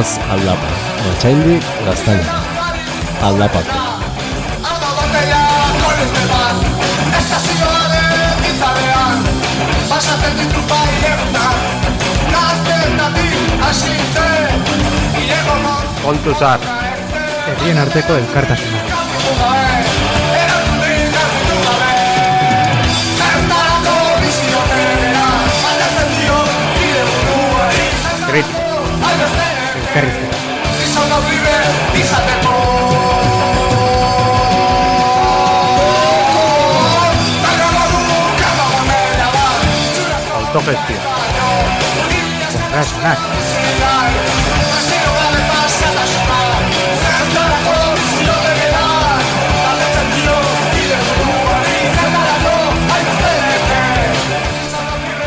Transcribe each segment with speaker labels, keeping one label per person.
Speaker 1: Aldapaz aldapa. Otsaindik gaztaina. Aldapatu.
Speaker 2: Ada batea kolete bat Estazioaren itzalean Pasatzen ditu bai egunak Gaztetatik hasitzen Ilego non
Speaker 3: Kontu zar.
Speaker 4: Herrien arteko elkartasuna.
Speaker 3: Autogestio.
Speaker 4: Kontrasanak.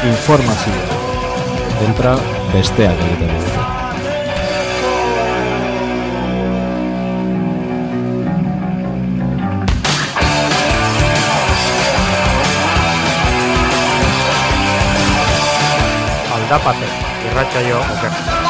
Speaker 1: Informazioa. Kontra besteak dute.
Speaker 3: Aldapate. Irratxaio oker.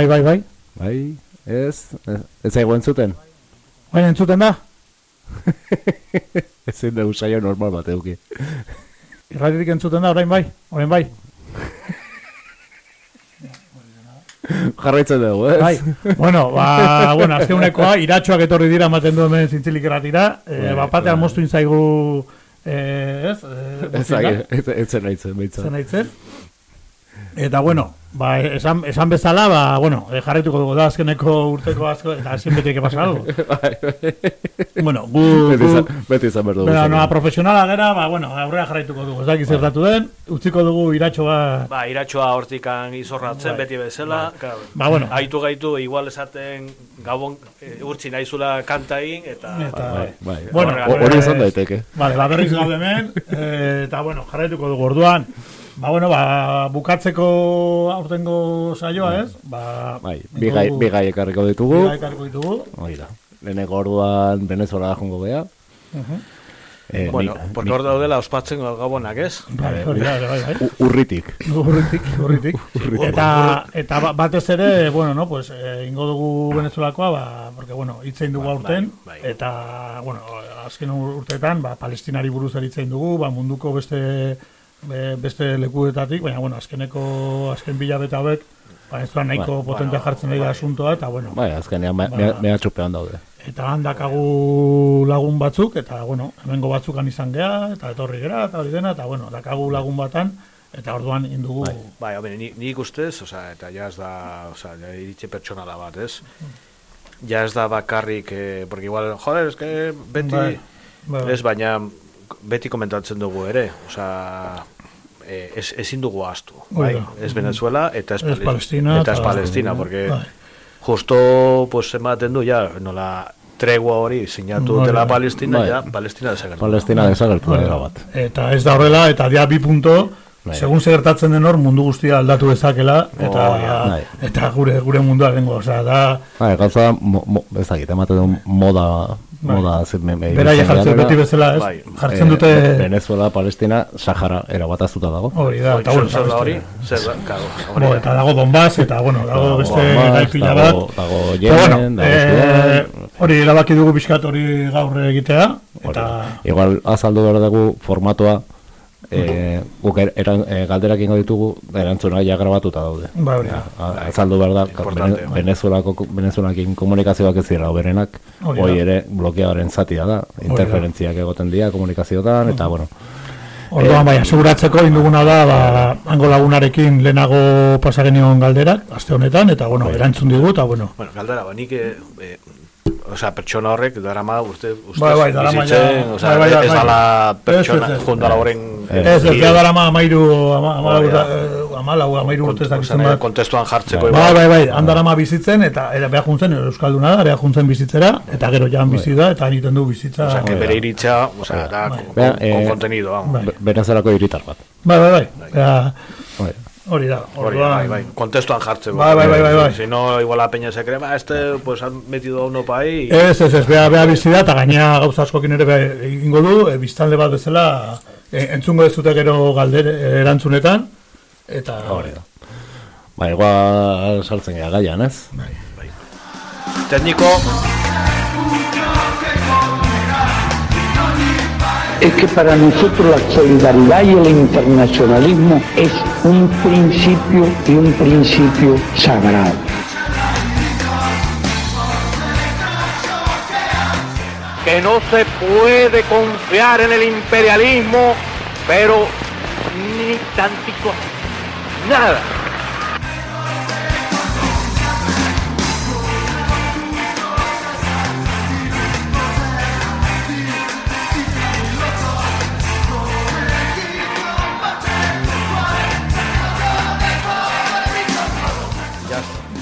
Speaker 4: Bai, bai, bai. Bai,
Speaker 1: ez, ez zaigu entzuten.
Speaker 4: Bai, entzuten da?
Speaker 1: ez zain da usaio normal bat euki.
Speaker 4: Irratitik entzuten da, orain bai, orain bai.
Speaker 1: Jarraitzen dugu, ez?
Speaker 4: Bai, bueno, ba, bueno, azte unekoa, iratxoak etorri dira, ematen duen menen zintzilik eratira, eh,
Speaker 1: bai,
Speaker 4: bat
Speaker 1: batean
Speaker 4: moztu intzaigu, eh, ez? Eh,
Speaker 1: ez zain, ez zain haitzen, behitzen.
Speaker 4: Ez
Speaker 1: zain
Speaker 4: haitzen. Eta, bueno, ba, esan, esan bezala, ba, bueno, e, jarraituko dugu da azkeneko urteko asko, eta siempre tiene que pasar algo. bueno, gu,
Speaker 1: Beti izan- Beti izan behar dugu.
Speaker 4: Bera, noa profesionala gara, ba, bueno, aurrera jarraituko dugu. Ez dakit zertatu den, utziko dugu iratxo bat,
Speaker 5: Ba, iratxoa hortikan izorratzen
Speaker 4: Bai.
Speaker 5: beti bezala. Claro.
Speaker 4: ba, bueno,
Speaker 5: Aitu gaitu igual esaten gabon e, urtsi naizula kantain eta
Speaker 4: Eta-
Speaker 1: Bai, bai.
Speaker 4: Bueno,
Speaker 1: Ho- Hori izan daiteke.
Speaker 4: Vale, ba, berriz gaude hemen, eh, eta, bueno, jarraituko dugu orduan. Ba, bueno, ba, bukatzeko aurtengo saioa, ez? Ba,
Speaker 1: Bai, bi gai, bi gai ekarriko ditugu.
Speaker 4: Bigai ekarriko ditugu.
Speaker 1: Hori da. Leheneko orduan Venezuela jongo gea. Eh,
Speaker 5: bueno,
Speaker 1: mi-
Speaker 5: porque hor daudela ospatzen gabonak, ez?
Speaker 4: Bai, hori da, bai, bai.
Speaker 1: u- urritik.
Speaker 4: Urritik, urritik. Eta, eta ba- batez ere, bueno, no, pues, eh, ingo dugu Venezuelakoa, ba, porque, bueno, hitzein dugu aurten,
Speaker 5: bai, bai.
Speaker 4: eta, bueno, azken urteetan, ba, palestinari buruz hitzein dugu, ba, munduko beste, be- beste lekuetatik, baina, bueno, azkeneko, azken bilabete hauek, ba, ez da nahiko
Speaker 1: Bai,
Speaker 4: potentea jartzen ari da asuntoa, eta, bueno,
Speaker 1: Bai, azkenean me,
Speaker 4: Ba-
Speaker 1: me, mehatxupean daude.
Speaker 4: eta handakagu lagun batzuk, eta, bueno, hemengo batzukan izan gea, eta etorri gera, eta hori dena, eta, bueno, dakagu lagun batan, Eta orduan indugu...
Speaker 5: Bai, hombre, ni, nik ustez, osea, eta ja ez da, osea, ja iritxe pertsonala bat, ez? Ja ez da bakarrik, eh, porque igual, joder, es que beti,
Speaker 4: Bai, bai, bai.
Speaker 5: ez, baina beti komentatzen dugu ere, osea, eh, ez, ezin dugu astu, bai?
Speaker 4: Da.
Speaker 5: Ez Venezuela eta ez,
Speaker 4: Ez
Speaker 5: Pale-
Speaker 4: Palestina,
Speaker 5: eta ez Palestina, porque
Speaker 4: Bai.
Speaker 5: justo, pues, ematen du, ja, nola tregua hori sinatu dutela
Speaker 4: da.
Speaker 5: Palestina,
Speaker 1: Bai.
Speaker 5: ja, Palestina desagertu.
Speaker 1: Palestina desagertu
Speaker 4: Hori
Speaker 1: da
Speaker 4: da.
Speaker 1: bat.
Speaker 4: Eta ez da horrela, eta dia bi punto,
Speaker 1: Bai.
Speaker 4: segun zer gertatzen den hor, mundu guztia aldatu dezakela, eta,
Speaker 5: Oh, ja.
Speaker 1: Bai.
Speaker 4: eta gure gure mundua dengo, osea, da,
Speaker 1: Bai, gauza, da, mo, mo, ez dakit, ematen du moda,
Speaker 4: Bai.
Speaker 1: Moda, zer, me, me,
Speaker 4: beraia jartzen beti bezala, ez?
Speaker 5: Bai.
Speaker 4: Jartzen
Speaker 1: Eh,
Speaker 4: dute,
Speaker 1: Venezuela, Palestina, Sahara, erabat aztuta dago.
Speaker 4: hori da, eta bueno,
Speaker 5: da hori? Zer da, hori
Speaker 4: Bo,
Speaker 5: da.
Speaker 4: eta dago Donbass, eta bueno, dago beste
Speaker 1: Hamas,
Speaker 4: gai pila bat.
Speaker 1: dago, dago
Speaker 4: Pero bueno,
Speaker 1: Yemen, dago
Speaker 4: eh,
Speaker 1: Sudan.
Speaker 4: hori erabaki dugu pixkat hori gaur egitea, eta
Speaker 1: Igual azaldu behar dugu formatoa, eh, guk er, eran, eh, galderak ingo ditugu, erantzunak ja grabatuta daude.
Speaker 4: Ba, hori
Speaker 1: Azaldu behar da,
Speaker 5: bai.
Speaker 1: Venezuelako, Venezuelakin komunikazioak ez dira
Speaker 4: da.
Speaker 1: hoi ere blokearen zatia da, interferentziak egoten dira komunikazioetan, eta bueno,
Speaker 4: Orduan, bai, aseguratzeko induguna da, ba, hango lagunarekin lehenago pasagenion galderak, aste honetan, eta, bueno, erantzun digu, eta, bueno,
Speaker 5: Bueno, galdera, ba, nik, eh, eh, osea, pertsona horrek, darama, uste, uste,
Speaker 4: Bai, bai, darama ja-
Speaker 5: osea,
Speaker 4: bai, bai,
Speaker 5: ez
Speaker 4: bai.
Speaker 5: dala pertsona, jundala horren...
Speaker 4: ez, ez, ja dara ma, amairu, amalau,
Speaker 5: da.
Speaker 4: eh, amalau, amairu urte ez dakitzen bat.
Speaker 5: kontestuan jartzeko
Speaker 1: Bai.
Speaker 4: Bai, bai, bai, handarama bizitzen, eta era behar juntzen, Euskalduna da, behar juntzen bizitzera, eta gero jan bizi da, eta egiten du bizitza.
Speaker 5: Osea, que bere iritza, osea, da,
Speaker 4: Bai.
Speaker 5: con,
Speaker 1: Bea,
Speaker 5: con,
Speaker 1: eh,
Speaker 5: vamos.
Speaker 4: Bai.
Speaker 1: Be- Venezuelako hiritar bat.
Speaker 4: Bai, bai, bai,
Speaker 1: Bai.
Speaker 4: Hori da,
Speaker 5: Hori,
Speaker 4: orduan,
Speaker 5: bai, bai, kontestuan jartzeko.
Speaker 4: Bai, bai, bai, bai, bai.
Speaker 5: Si no, igual la peña se cree, ba, este, pues, han metido a uno pa ahí. y-
Speaker 4: Ez, ez, ez, beha, beha bizi da, eta gaina gauza askokin ere egingo du, e, biztanle bat bezala, e, entzungo ez dute gero galder erantzunetan, eta...
Speaker 1: Hori da. Ba, igual saltzen gara gaian, ez?
Speaker 5: Técnico,
Speaker 6: es que para nosotros la solidaridad y el internacionalismo es un principio y un principio sagrado.
Speaker 7: que no se puede confiar en el imperialismo, pero ni tantico, nada.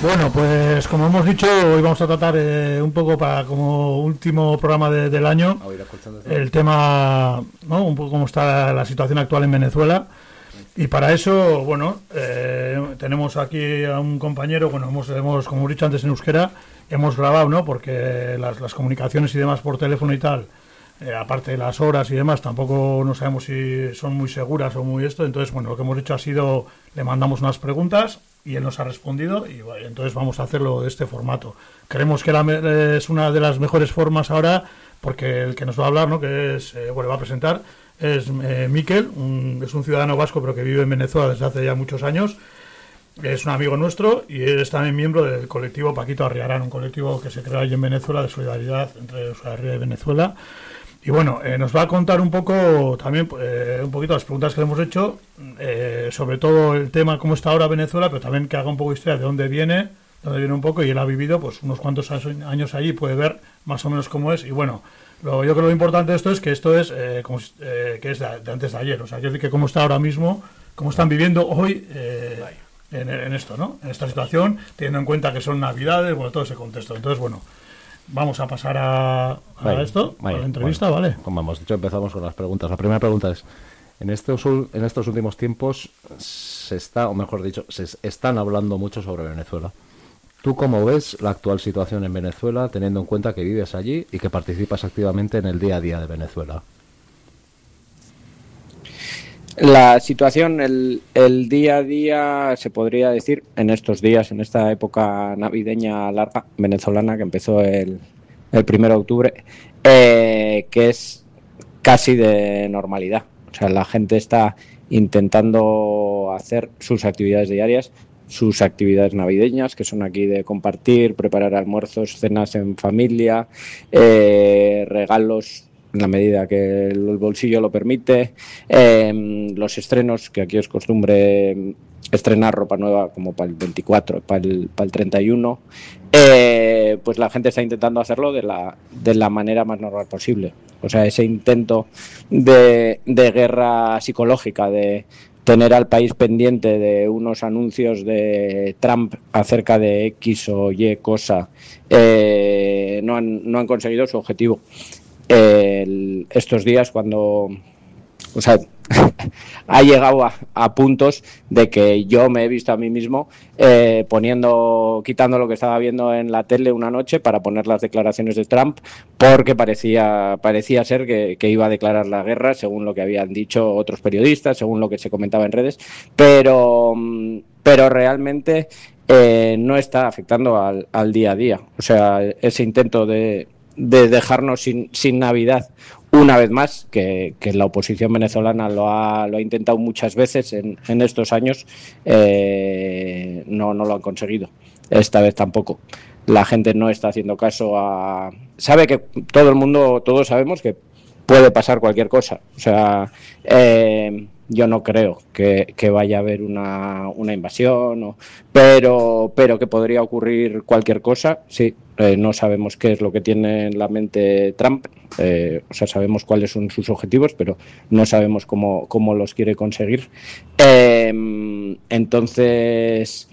Speaker 4: Bueno, pues como hemos dicho, hoy vamos a tratar eh, un poco para como último programa de- del año el tema, ¿no? Un poco cómo está la situación actual en Venezuela. Y para eso, bueno, eh, tenemos aquí a un compañero, bueno, hemos, hemos, como he dicho antes en euskera, hemos grabado, ¿no? Porque las, las comunicaciones y demás por teléfono y tal, eh, aparte de las horas y demás, tampoco no sabemos si son muy seguras o muy esto. Entonces, bueno, lo que hemos hecho ha sido, le mandamos unas preguntas y él nos ha respondido y bueno, entonces vamos a hacerlo de este formato. Creemos que la es una de las mejores formas ahora porque el que nos va a hablar, ¿no? que es, eh, bueno, va a presentar, es eh, Miquel, un- es un ciudadano vasco pero que vive en Venezuela desde hace ya muchos años. Es un amigo nuestro y es también miembro del colectivo Paquito Arriarán, un colectivo que se creó allí en Venezuela de solidaridad entre Herria y Venezuela. Y bueno, eh, nos va a contar un poco también eh, un poquito las preguntas que le hemos hecho, eh, sobre todo el tema cómo está ahora Venezuela, pero también que haga un poco de historia de dónde viene, de dónde viene un poco, y él ha vivido pues unos cuantos años allí, puede ver más o menos cómo es. Y bueno, lo, yo creo que lo importante de esto es que esto es como que es de, de antes de ayer, o sea, quiero decir que cómo está ahora mismo, cómo están viviendo hoy en, en esto, ¿no? En esta situación, teniendo en cuenta que son navidades, bueno, todo ese contexto. Entonces, bueno, vamos a pasar a, a
Speaker 1: Vale,
Speaker 4: esto,
Speaker 1: vale,
Speaker 4: a la entrevista,
Speaker 1: bueno,
Speaker 4: ¿vale?
Speaker 1: Como hemos dicho, empezamos con las preguntas. La primera pregunta es, en estos, en estos últimos tiempos se está, o mejor dicho, se es- están hablando mucho sobre Venezuela. ¿Tú cómo ves la actual situación en Venezuela, teniendo en cuenta que vives allí y que participas activamente en el día a día de Venezuela?
Speaker 8: La situación, el, día a día, se podría decir, en estos días, en esta época navideña larga venezolana que empezó el, el 1 de octubre, eh, que es casi de normalidad. O sea, la gente está intentando hacer sus actividades diarias, sus actividades navideñas, que son aquí de compartir, preparar almuerzos, cenas en familia, eh, regalos en la medida que el bolsillo lo permite. Eh, los estrenos, que aquí es costumbre estrenar ropa nueva como para el 24, para el, para el 31, eh, pues la gente está intentando hacerlo de la, de la manera más normal posible. O sea, ese intento de, de guerra psicológica, de tener al país pendiente de unos anuncios de Trump acerca de X o Y cosa, eh, no, han, no han conseguido su objetivo. Estos días cuando o sea, ha llegado a, puntos de que yo me he visto a mí mismo eh, poniendo, quitando lo que estaba viendo en la tele una noche para poner las declaraciones de Trump, porque parecía, parecía ser que, que iba a declarar la guerra, según lo que habían dicho otros periodistas, según lo que se comentaba en redes, pero, pero realmente eh, no está afectando al, al día a día. O sea, ese intento de, de dejarnos sin, sin Navidad una vez más, que, que la oposición venezolana lo ha, lo ha intentado muchas veces en, en estos años, eh, no, no lo han conseguido. Esta vez tampoco. La gente no está haciendo caso a... Sabe que todo el mundo, todos sabemos que puede pasar cualquier cosa. O sea, eh, yo no creo que, que vaya a haber una, una invasión, o- pero, pero que podría ocurrir cualquier cosa, sí. Eh, no sabemos qué es lo que tiene en la mente Trump, eh, o sea, sabemos cuáles son sus objetivos, pero no sabemos cómo, cómo los quiere conseguir. Eh, entonces,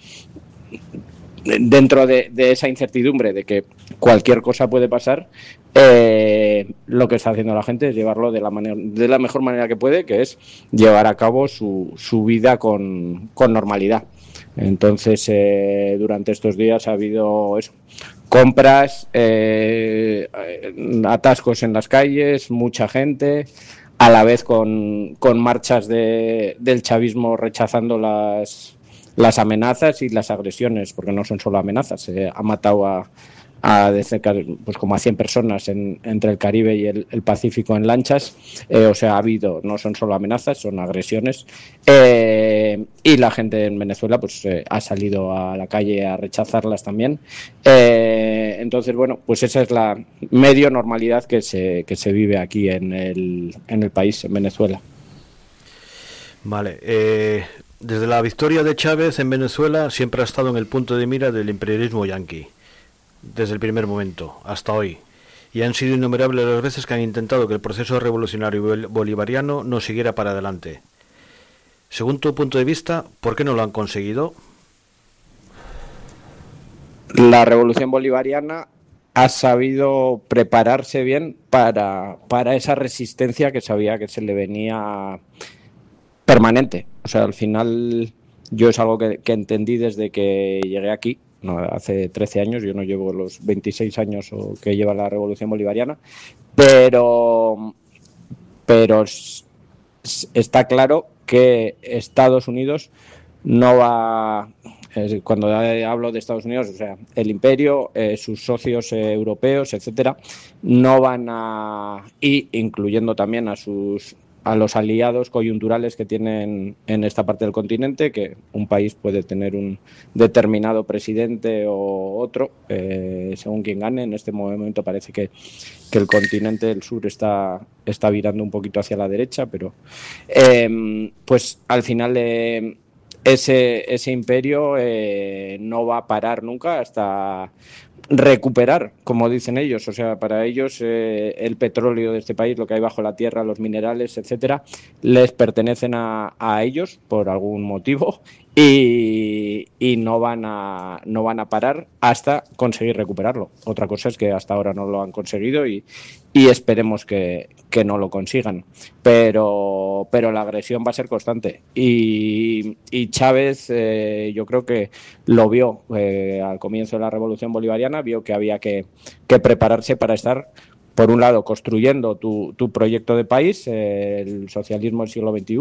Speaker 8: dentro de, esa incertidumbre de que cualquier cosa puede pasar, eh, lo que está haciendo la gente es llevarlo de la, manera, de la mejor manera que puede, que es llevar a cabo su, su vida con, con normalidad. Entonces, durante estos días ha habido eso, compras, eh, atascos en las calles, mucha gente, a la vez con, con marchas de, del chavismo rechazando las, las amenazas y las agresiones, porque no son solo amenazas, se ha matado a, a de cerca, pues como a 100 personas en- entre el Caribe y el, Pacífico en lanchas, eh, o sea, ha habido, no son solo amenazas, son agresiones, eh, y la gente en Venezuela pues eh, ha salido a la calle a rechazarlas también. Entonces, bueno, pues esa es la medio normalidad que se, que se vive aquí en el, en el país, en Venezuela.
Speaker 5: Vale, desde la victoria de Chávez en Venezuela siempre ha estado en el punto de mira del imperialismo yanqui, desde el primer momento hasta hoy. Y han sido innumerables las veces que han intentado que el proceso revolucionario bol- bolivariano no siguiera para adelante. Según tu punto de vista, ¿por qué no lo han conseguido?
Speaker 8: la revolución bolivariana ha sabido prepararse bien para, para esa resistencia que sabía que se le venía permanente. O sea, al final yo es algo que, que entendí desde que llegué aquí, hace 13 años, yo no llevo los 26 años o que lleva la revolución bolivariana, pero, pero está claro que Estados Unidos no va, cuando hablo de Estados Unidos, o sea, el imperio, eh, sus socios eh, europeos, etcétera, no van a, y incluyendo también a sus a los aliados coyunturales que tienen en esta parte del continente, que un país puede tener un determinado presidente o otro, eh, según quien gane. En este momento parece que, que el continente del sur está, está virando un poquito hacia la derecha, pero eh, pues al final eh, ese, ese imperio eh, no va a parar nunca hasta recuperar, como dicen ellos. O sea, para ellos eh, el petróleo de este país, lo que hay bajo la tierra, los minerales, etcétera, les pertenecen a, a ellos por algún motivo y, y no van a no van a parar hasta conseguir recuperarlo. Otra cosa es que hasta ahora no lo han conseguido y, y esperemos que, que no lo consigan. Pero, pero la agresión va a ser constante. Y, y Chávez, eh, yo creo que lo vio eh, al comienzo de la revolución bolivariana, vio que había que, que prepararse para estar, por un lado, construyendo tu, tu proyecto de país, eh, el socialismo del siglo XXI,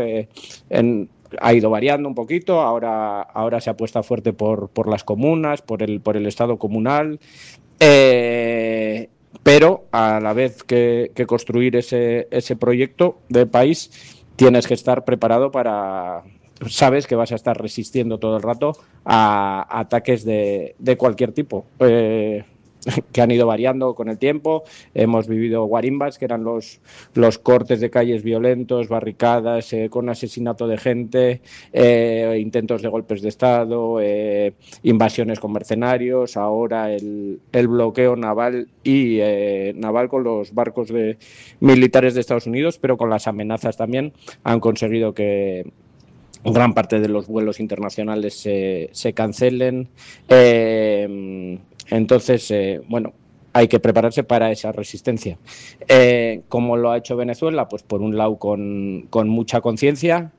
Speaker 8: eh, en, ha ido variando un poquito, ahora, ahora se apuesta fuerte por, por las comunas, por el, por el Estado comunal. Eh, pero a la vez que, que construir ese, ese proyecto de país, tienes que estar preparado para, sabes que vas a estar resistiendo todo el rato a, ataques de, de cualquier tipo. Eh, que han ido variando con el tiempo. Hemos vivido guarimbas, que eran los, los cortes de calles violentos, barricadas, eh, con asesinato de gente, eh, intentos de golpes de Estado, eh, invasiones con mercenarios, ahora el, el bloqueo naval y eh, naval con los barcos de, militares de Estados Unidos, pero con las amenazas también han conseguido que gran parte de los vuelos internacionales se, se cancelen. Entonces, eh, bueno, hay que prepararse para esa resistencia. Eh, ¿Cómo lo ha hecho Venezuela? Pues por un lado con, mucha conciencia,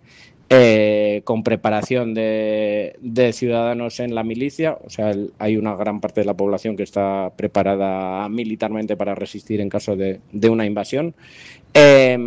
Speaker 8: eh, con preparación de, ciudadanos en la milicia, o sea, hay una gran parte de la población que está preparada militarmente para resistir en caso de, una invasión. Eh,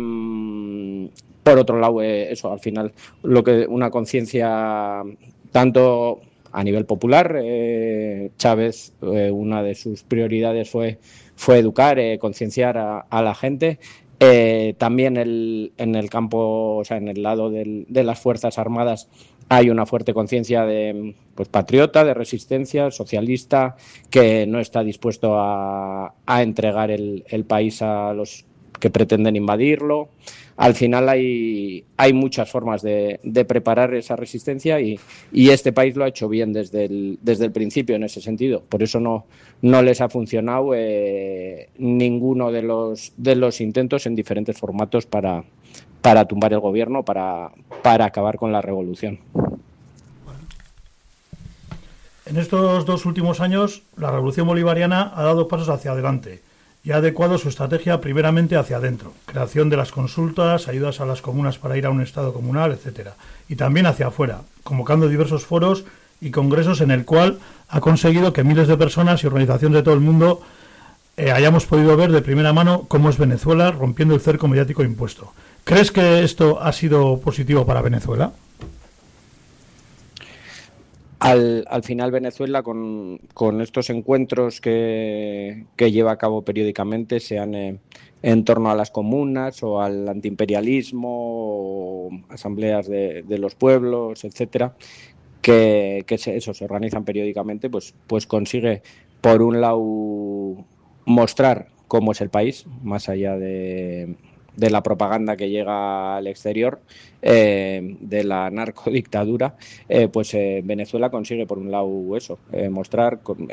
Speaker 8: por otro lado, eh, eso, al final, lo que una conciencia tanto a nivel popular. Eh, Chávez, eh, una de sus prioridades fue, fue educar, eh, concienciar a, la gente. Eh, también en el campo, o sea, en el lado de las Fuerzas Armadas, hay una fuerte conciencia de pues, patriota, de resistencia, socialista, que no está dispuesto a, a entregar el país a los que pretenden invadirlo al final hay, hay muchas formas de, de preparar esa resistencia y, y, este país lo ha hecho bien desde el, desde el principio en ese sentido. Por eso no, no les ha funcionado eh, ninguno de los, de los intentos en diferentes formatos para, para tumbar el gobierno, para, para acabar con la revolución.
Speaker 4: En estos dos últimos años, la revolución bolivariana ha dado pasos hacia adelante y ha adecuado su estrategia primeramente hacia adentro, creación de las consultas, ayudas a las comunas para ir a un estado comunal, etcétera, y también hacia afuera, convocando diversos foros y congresos en el cual ha conseguido que miles de personas y organizaciones de todo el mundo eh, hayamos podido ver de primera mano cómo es Venezuela rompiendo el cerco mediático impuesto. ¿Crees que esto ha sido positivo para Venezuela?
Speaker 8: Al, al, final Venezuela con, estos encuentros que, lleva a cabo periódicamente, sean eh, en torno a las comunas o al antiimperialismo, o asambleas de, de los pueblos, etcétera, que, que se, eso se organizan periódicamente, pues, pues consigue por un lado mostrar cómo es el país, más allá de, de la propaganda que llega al exterior, eh, de la narcodictadura, eh, pues eh, Venezuela consigue por un lado eso, mostrar, con,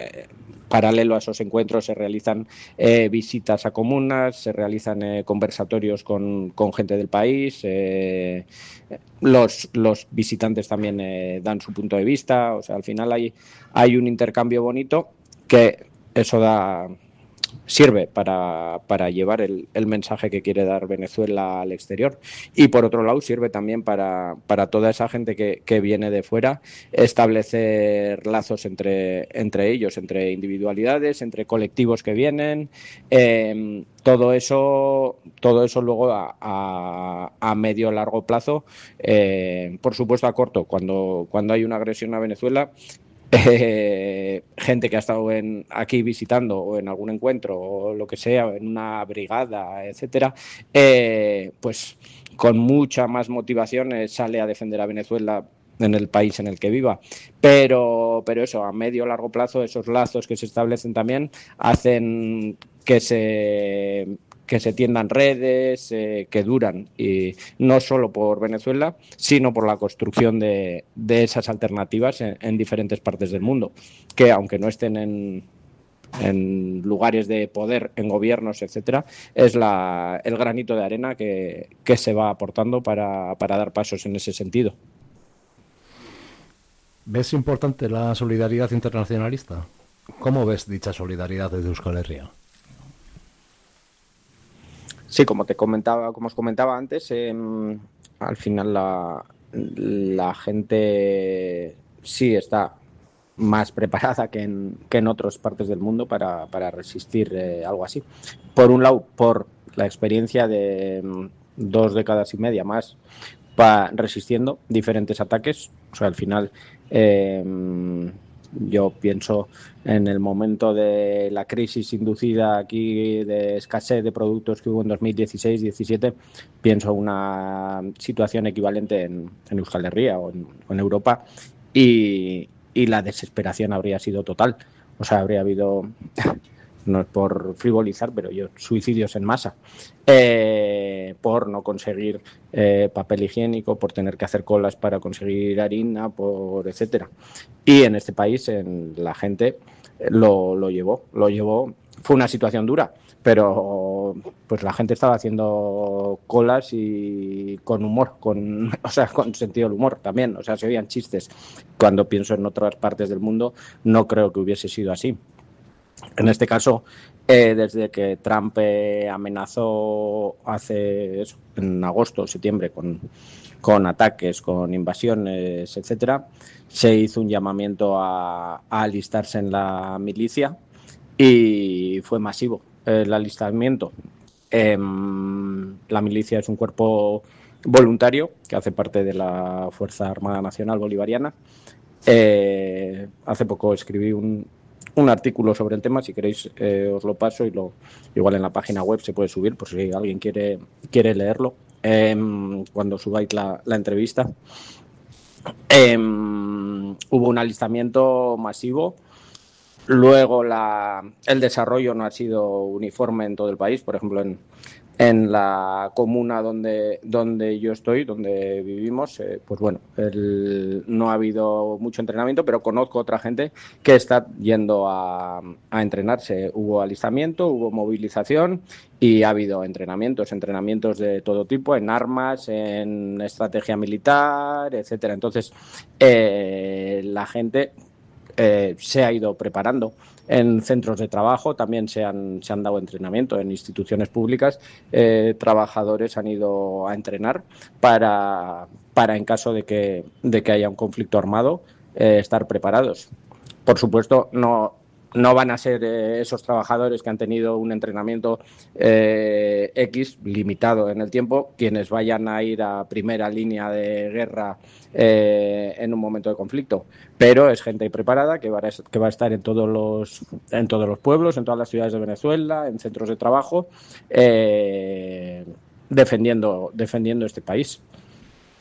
Speaker 8: paralelo a esos encuentros se realizan visitas a comunas, se realizan conversatorios con, con, gente del país, los, los, visitantes también dan su punto de vista, o sea, al final hay, hay un intercambio bonito que eso da sirve para, para llevar el, el, mensaje que quiere dar Venezuela al exterior y por otro lado sirve también para, para toda esa gente que, que, viene de fuera establecer lazos entre, entre ellos, entre individualidades, entre colectivos que vienen. Eh, todo eso, todo eso luego a, a, a medio largo plazo, eh, por supuesto a corto, cuando, cuando hay una agresión a Venezuela, eh, gente que ha estado en, aquí visitando o en algún encuentro o lo que sea, en una brigada, etcétera, eh, pues con mucha más motivación eh, sale a defender a Venezuela en el país en el que viva. Pero, pero eso, a medio o largo plazo, esos lazos que se establecen también hacen que se que se tiendan redes, eh, que duran, y no solo por Venezuela, sino por la construcción de, de esas alternativas en, en, diferentes partes del mundo, que aunque no estén en, en lugares de poder, en gobiernos, etcétera, es la, el granito de arena que, que se va aportando para, para dar pasos en ese sentido.
Speaker 1: ¿Ves importante la solidaridad internacionalista? ¿Cómo ves dicha solidaridad desde Euskal Herria?
Speaker 8: Sí, como te comentaba, como os comentaba antes, eh, al final la, gente sí está más preparada que en, que en otras partes del mundo para, para resistir eh, algo así. Por un lado, por la experiencia de mm, dos décadas y media más pa, resistiendo diferentes ataques. O sea, al final eh, yo pienso en el momento de la crisis inducida aquí de escasez de productos que hubo en 2016-17, pienso una situación equivalente en, en Euskal Herria o en, Europa y, la desesperación habría sido total. O sea, habría habido no es por frivolizar, pero yo, suicidios en masa, eh, por no conseguir eh, papel higiénico, por tener que hacer colas para conseguir harina, por etcétera. Y en este país en, la gente lo, lo llevó, lo llevó, fue una situación dura, pero pues la gente estaba haciendo colas y con humor, con, o sea, con sentido del humor también, o sea, se oían chistes. Cuando pienso en otras partes del mundo, no creo que hubiese sido así. En este caso, eh, desde que Trump eh, amenazó hace eso, en agosto, septiembre, con, ataques, con invasiones, etcétera, se hizo un llamamiento a, alistarse en la milicia y fue masivo el alistamiento. Em, la milicia es un cuerpo voluntario que hace parte de la Fuerza Armada Nacional Bolivariana. Eh, hace poco escribí un, un, artículo sobre el tema, si queréis eh, os lo paso y lo igual en la página web se puede subir por si alguien quiere, quiere leerlo em, cuando subáis la, la entrevista. Em, hubo un alistamiento masivo Luego la, el desarrollo no ha sido uniforme en todo el país. Por ejemplo, en, en la comuna donde, donde yo estoy, donde vivimos, eh, pues bueno, el, no ha habido mucho entrenamiento, pero conozco otra gente que está yendo a, a, entrenarse. Hubo alistamiento, hubo movilización y ha habido entrenamientos, entrenamientos de todo tipo, en armas, en estrategia militar, etcétera. Entonces, eh, la gente eh, se ha ido preparando en centros de trabajo, también se han, se han dado entrenamiento en instituciones públicas, eh, trabajadores han ido a entrenar para, para en caso de que, de que haya un conflicto armado, eh, estar preparados. Por supuesto, no, no van a ser eh, esos trabajadores que han tenido un entrenamiento eh, X limitado en el tiempo quienes vayan a ir a primera línea de guerra eh, en un momento de conflicto. Pero es gente preparada que va, a, que va a estar en todos, los, en todos los pueblos, en todas las ciudades de Venezuela, en centros de trabajo, defendiendo, defendiendo este país.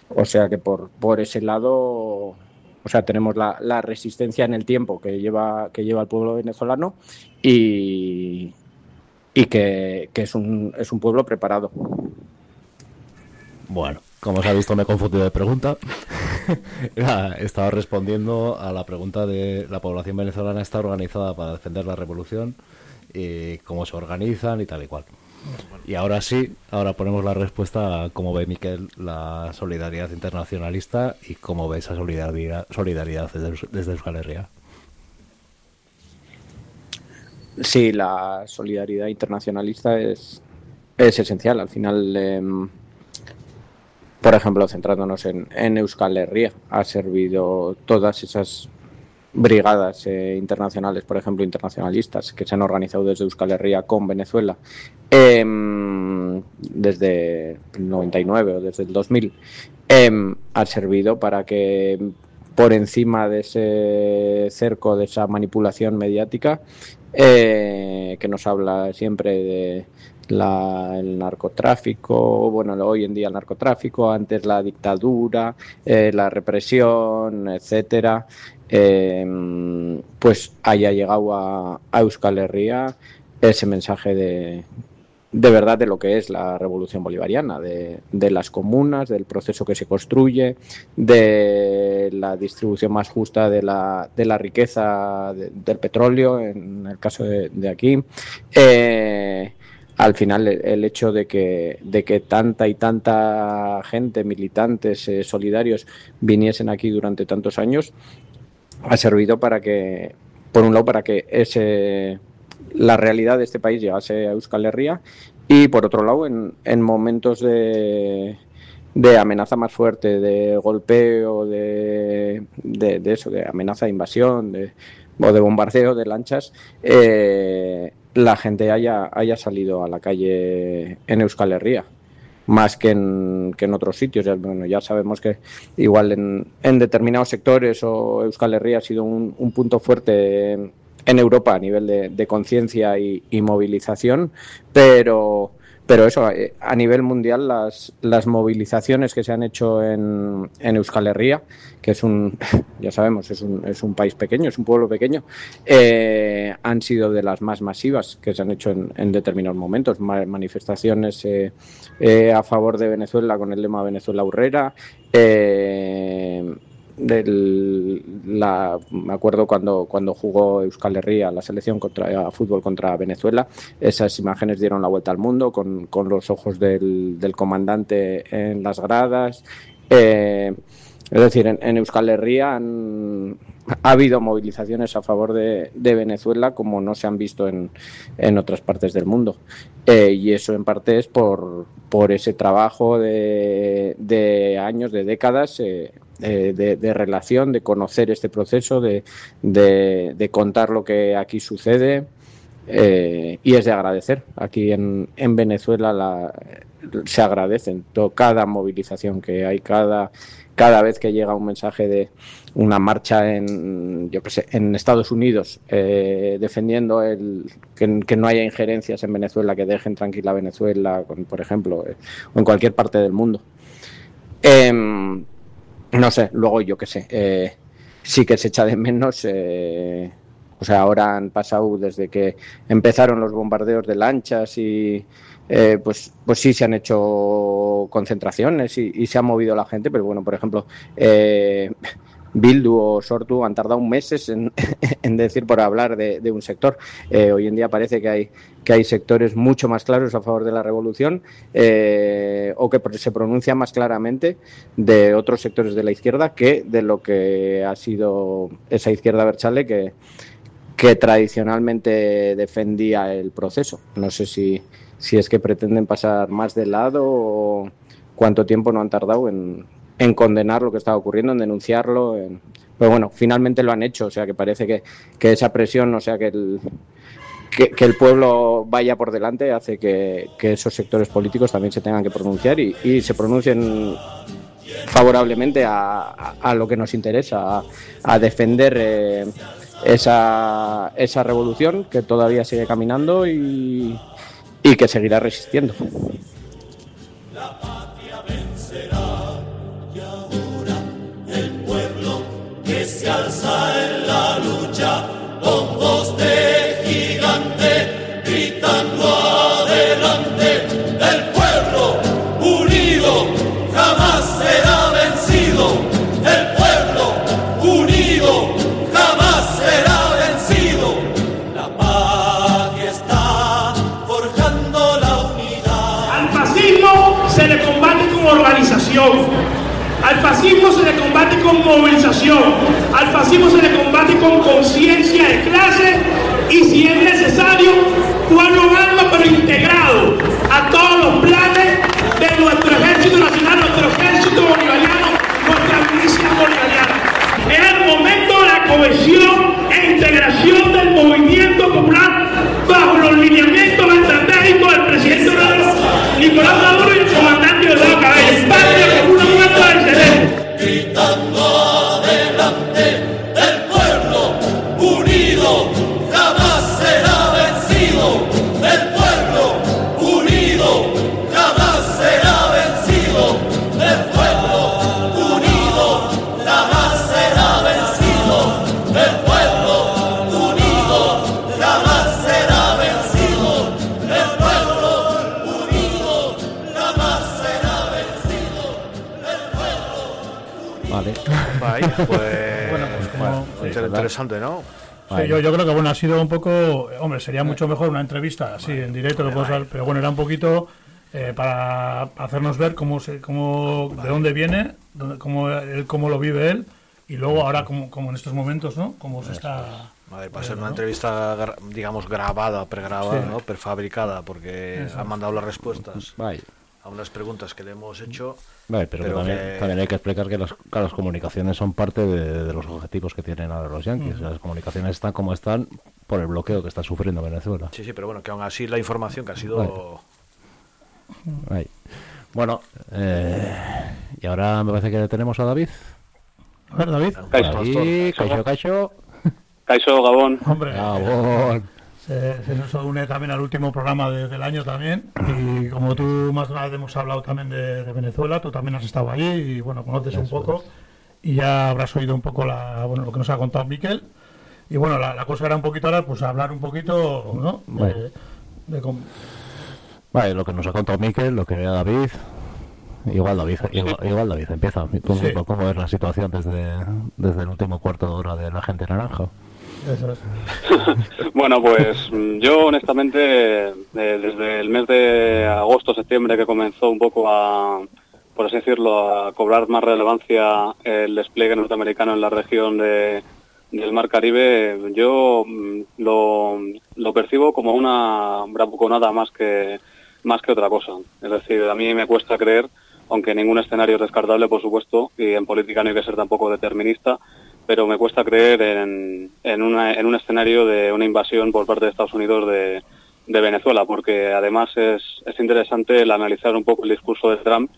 Speaker 8: O sea que por, por ese lado o sea, tenemos la, la, resistencia en el tiempo que lleva, que lleva el pueblo venezolano y, y que, es, un, es un pueblo preparado.
Speaker 1: Bueno, como se ha visto me he confundido de pregunta. Estaba respondiendo a la pregunta de la población venezolana está organizada para defender la revolución y cómo se organizan y tal y cual. Y ahora sí, ahora ponemos la respuesta a cómo ve Miquel la solidaridad internacionalista y cómo ve esa solidaridad, solidaridad desde, Euskal Herria.
Speaker 8: Sí, la solidaridad internacionalista es, es esencial. Al final, eh, por ejemplo, centrándonos en, en Euskal Herria, ha servido todas esas brigadas eh, internacionales, por ejemplo, internacionalistas, que se han organizado desde Euskal Herria con Venezuela eh, desde el 99 o desde el 2000, eh, ha servido para que por encima de ese cerco, de esa manipulación mediática, eh, que nos habla siempre de la, el narcotráfico, bueno, hoy en día el narcotráfico, antes la dictadura, eh, la represión, etcétera, eh, pues haya llegado a, Euskal Herria ese mensaje de, de verdad de lo que es la revolución bolivariana, de, de, las comunas, del proceso que se construye, de la distribución más justa de la, de la riqueza de, del petróleo, en el caso de, de aquí. Eh, al final el hecho de que, de que tanta y tanta gente, militantes, eh, solidarios, viniesen aquí durante tantos años, ha servido para que, por un lado, para que ese, la realidad de este país llegase a Euskal Herria y, por otro lado, en, en momentos de, de amenaza más fuerte, de golpeo, de, de, eso, de amenaza de invasión, de, o de bombardeo de lanchas, eh, la gente haya, haya salido a la calle en Euskal Herria más que en, que en otros sitios. Ya, bueno, ya sabemos que igual en, en, determinados sectores o Euskal Herria ha sido un, un punto fuerte en, en, Europa a nivel de, conciencia y, movilización, pero, pero eso, eh, a nivel mundial, las, las movilizaciones que se han hecho en, Euskal Herria, que es un, ya sabemos, es un, es un país pequeño, es un pueblo pequeño, eh, han sido de las más masivas que se han hecho en, determinados momentos. Ma- manifestaciones eh, eh, a favor de Venezuela con el lema Venezuela Urrera. La, me acuerdo cuando, cuando jugó Euskal Herria la selección contra a fútbol contra Venezuela, esas imágenes dieron la vuelta al mundo con, con los ojos del, del comandante en las gradas. Eh, es decir, en, Euskal Herria han- ha habido movilizaciones a favor de, de Venezuela como no se han visto en, en otras partes del mundo. Eh, y eso en parte es por, por ese trabajo de, de años, de décadas, eh, eh, de, relación, de conocer este proceso, de, de- contar lo que aquí sucede. eh, y es de agradecer. Aquí en, en Venezuela la- se agradecen to- cada movilización que hay, cada, cada vez que llega un mensaje de una marcha en, yo qué sé, en Estados Unidos eh, defendiendo el, que, que no haya injerencias en Venezuela, que dejen tranquila Venezuela, con- por ejemplo, eh, o en cualquier parte del mundo. Em, no sé, luego yo qué sé, eh, sí que se echa de menos. eh, o sea, ahora han pasado desde que empezaron los bombardeos de lanchas y eh, pues, pues sí se han hecho concentraciones y, se ha movido la gente, pero bueno, por ejemplo, eh, Bildu o Sortu han tardado meses en, en decir por hablar de, de un sector. Eh, hoy en día parece que hay, que hay sectores mucho más claros a favor de la revolución eh, o que se pronuncian más claramente de otros sectores de la izquierda que de lo que ha sido esa izquierda Berchale que, que tradicionalmente defendía el proceso. No sé si, si es que pretenden pasar más de lado o cuánto tiempo no han tardado en, en condenar lo que estaba ocurriendo, en denunciarlo. en- Pero bueno, finalmente lo han hecho, o sea que parece que, que esa presión, o sea que el, que, el pueblo vaya por delante hace que, que esos sectores políticos también se tengan que pronunciar y, y se pronuncien favorablemente a, a- lo que nos interesa, a, a defender eh, esa, esa revolución que todavía sigue caminando y, y que seguirá resistiendo.
Speaker 9: Al fascismo se le combate con movilización. Al fascismo se le combate con conciencia de clase y si es necesario, pueblo alma pero integrado a todos los planes de nuestro ejército nacional, nuestro ejército bolivariano, nuestra milicia bolivariana. Es el momento de la cohesión e integración del movimiento popular bajo los lineamientos estratégicos del presidente Nicolás
Speaker 5: inter-
Speaker 1: Sí, ¿verdad?
Speaker 5: interesante, ¿no?
Speaker 4: Sí, yo, yo creo que bueno ha sido un poco hombre sería mucho mejor una entrevista así en directo puedo pero bueno era un poquito eh, para hacernos ver cómo se cómo de dónde viene dónde- cómo él cómo lo vive él y luego ahora como, como en estos momentos no cómo se está
Speaker 5: A ver, va a ser una entrevista, digamos, grabada, pregrabada,
Speaker 4: Sí.
Speaker 5: ¿no? Prefabricada, porque han mandado las respuestas
Speaker 1: Vale.
Speaker 5: A unas preguntas que le hemos hecho.
Speaker 1: Vale, pero, que también,
Speaker 5: que-
Speaker 1: también hay que explicar que las, que las comunicaciones son parte de, de los objetivos que tienen ahora los yanquis.
Speaker 5: Ujú.
Speaker 1: Las comunicaciones están como están por el bloqueo que está sufriendo Venezuela.
Speaker 5: Sí, sí, pero bueno, que aún así la información que ha sido...
Speaker 1: Bueno, eh, y ahora me parece que tenemos a David.
Speaker 4: A ver, David.
Speaker 1: Ahí, Caixo, Caixo.
Speaker 10: Caixo Gabón.
Speaker 4: Hombre.
Speaker 1: Gabón.
Speaker 4: Eh, se nos une también al último programa del año también. Y como tú más una vez hemos hablado también de, Venezuela, tú también has estado allí y bueno, conoces un poco. Y ya habrás oído un poco la, bueno, lo que nos ha contado Miquel. Y bueno, la, cosa era un poquito ahora, pues hablar un poquito, ¿no? De,
Speaker 1: Vale, lo que nos ha contado Miquel, lo que vea David, Igual David, igual, David, empieza. ¿Cómo, es la situación desde, desde el último cuarto de hora de la gente naranja?
Speaker 10: bueno, pues yo honestamente, eh, desde el mes de agosto, septiembre, que comenzó un poco a, por así decirlo, a cobrar más relevancia el despliegue norteamericano en la región de, del Mar Caribe, yo mm, lo, lo percibo como una bravuconada más que, más que otra cosa. Es decir, a mí me cuesta creer, aunque ningún escenario es descartable, por supuesto, y en política no hay que ser tampoco determinista, pero me cuesta creer en, en, un escenario de una invasión por parte de Estados Unidos de, Venezuela, porque además es, es interesante el analizar un poco el discurso de Trump,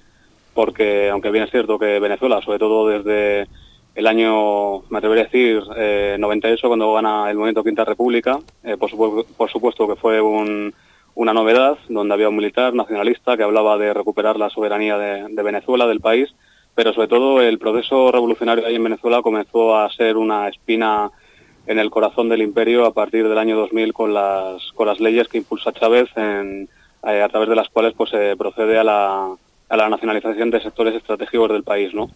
Speaker 10: porque aunque bien es cierto que Venezuela, sobre todo desde el año, me atrevería a decir, eh, 98, cuando gana el movimiento Quinta República, eh, por, por, supuesto que fue una novedad, donde había un militar nacionalista que hablaba de recuperar la soberanía de, de Venezuela, del país, pero sobre todo el proceso revolucionario ahí en Venezuela comenzó a ser una espina en el corazón del imperio a partir del año 2000 con las, con las leyes que impulsa Chávez en, eh, a través de las cuales pues se procede a la, a la nacionalización de sectores estratégicos del país, ¿no?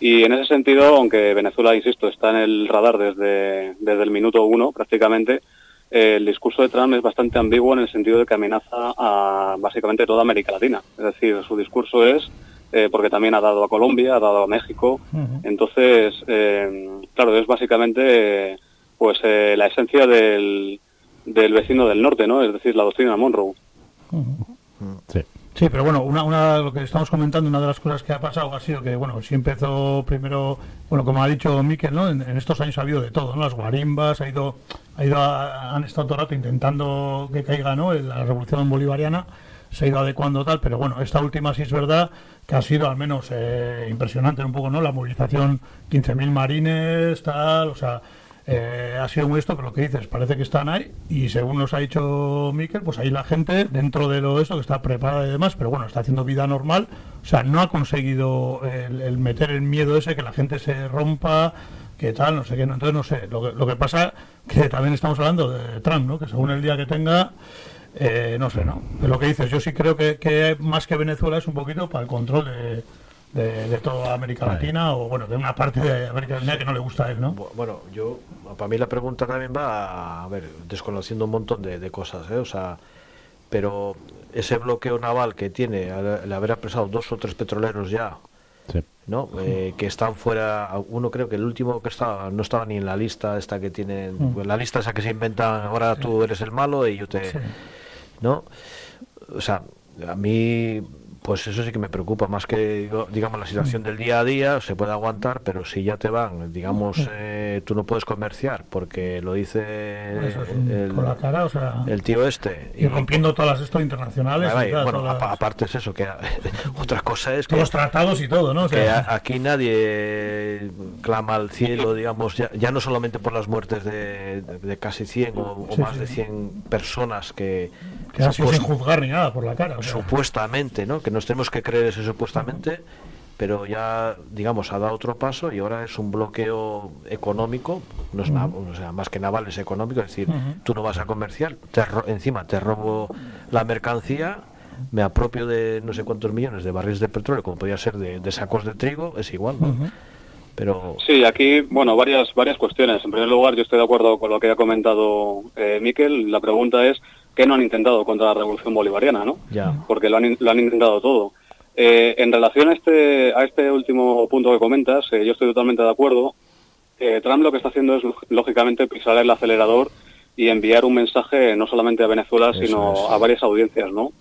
Speaker 10: Y en ese sentido, aunque Venezuela, insisto, está en el radar desde, desde el minuto uno prácticamente, el discurso de Trump es bastante ambiguo en el sentido de que amenaza a básicamente toda América Latina. Es decir, su discurso es eh, porque también ha dado a Colombia, ha dado a México. Entonces, eh, claro, es básicamente pues eh, la esencia del, del vecino del norte, ¿no? Es decir, la doctrina Monroe.
Speaker 4: Sí. Sí, pero bueno, una, una, lo que estamos comentando, una de las cosas que ha pasado ha sido que, bueno, sí empezó primero, bueno, como ha dicho Miquel, ¿no? En, estos años ha habido de todo, ¿no? Las guarimbas, ha ido, ha ido han estado todo el rato intentando que caiga, ¿no? La revolución bolivariana se ha ido adecuando tal, pero bueno, esta última sí es verdad que ha sido al menos eh, impresionante un poco, ¿no? La movilización, 15.000 marines, tal, o sea, eh, ha sido muy esto, pero lo que dices, parece que están ahí y según nos ha dicho Miquel, pues ahí la gente dentro de lo eso que está preparada y demás, pero bueno, está haciendo vida normal, o sea, no ha conseguido el, meter el miedo ese, que la gente se rompa, que tal, no sé qué, entonces no sé, lo que, lo que pasa que también estamos hablando de Trump, ¿no? Que según el día que tenga eh, no sé, ¿no? De lo que dices, yo sí creo que, más que Venezuela es un poquito para el control de, toda América Latina o, bueno, de una parte de América Latina que no le gusta a él, ¿no?
Speaker 5: Bueno, yo, para mí la pregunta también va a, ver, desconociendo un montón de, cosas, ¿eh? O sea, pero ese bloqueo naval que tiene, al, haber apresado dos o tres petroleros ya, ¿no? Eh, que están fuera, uno creo que el último que estaba, no estaba ni en la lista esta que tienen, mm. la lista esa que se inventan, ahora tú eres el malo y yo te... ¿no? O sea, a mí pues eso sí que me preocupa más que digamos la situación del día a día se puede aguantar pero si ya te van digamos eh, tú no puedes comerciar porque lo dice
Speaker 4: el, con la cara o sea
Speaker 5: el tío este
Speaker 4: y, rompiendo todas las estos internacionales
Speaker 5: bueno aparte es eso que otra cosa es
Speaker 4: que los tratados y todo no
Speaker 5: que aquí nadie clama al cielo digamos ya, no solamente por las muertes de, casi 100 o, más de 100 personas que
Speaker 4: que ha sin juzgar ni nada por la cara
Speaker 5: supuestamente no nos tenemos que creer eso supuestamente, pero ya, digamos, ha dado otro paso y ahora es un bloqueo económico, no es o sea, más que naval es económico, es decir, tú no vas a comerciar, te encima te robo la mercancía, me apropio de no sé cuántos millones de barriles de petróleo, como podría ser de, sacos de trigo, es igual, Pero...
Speaker 10: Sí, aquí, bueno, varias, varias cuestiones. En primer lugar, yo estoy de acuerdo con lo que ha comentado eh, Miquel. La pregunta es, que no han intentado contra la revolución bolivariana, ¿no? Porque lo han, lo han intentado todo. Eh, en relación a este, a este último punto que comentas, eh, yo estoy totalmente de acuerdo. Eh, Trump lo que está haciendo es, lógicamente, pisar el acelerador y enviar un mensaje no solamente a Venezuela, sino a varias audiencias, ¿no?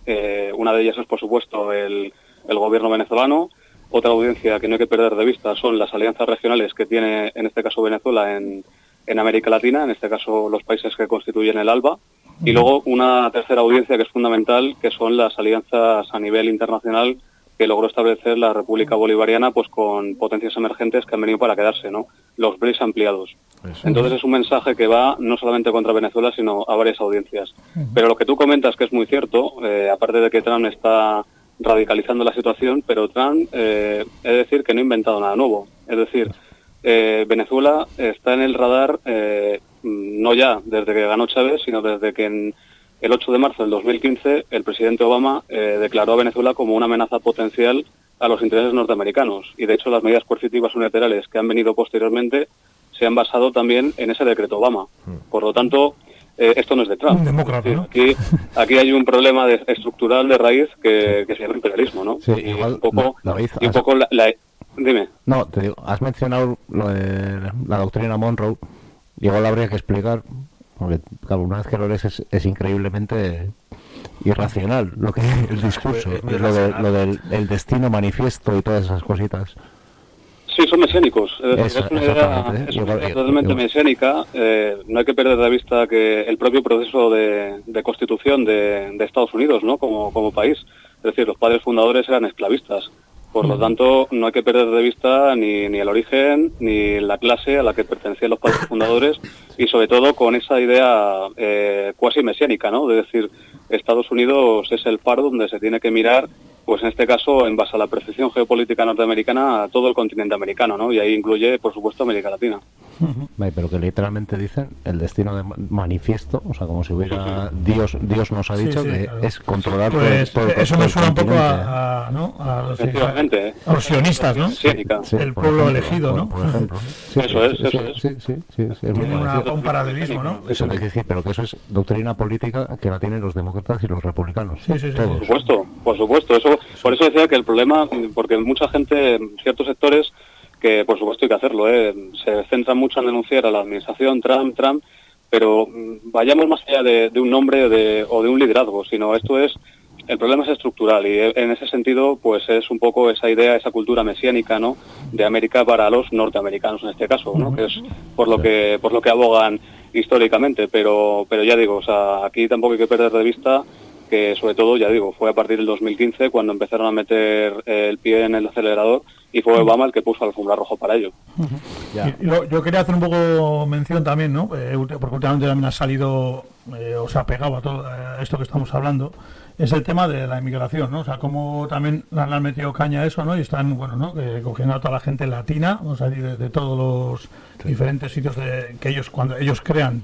Speaker 10: una de ellas es, por supuesto, el, el gobierno venezolano. Otra audiencia que no hay que perder de vista son las alianzas regionales que tiene, en este caso, Venezuela en, en América Latina, en este caso los países que constituyen el ALBA. Y luego una tercera audiencia que es fundamental, que son las alianzas a nivel internacional que logró establecer la República Bolivariana pues con potencias emergentes que han venido para quedarse, ¿no? Los BRICS ampliados. Entonces es un mensaje que va no solamente contra Venezuela, sino a varias audiencias. Pero lo que tú comentas, que es muy cierto, eh, aparte de que Trump está radicalizando la situación, pero Trump, eh, es decir, que no ha inventado nada nuevo. Es decir, eh, Venezuela está en el radar eh, no ya desde que ganó Chávez, sino desde que en el 8 de marzo del 2015 el presidente Obama eh, declaró a Venezuela como una amenaza potencial a los intereses norteamericanos. Y de hecho las medidas coercitivas unilaterales que han venido posteriormente se han basado también en ese decreto Obama. Por lo tanto, eh, esto no es de Trump. aquí, aquí hay un problema de- estructural de raíz que, que se llama imperialismo, ¿no?
Speaker 1: Sí,
Speaker 10: y
Speaker 1: igual,
Speaker 10: un poco,
Speaker 1: David,
Speaker 10: y un poco la, la- Dime.
Speaker 1: No, te digo, has mencionado lo de la doctrina Monroe. Igual habría que explicar, porque claro, una vez que lo lees es, es increíblemente irracional lo que el discurso,
Speaker 10: Es
Speaker 1: lo, de- lo del el destino manifiesto y todas esas cositas.
Speaker 10: Sí, son mesiánicos. Es, es una idea,
Speaker 1: exactamente.
Speaker 10: es una idea totalmente
Speaker 1: igual-
Speaker 10: mesiánica. Eh, no hay que perder de vista que el propio proceso de, de constitución de, de Estados Unidos, ¿no? Como, como país. Es decir, los padres fundadores eran esclavistas. Por lo tanto, no hay que perder de vista ni, ni el origen ni la clase a la que pertenecían los padres fundadores y sobre todo con esa idea eh, cuasi mesiánica, ¿no? De decir, Estados Unidos es el par donde se tiene que mirar, pues en este caso, en base a la percepción geopolítica norteamericana, a todo el continente americano, ¿no? Y ahí incluye, por supuesto, América Latina.
Speaker 1: Vale, Pero que literalmente dicen el destino de ma- manifiesto, o sea, como si hubiera Dios Dios nos ha dicho
Speaker 4: sí,
Speaker 1: que
Speaker 4: claro.
Speaker 1: es controlar todo-
Speaker 4: Pues
Speaker 1: todo,
Speaker 4: eso
Speaker 1: todo
Speaker 4: me suena un poco a, a, ¿no? a los, a los sionistas, ¿no?
Speaker 1: Sí,
Speaker 4: el pueblo
Speaker 1: ejemplo,
Speaker 4: elegido,
Speaker 1: por-
Speaker 4: ¿no?
Speaker 1: por ejemplo. Sí,
Speaker 10: Eso es, eso
Speaker 1: sí,
Speaker 10: es.
Speaker 1: Sí, sí, sí, sí, es muy
Speaker 4: Tiene una-
Speaker 1: parecido.
Speaker 4: un paralelismo, ¿no?
Speaker 1: Eso es decir, pero que eso es doctrina política que la tienen los demócratas y los republicanos.
Speaker 4: Sí, sí, sí.
Speaker 1: Todos.
Speaker 10: Por supuesto, por supuesto. Eso, por eso decía que el problema, porque mucha gente, ciertos sectores, que por supuesto hay que hacerlo, ¿eh? se centran mucho en denunciar a la administración Trump, Trump, pero mm, vayamos más allá de, de un nombre de- o de un liderazgo, sino esto es, el problema es estructural y eh, en ese sentido, pues es un poco esa idea, esa cultura mesiánica, ¿no? De América para los norteamericanos en este caso, ¿no? Que es por lo que, por lo que abogan históricamente, pero, pero ya digo, o sea, aquí tampoco hay que perder de vista que sobre todo, ya digo, fue a partir del 2015 cuando empezaron a meter eh, el pie en el acelerador y fue Obama el que puso la alfombra rojo para ello.
Speaker 4: Y- y lo- yo quería hacer un poco mención también, ¿no? Eh, porque últimamente también ha salido, eh, o se ha pegado a todo eh, esto que estamos hablando, es el tema de la inmigración, ¿no? O sea, cómo también le han metido caña a eso, ¿no? Y están, bueno, ¿no? Que cogiendo a toda la gente latina, o sea, de, de todos los diferentes sitios de, que ellos, cuando ellos crean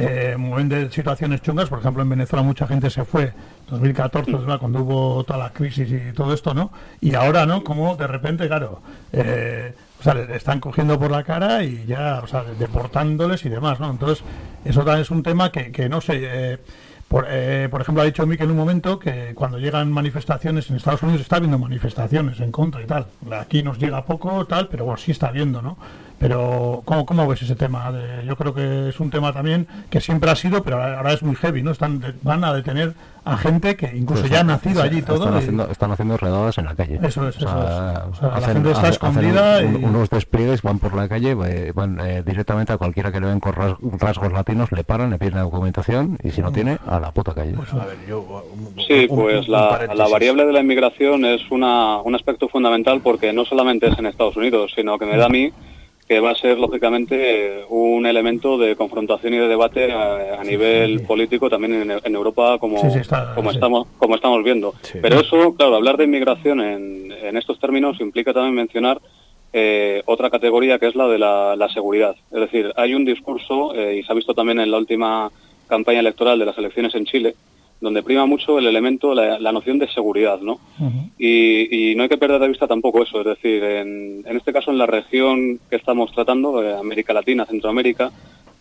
Speaker 4: eh, momento de situaciones chungas, por ejemplo, en Venezuela mucha gente se fue, 2014, ¿verdad? cuando hubo toda la crisis y todo esto, ¿no? Y ahora, ¿no? Como de repente, claro, eh, o sea, le están cogiendo por la cara y ya, o sea, deportándoles y demás, ¿no? Entonces, eso también es un tema que, que no sé, eh, por, eh, por ejemplo, ha dicho Mick en un momento que cuando llegan manifestaciones en Estados Unidos está habiendo manifestaciones en contra y tal. Aquí nos llega poco, tal, pero bueno, sí está habiendo, ¿no? Pero, ¿cómo, cómo ves ese tema? De- yo creo que es un tema también que siempre ha sido, pero ahora es muy heavy, ¿no? Están, de- van a detener a gente que incluso
Speaker 1: Pues,
Speaker 4: ya ha nacido
Speaker 1: sea,
Speaker 4: allí todo.
Speaker 1: Están
Speaker 4: y-
Speaker 1: haciendo, están haciendo redadas en la calle.
Speaker 4: Eso es,
Speaker 1: O sea,
Speaker 4: eso es. O sea, la gente está
Speaker 1: hacen
Speaker 4: escondida
Speaker 1: un-
Speaker 4: y-
Speaker 1: unos despliegues, van por la calle, van eh, directamente a cualquiera que le ven con ras- rasgos latinos, le paran, le piden la documentación y si no tiene, a la puta calle.
Speaker 5: A ver, yo... un-
Speaker 10: Sí,
Speaker 5: un-
Speaker 10: pues
Speaker 5: un
Speaker 10: la, la variable de la inmigración es una, un aspecto fundamental porque no solamente es en Estados Unidos, sino que me da a mí que va a ser lógicamente un elemento de confrontación y de debate a, a nivel político también en, en Europa como,
Speaker 4: Sí, sí, está-
Speaker 10: como estamos como estamos viendo. Pero eso, claro, hablar de inmigración en, en estos términos implica también mencionar eh, otra categoría que es la de la, la seguridad. Es decir, hay un discurso, eh, y se ha visto también en la última campaña electoral de las elecciones en Chile, donde prima mucho el elemento, la, la noción de seguridad, ¿no? Y, y no hay que perder de vista tampoco eso, es decir, en, en este caso en la región que estamos tratando, eh, América Latina, Centroamérica,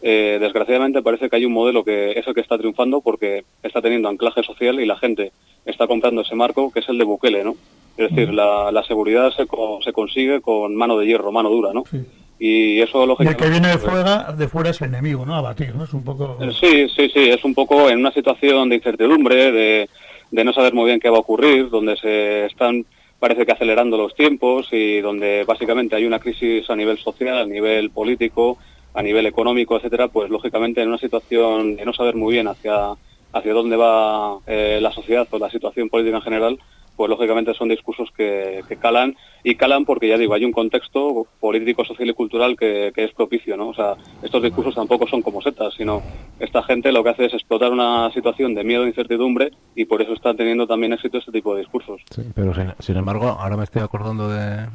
Speaker 10: eh, desgraciadamente parece que hay un modelo que es el que está triunfando porque está teniendo anclaje social y la gente está comprando ese marco que es el de Bukele, ¿no? Es decir, la, la seguridad se, co- se consigue con mano de hierro, mano dura, ¿no?
Speaker 4: Sí.
Speaker 10: Y eso
Speaker 4: Y el
Speaker 10: lógicamente...
Speaker 4: que viene de
Speaker 10: pues,
Speaker 4: fuera, de fuera es el enemigo, ¿no? A batir, ¿no? Es un poco...
Speaker 10: Sí, sí, sí, es un poco en una situación de incertidumbre, de, de no saber muy bien qué va a ocurrir, donde se están, parece que acelerando los tiempos y donde básicamente hay una crisis a nivel social, a nivel político, a nivel económico, etcétera, pues lógicamente en una situación de no saber muy bien hacia, hacia dónde va eh, la sociedad o la situación política en general, pues lógicamente son discursos que, calan y calan porque ya digo, hay un contexto político, social y cultural que, es propicio, ¿no? O sea, estos discursos tampoco son como setas, sino esta gente lo que hace es explotar una situación de miedo e incertidumbre y por eso está teniendo también éxito este tipo de discursos.
Speaker 1: Pero sin, embargo, ahora me estoy acordando de...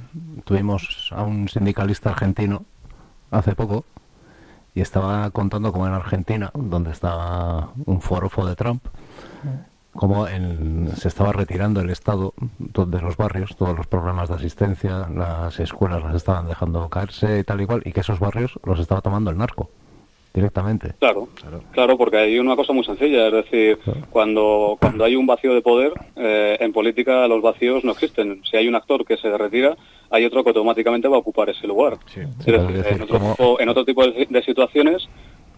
Speaker 1: Tuvimos a un sindicalista argentino hace poco y estaba contando como en Argentina, donde estaba un forofo de Trump, como se estaba retirando el Estado de los barrios, todos los programas de asistencia, las escuelas las estaban dejando caerse y tal y cual, y que esos barrios los estaba tomando el narco directamente.
Speaker 10: Claro, claro, porque hay una cosa muy sencilla, es decir, cuando, cuando hay un vacío de poder, eh, en política los vacíos no existen. Si hay un actor que se retira, hay otro que automáticamente va a ocupar ese lugar. en, otro, tipo de, situaciones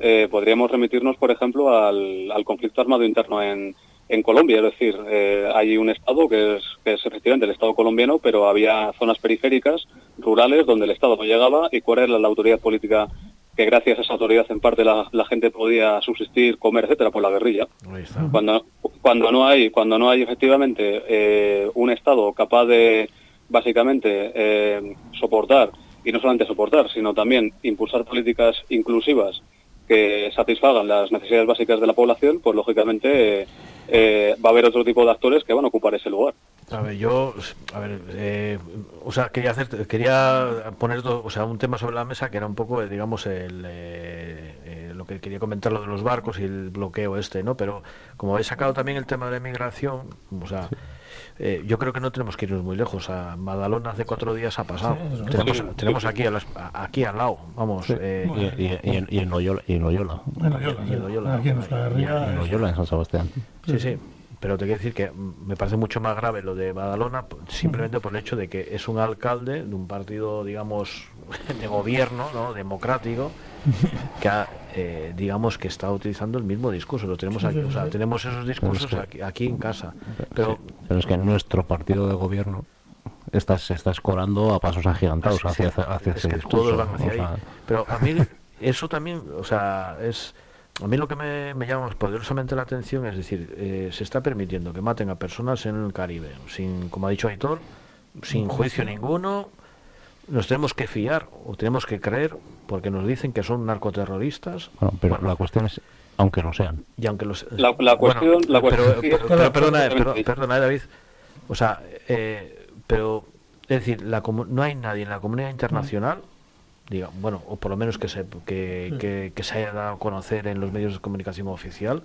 Speaker 10: eh, podríamos remitirnos, por ejemplo, al, al conflicto armado interno en, en Colombia, es decir, eh, hay un estado que es, que es efectivamente el estado colombiano, pero había zonas periféricas, rurales, donde el estado no llegaba y cuál era la autoridad política que gracias a esa autoridad en parte la, gente podía subsistir, comer, etcétera, por la guerrilla. Cuando, cuando no hay, cuando no hay efectivamente eh, un estado capaz de básicamente eh, soportar y no solamente soportar, sino también impulsar políticas inclusivas que satisfagan las necesidades básicas de la población, pues lógicamente eh, va a haber otro tipo de actores que van a ocupar ese lugar.
Speaker 5: A ver, yo, a ver, eh, o sea, quería hacer, quería poner, o sea, un tema sobre la mesa que era un poco, digamos, el, eh, lo que quería comentar lo de los barcos y el bloqueo este, ¿no? Pero como habéis sacado también el tema de la inmigración, o sea, eh, yo creo que no tenemos que irnos muy lejos. A Madalona hace cuatro días ha pasado. tenemos, aquí, aquí al lado, vamos.
Speaker 1: Eh, y, en Loyola. Y en Loyola. en San Sebastián.
Speaker 5: Sí, sí. Pero te quiero decir que me parece mucho más grave lo de Badalona simplemente por el hecho de que es un alcalde de un partido, digamos, de gobierno, ¿no? democrático, que eh, digamos que está utilizando el mismo discurso. Lo tenemos aquí, o sea, tenemos esos discursos aquí, en casa. Pero,
Speaker 1: pero es que nuestro partido de gobierno está, se está escorando a pasos agigantados hacia, hacia ese discurso.
Speaker 5: Pero a mí eso también, o sea, es a mí lo que me, llama poderosamente la atención es decir, eh, se está permitiendo que maten a personas en el Caribe, sin, como ha dicho Aitor, sin juicio ninguno. Nos tenemos que fiar o tenemos que creer porque nos dicen que son narcoterroristas.
Speaker 1: Bueno, pero la cuestión es, aunque no sean.
Speaker 5: Y aunque los,
Speaker 10: la, la cuestión, la cuestión
Speaker 5: pero, perdona, perdona, David. O sea, eh, pero es decir, la, no hay nadie en la comunidad internacional diga, bueno, o por lo menos que se, que, que, se haya dado a conocer en los medios de comunicación oficial,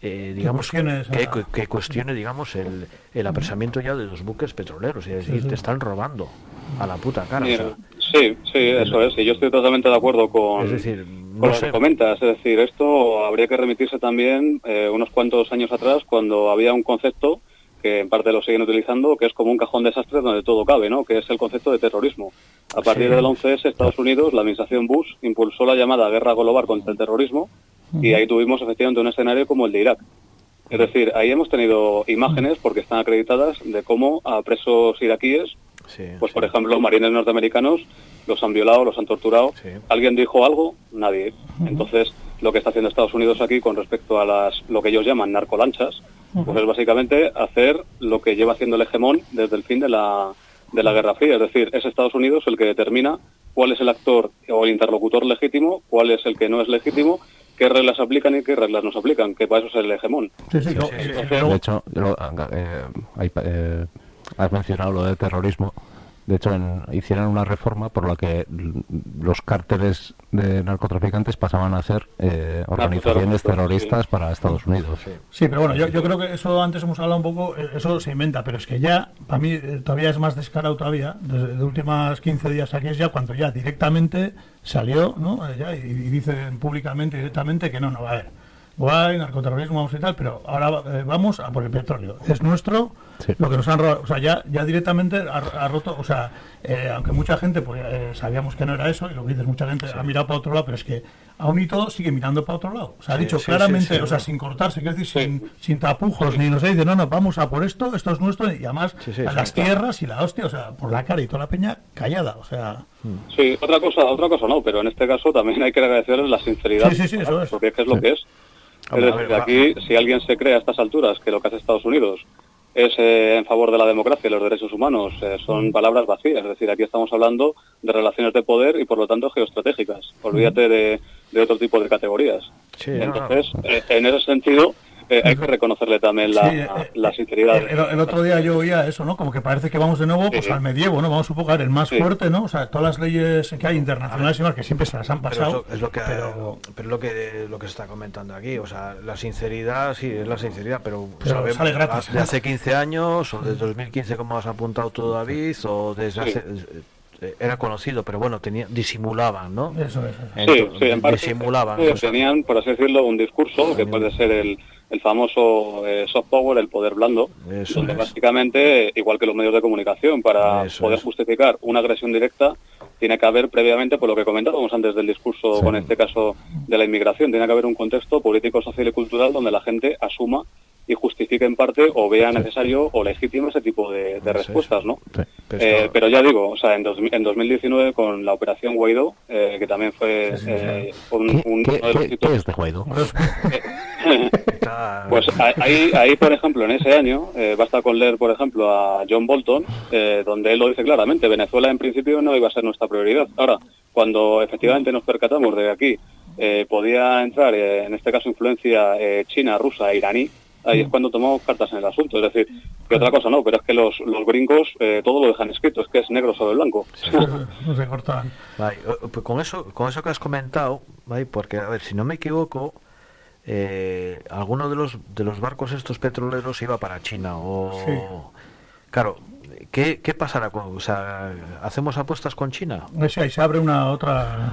Speaker 5: eh, digamos, que, que, cuestione, digamos, el, el apresamiento ya de los buques petroleros, es decir, te están robando a la puta cara.
Speaker 10: sí, sí, eso es, y yo estoy totalmente de acuerdo con, decir, lo que comentas, es decir, esto habría que remitirse también eh, unos cuantos años atrás cuando había un concepto que en parte lo siguen utilizando, que es como un cajón desastre donde todo cabe, ¿no? que es el concepto de terrorismo. A partir del 11S, Estados Unidos, la administración Bush impulsó la llamada guerra global contra el terrorismo y ahí tuvimos efectivamente un escenario como el de Irak. Es decir, ahí hemos tenido imágenes, porque están acreditadas, de cómo a presos iraquíes, pues por ejemplo, marines norteamericanos, los han violado, los han torturado. ¿Alguien dijo algo? Nadie. Entonces, lo que está haciendo Estados Unidos aquí con respecto a las lo que ellos llaman narcolanchas, pues es básicamente hacer lo que lleva haciendo el hegemón desde el fin de la, de la Guerra Fría. Es decir, es Estados Unidos el que determina cuál es el actor o el interlocutor legítimo, cuál es el que no es legítimo, qué reglas aplican y qué reglas no se aplican, que para eso es el hegemón.
Speaker 1: Sí, sí, de hecho, eh, eh, has mencionado lo del terrorismo de hecho, hicieron una reforma por la que los cárteles de narcotraficantes pasaban a ser eh, organizaciones terroristas para Estados Unidos.
Speaker 4: Sí, pero bueno, yo, yo, creo que eso antes hemos hablado un poco, eh, eso se inventa, pero es que ya, para mí, eh, todavía es más descarado todavía, desde los últimos 15 días aquí es ya cuando ya directamente salió, ¿no? y, y dicen públicamente, directamente que no, no va a haber guay, narcoterrorismo, vamos y tal, pero ahora eh, vamos a por el petróleo. Es nuestro, lo que nos han robado, o sea, ya, ya directamente ha, roto, o sea, eh, aunque mucha gente, pues eh, sabíamos que no era eso, y lo que dices, mucha gente ha mirado para otro lado, pero es que aún y todo sigue mirando para otro lado. O sea, ha dicho claramente, o sea, sin cortarse, quiero decir, sin, sin tapujos, ni no sé, dice, no, no, vamos a por esto, esto es nuestro, y además a las tierras y la hostia, o sea, por la cara y toda la peña callada, o sea...
Speaker 10: Sí, otra cosa, otra cosa no, pero en este caso también hay que agradecerles la sinceridad, sí, sí, sí, eso es. porque es, es lo que es. Es decir, aquí, si alguien se cree a estas alturas que lo que hace Estados Unidos es eh, en favor de la democracia y los derechos humanos. Eh, son palabras vacías. Es decir, aquí estamos hablando de relaciones de poder y por lo tanto geoestratégicas. Olvídate de, de otro tipo de categorías. Entonces, eh, en ese sentido, eh, hay que reconocerle también la,
Speaker 4: Sí, eh,
Speaker 10: la sinceridad.
Speaker 4: El, el otro día yo oía eso, ¿no? Como que parece que vamos de nuevo pues, al medievo, ¿no? Vamos a ver el más
Speaker 10: Sí.
Speaker 4: fuerte, ¿no? O sea, todas las leyes que hay internacionales y más, que siempre se las han
Speaker 5: Pero
Speaker 4: pasado.
Speaker 5: eso es lo que,
Speaker 4: pero-
Speaker 5: pero lo que lo que se está comentando aquí, o sea, la sinceridad sí es la sinceridad, pero,
Speaker 4: Pero
Speaker 5: sabemos
Speaker 4: sale gratis,
Speaker 5: de hace 15 años o desde 2015 como has apuntado tú David o desde
Speaker 10: Sí.
Speaker 5: hace eh, era conocido, pero bueno, tenía disimulaban, ¿no?
Speaker 4: Eso es.
Speaker 10: Sí, sí, en parte
Speaker 5: disimulaban.
Speaker 10: eh,
Speaker 5: sea,
Speaker 10: tenían, por así decirlo, un discurso que puede ser el, el famoso eh, soft power, el poder blando,
Speaker 5: Eso
Speaker 10: donde
Speaker 5: es.
Speaker 10: básicamente, eh, igual que los medios de comunicación, para
Speaker 5: Eso
Speaker 10: poder
Speaker 5: es.
Speaker 10: justificar una agresión directa, tiene que haber previamente, por lo que comentábamos antes del discurso, con este caso de la inmigración, tiene que haber un contexto político, social y cultural donde la gente asuma y justifique en parte o vea necesario o legítimo ese tipo de, de respuestas, ¿no?
Speaker 1: Sí.
Speaker 5: pero
Speaker 10: Eh, pero ya digo, o sea, en, dos- en 2019 con la operación Guaidó, eh, que también fue
Speaker 4: Sí, sí,
Speaker 10: eh, un,
Speaker 1: ¿Qué,
Speaker 10: un-
Speaker 1: qué-
Speaker 10: uno de los
Speaker 1: qué-
Speaker 10: hitos-
Speaker 1: qué es de Guaidó?
Speaker 10: Pues a- ahí, ahí, por ejemplo, en ese año, eh, basta con leer, por ejemplo, a John Bolton, eh, donde él lo dice claramente, Venezuela en principio no iba a ser nuestra prioridad. Ahora, cuando efectivamente nos percatamos de que aquí eh, podía entrar, eh, en este caso, influencia eh, china, rusa e iraní, ahí es cuando tomamos cartas en el asunto. Es decir, que otra cosa no, pero es que los, los gringos eh, todo lo dejan escrito, es que es negro sobre blanco.
Speaker 4: no se cortan.
Speaker 5: Vale, o- pues con eso, con eso que has comentado, ¿vale? porque a ver, si no me equivoco, eh, alguno de los de los barcos estos petroleros iba para China o
Speaker 4: Sí.
Speaker 5: claro, ¿qué, qué pasará con, o sea, hacemos apuestas con China?
Speaker 4: No sé, ahí se abre una otra.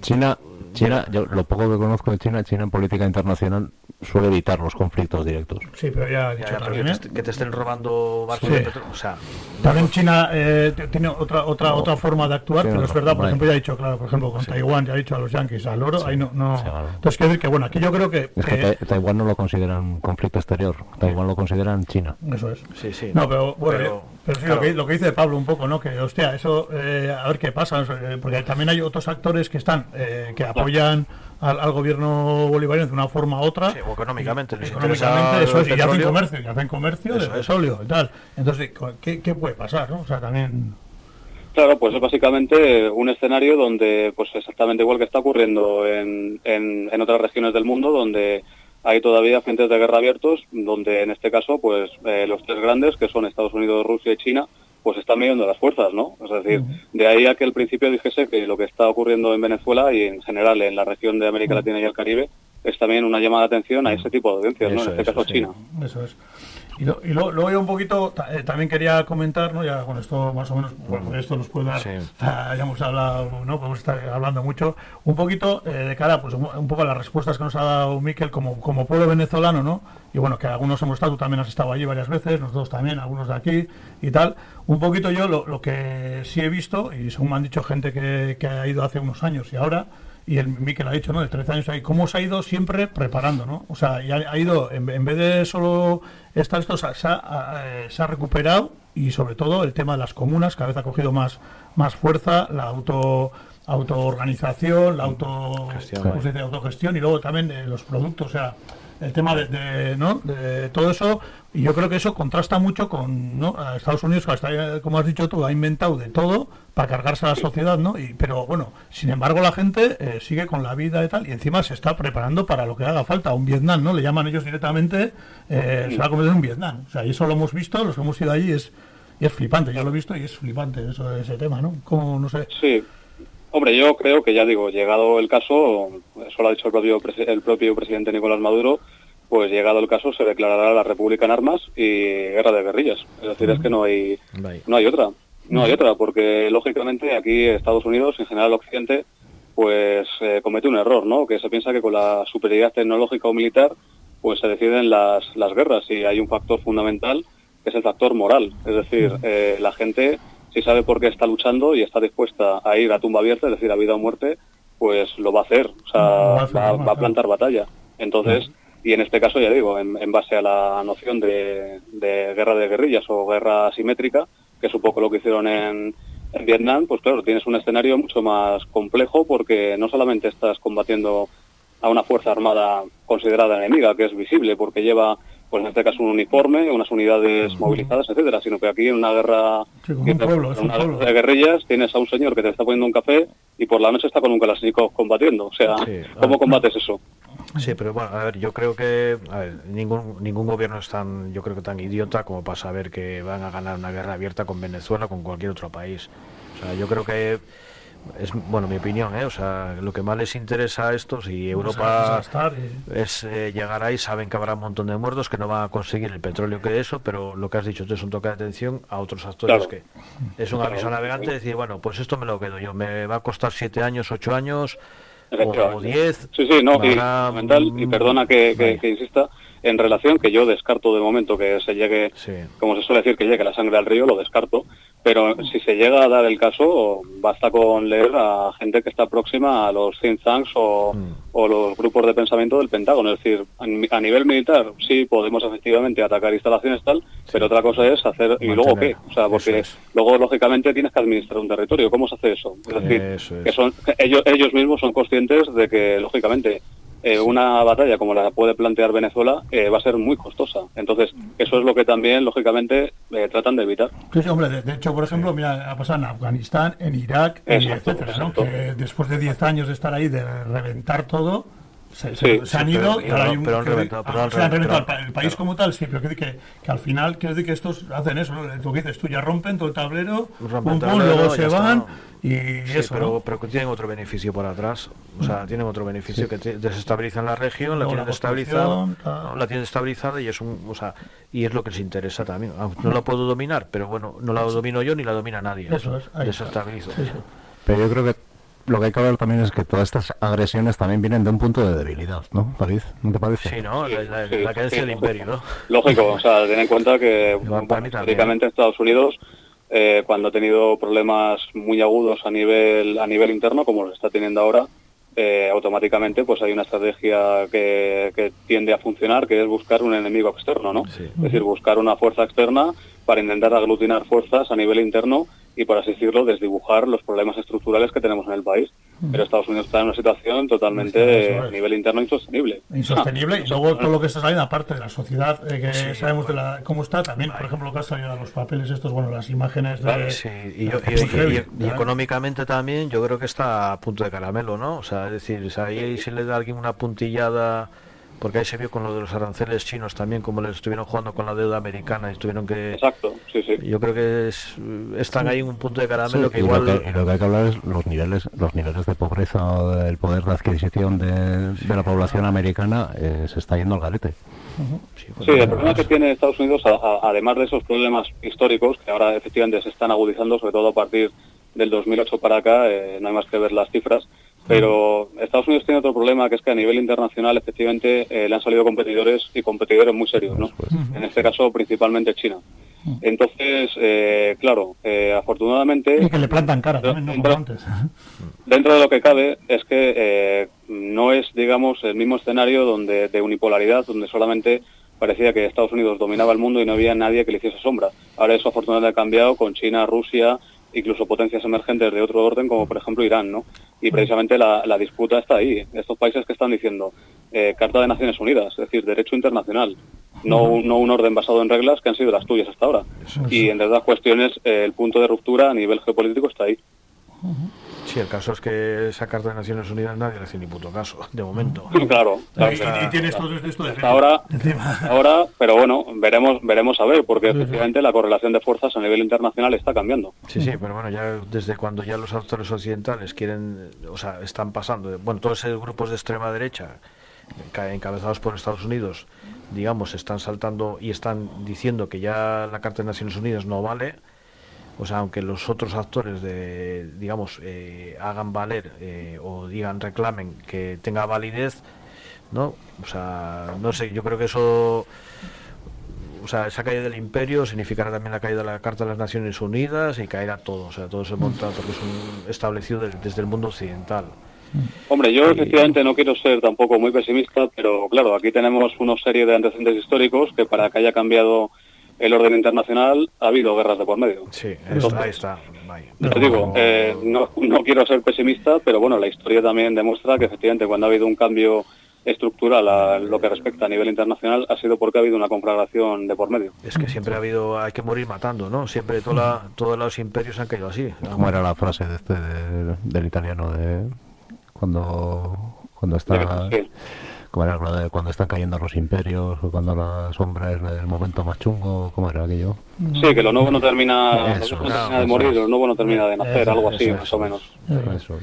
Speaker 1: China, China, yo lo poco que conozco de China, China en política internacional suele evitar los conflictos directos.
Speaker 4: Sí, pero ya he
Speaker 5: Ya,
Speaker 4: dicho
Speaker 5: ya,
Speaker 4: también,
Speaker 5: que,
Speaker 4: ¿eh?
Speaker 5: te, est- que te estén robando barcos
Speaker 4: Sí.
Speaker 5: de petróleo, o sea,
Speaker 4: También China eh, tiene otra otra otra forma de actuar,
Speaker 1: Sí,
Speaker 4: pero
Speaker 1: no,
Speaker 4: es verdad, por ejemplo, ya ha dicho, claro, por ejemplo, con Taiwán, ya ha dicho a los yanquis, al oro, ahí no. no.
Speaker 1: sí, claro.
Speaker 4: Entonces, quiero decir que, bueno, aquí yo creo que.
Speaker 1: Es que Tai- Taiwán no lo consideran conflicto exterior, Taiwán lo consideran China.
Speaker 4: Eso es.
Speaker 5: sí, sí.
Speaker 4: No, pero bueno,
Speaker 5: Pero,
Speaker 4: yo- pero sí,
Speaker 5: claro.
Speaker 4: lo, que, lo que dice Pablo un poco, ¿no? Que, hostia, eso, eh, a ver qué pasa, eh, porque también hay otros actores que están, eh, que apoyan al, al gobierno bolivariano de una forma u otra.
Speaker 5: Sí, o económicamente, les
Speaker 4: económicamente, eso es, y hacen comercio, y hacen comercio
Speaker 5: Eso
Speaker 4: de
Speaker 5: es.
Speaker 4: petróleo y tal. Entonces, ¿qué, qué puede pasar, no? O sea, también...
Speaker 10: Claro, pues es básicamente un escenario donde, pues exactamente igual que está ocurriendo en, en, en otras regiones del mundo, donde hay todavía frentes de guerra abiertos, donde en este caso, pues eh, los tres grandes, que son Estados Unidos, Rusia y China, pues están midiendo las fuerzas, ¿no? Es decir, de ahí a que al principio dijese que lo que está ocurriendo en Venezuela y en general en la región de América Latina y el Caribe es también una llamada de atención a ese tipo de audiencias, ¿no? En este
Speaker 5: es,
Speaker 10: caso
Speaker 5: sí.
Speaker 10: China.
Speaker 4: Eso es. Y, lo- y lo- luego yo un poquito, eh, también quería comentar, ¿no? Ya con esto más o menos, bueno, esto nos puede dar,
Speaker 5: Sí.
Speaker 4: ya hemos hablado, ¿no? Podemos estar hablando mucho, un poquito eh, de cara, pues un, un poco a las respuestas que nos ha dado Miquel como, como pueblo venezolano, ¿no? Y bueno, que algunos hemos estado, tú también has estado allí varias veces, nosotros también, algunos de aquí y tal. Un poquito yo lo, lo que sí he visto, y según me han dicho gente que, que ha ido hace unos años y ahora, y el Miquel ha dicho, ¿no? De 13 años ahí, cómo se ha ido siempre preparando, ¿no? O sea, y ha, ha ido, en, en vez de solo estar esto, se ha, eh, se ha recuperado y sobre todo el tema de las comunas, cada vez ha cogido más, más fuerza, la auto autoorganización, la auto. ¿cómo se dice? autogestión y luego también de los productos, o sea, el tema de, de, ¿no? de todo eso, y yo creo que eso contrasta mucho con ¿no? Estados Unidos, que hasta, como has dicho tú, ha inventado de todo para cargarse a la sociedad, ¿no? Y, pero bueno, sin embargo la gente eh, sigue con la vida y tal, y encima se está preparando para lo que haga falta, un Vietnam, ¿no? Le llaman ellos directamente, eh, se va a convertir en un Vietnam. O sea, y eso lo hemos visto, los que hemos ido allí, es, y es flipante, yo lo he visto y es flipante eso, ese tema, ¿no? Como, no sé...
Speaker 10: Sí. Hombre, yo creo que ya digo, llegado el caso, eso lo ha dicho el propio, el propio presidente Nicolás Maduro, pues llegado el caso se declarará la República en armas y guerra de guerrillas. Es decir, es que no hay, no hay otra. No hay otra, porque lógicamente aquí Estados Unidos, en general Occidente, pues eh, comete un error, ¿no? Que se piensa que con la superioridad tecnológica o militar, pues se deciden las, las guerras y hay un factor fundamental que es el factor moral. Es decir, eh, la gente, si sabe por qué está luchando y está dispuesta a ir a tumba abierta, es decir, a vida o muerte, pues lo va a hacer, o sea,
Speaker 4: Lo va a hacer,
Speaker 10: va,
Speaker 4: claro.
Speaker 10: va a plantar batalla. Entonces, y en este caso, ya digo, en, en base a la noción de, de guerra de guerrillas o guerra asimétrica, que es un poco lo que hicieron en, en Vietnam, pues claro, tienes un escenario mucho más complejo porque no solamente estás combatiendo a una fuerza armada considerada enemiga, que es visible porque lleva pues en este caso un uniforme, unas unidades movilizadas, etcétera, sino que aquí en una guerra,
Speaker 4: Sí, como un
Speaker 10: que-
Speaker 4: pueblo, es
Speaker 10: en
Speaker 4: un
Speaker 10: una
Speaker 4: pueblo.
Speaker 10: guerra de guerrillas tienes a un señor que te está poniendo un café y por la noche está con un Kalashnikov combatiendo. O sea,
Speaker 5: Sí,
Speaker 10: ¿cómo
Speaker 5: ah.
Speaker 10: combates eso?
Speaker 5: Sí, pero bueno, a ver, yo creo que a ver, ningún ningún gobierno es tan, yo creo que tan idiota como para saber que van a ganar una guerra abierta con Venezuela o con cualquier otro país. O sea, yo creo que es, bueno, mi opinión, ¿eh? O sea, lo que más les interesa a estos y Europa
Speaker 4: gastar
Speaker 5: es eh, llegar ahí, saben que habrá un montón de muertos, que no van a conseguir el petróleo que eso, pero lo que has dicho es un toque de atención a otros actores
Speaker 10: Claro.
Speaker 5: que es un aviso
Speaker 10: Claro,
Speaker 5: navegante decir, bueno, pues esto me lo quedo yo, me va a costar siete años, ocho años o
Speaker 10: Efectivamente.
Speaker 5: diez.
Speaker 10: Sí, sí, no, y,
Speaker 5: habrá,
Speaker 10: fundamental, y
Speaker 5: mm,
Speaker 10: perdona que, que-
Speaker 5: vaya.
Speaker 10: que insista, en relación que yo descarto de momento que se llegue,
Speaker 5: Sí.
Speaker 10: como se suele decir, que llegue la sangre al río, lo descarto, pero si se llega a dar el caso, basta con leer a gente que está próxima a los think tanks o,
Speaker 5: Mm.
Speaker 10: o los grupos de pensamiento del Pentágono. Es decir, a, ni- a nivel militar sí podemos efectivamente atacar instalaciones tal, pero otra cosa es hacer, ¿y luego qué? O sea, porque
Speaker 5: es.
Speaker 10: luego lógicamente tienes que administrar un territorio. ¿Cómo se hace eso? Es decir,
Speaker 5: Eso es.
Speaker 10: que son ellos ellos mismos son conscientes de que lógicamente eh, una batalla como la puede plantear Venezuela eh, va a ser muy costosa. Entonces, eso es lo que también, lógicamente, eh, tratan de evitar.
Speaker 4: Sí, hombre, de, de hecho, por ejemplo, mira, ha pasado en Afganistán, en Irak,
Speaker 10: Exacto,
Speaker 4: etcétera. Que después de 10 años de estar ahí, de reventar todo, se,
Speaker 10: Sí,
Speaker 4: se- se han
Speaker 5: sí,
Speaker 4: ido
Speaker 5: pero-
Speaker 4: y ahora hay un...
Speaker 5: pero han
Speaker 4: que-
Speaker 5: reventado, pero
Speaker 4: ah,
Speaker 5: han
Speaker 4: se han reventado el, pa- el país como tal, sí, pero que, que, que al final, quiero decir que estos hacen eso, ¿no? Lo que dices tú, ya rompen todo el tablero,
Speaker 5: Rompen
Speaker 4: pum,
Speaker 5: tablero,
Speaker 4: luego se
Speaker 5: está.
Speaker 4: van, y
Speaker 5: Sí,
Speaker 4: eso,
Speaker 5: pero,
Speaker 4: ¿no?
Speaker 5: pero que tienen otro beneficio por atrás. O sea, tienen otro beneficio que te- desestabilizan la región, la
Speaker 4: Luego
Speaker 5: tienen estabilizada. ¿no? la tienen estabilizada y es un, o sea, y es lo que les interesa también. No la puedo dominar, pero bueno, no la domino yo ni la domina nadie.
Speaker 4: Eso es.
Speaker 5: Desestabilizo.
Speaker 4: Sí, sí.
Speaker 1: Pero yo creo que lo que hay que hablar también es que todas estas agresiones también vienen de un punto de debilidad, ¿no, París? ¿No te parece?
Speaker 5: Sí, ¿no? La, la,
Speaker 10: Sí,
Speaker 5: la cadencia
Speaker 10: sí.
Speaker 5: del imperio, ¿no?
Speaker 10: Lógico, o sea, ten en cuenta que históricamente Estados Unidos, eh, cuando ha tenido problemas muy agudos a nivel a nivel interno, como los está teniendo ahora, eh, automáticamente pues hay una estrategia que, que tiende a funcionar, que es buscar un enemigo externo, ¿no?
Speaker 5: Sí.
Speaker 10: Es decir, buscar una fuerza externa para intentar aglutinar fuerzas a nivel interno y, por así decirlo, desdibujar los problemas estructurales que tenemos en el país. Pero Estados Unidos está en una situación totalmente a nivel interno insostenible.
Speaker 4: insostenible y luego todo lo que está saliendo aparte de la sociedad eh, que
Speaker 5: Sí,
Speaker 4: sabemos de la, cómo está también por ejemplo lo que ha salido de los papeles estos bueno las imágenes de
Speaker 5: Sí, y, yo-
Speaker 4: de-
Speaker 5: y- y-
Speaker 4: heavy,
Speaker 5: y- y
Speaker 4: ¿verdad?
Speaker 5: económicamente también yo creo que está a punto de caramelo, ¿no? O sea, es decir, si ahí se le da a alguien una puntillada, porque ahí se vio con lo de los aranceles chinos también, como les estuvieron jugando con la deuda americana y tuvieron que...
Speaker 10: Exacto, sí, sí.
Speaker 5: Yo creo que es- están ahí en un punto de caramelo
Speaker 1: Sí,
Speaker 5: que igual...
Speaker 1: lo que, y lo que hay que hablar es los niveles los niveles de pobreza o del poder de adquisición de, de la población americana eh, se está yendo al garete.
Speaker 5: Sí, pues,
Speaker 10: Sí, el problema que tiene Estados Unidos, a- a- además de esos problemas históricos que ahora efectivamente se están agudizando, sobre todo a partir del 2008 para acá, eh, no hay más que ver las cifras, pero Estados Unidos tiene otro problema que es que a nivel internacional efectivamente eh, le han salido competidores y competidores muy serios, ¿no? En este caso principalmente China. Entonces, eh, claro, eh, afortunadamente...
Speaker 4: y que le plantan cara también no
Speaker 10: Dentro-
Speaker 4: antes
Speaker 10: Dentro de lo que cabe es que eh, no es, digamos, el mismo escenario donde de unipolaridad, donde solamente parecía que Estados Unidos dominaba el mundo y no había nadie que le hiciese sombra. Ahora eso afortunadamente ha cambiado con China, Rusia, incluso potencias emergentes de otro orden, como por ejemplo Irán, ¿no? Y precisamente la, la disputa está ahí. Estos países que están diciendo eh, Carta de Naciones Unidas, es decir, derecho internacional, no, un- no un orden basado en reglas que han sido las tuyas hasta ahora. Y entre otras cuestiones, eh, el punto de ruptura a nivel geopolítico está ahí.
Speaker 5: Sí, el caso es que esa Carta de Naciones Unidas nadie le hace ni puto caso, de momento.
Speaker 10: Claro, claro.
Speaker 4: y, y tienes todo esto de
Speaker 10: Hasta ahora, ahora, pero bueno, veremos, veremos a ver, porque efectivamente la correlación de fuerzas a nivel internacional está cambiando.
Speaker 5: Sí, sí, pero bueno, ya desde cuando ya los autores occidentales quieren, o sea, están pasando, bueno, todos esos grupos de extrema derecha ca- encabezados por Estados Unidos, digamos, están saltando y están diciendo que ya la Carta de Naciones Unidas no vale, o sea, aunque los otros actores de, digamos, eh, hagan valer eh, o digan, reclamen que tenga validez, ¿no? O sea, no sé, yo creo que eso o sea, esa caída del imperio significará también la caída de la Carta de las Naciones Unidas y caerá todo, o sea, todo ese montato que es un- establecido de- desde el mundo occidental.
Speaker 10: Hombre, yo efectivamente no quiero ser tampoco muy pesimista, pero claro, aquí tenemos una serie de antecedentes históricos que para que haya cambiado el orden internacional ha habido guerras de por medio.
Speaker 5: Sí, ahí
Speaker 10: Entonces,
Speaker 5: está, ahí está.
Speaker 10: Te digo, eh, no, no quiero ser pesimista, pero bueno, la historia también demuestra que efectivamente cuando ha habido un cambio estructural a lo que respecta a nivel internacional ha sido porque ha habido una conflagración de por medio.
Speaker 5: Es que siempre ha habido, hay que morir matando, ¿no? Siempre toda la- todos los imperios han caído así.
Speaker 1: ¿Cómo era la frase de este, de- del italiano de cuando cuando está
Speaker 10: Sí.
Speaker 1: Cómo era lo de cuando están cayendo los imperios o cuando la sombra es el momento más chungo cómo era aquello
Speaker 10: Sí, que lo nuevo no termina,
Speaker 1: Eso,
Speaker 10: no
Speaker 1: eso
Speaker 10: de morir,
Speaker 1: es.
Speaker 10: lo nuevo no termina de nacer,
Speaker 4: Eso,
Speaker 10: algo así,
Speaker 1: eso,
Speaker 10: más
Speaker 1: eso
Speaker 10: o menos.
Speaker 1: eso es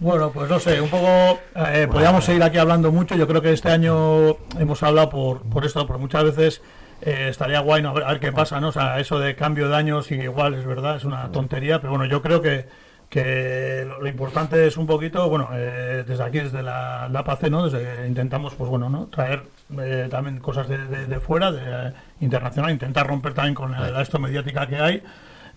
Speaker 4: Bueno, pues no sé, un poco eh, podríamos seguir aquí hablando mucho. Yo creo que este año hemos hablado por, por esto, porque muchas veces eh, estaría guay ¿no? a, ver, a ver qué pasa, ¿no? O sea, eso de cambio de años, y igual es verdad, es una tontería, pero bueno, yo creo que, que lo, lo importante es un poquito, bueno, eh, desde aquí, desde la, la PAC, ¿no? Desde, intentamos, pues bueno, ¿no? Traer eh, también cosas de, de- de fuera, de, eh, internacional, intentar romper también con la, la esto mediática que hay.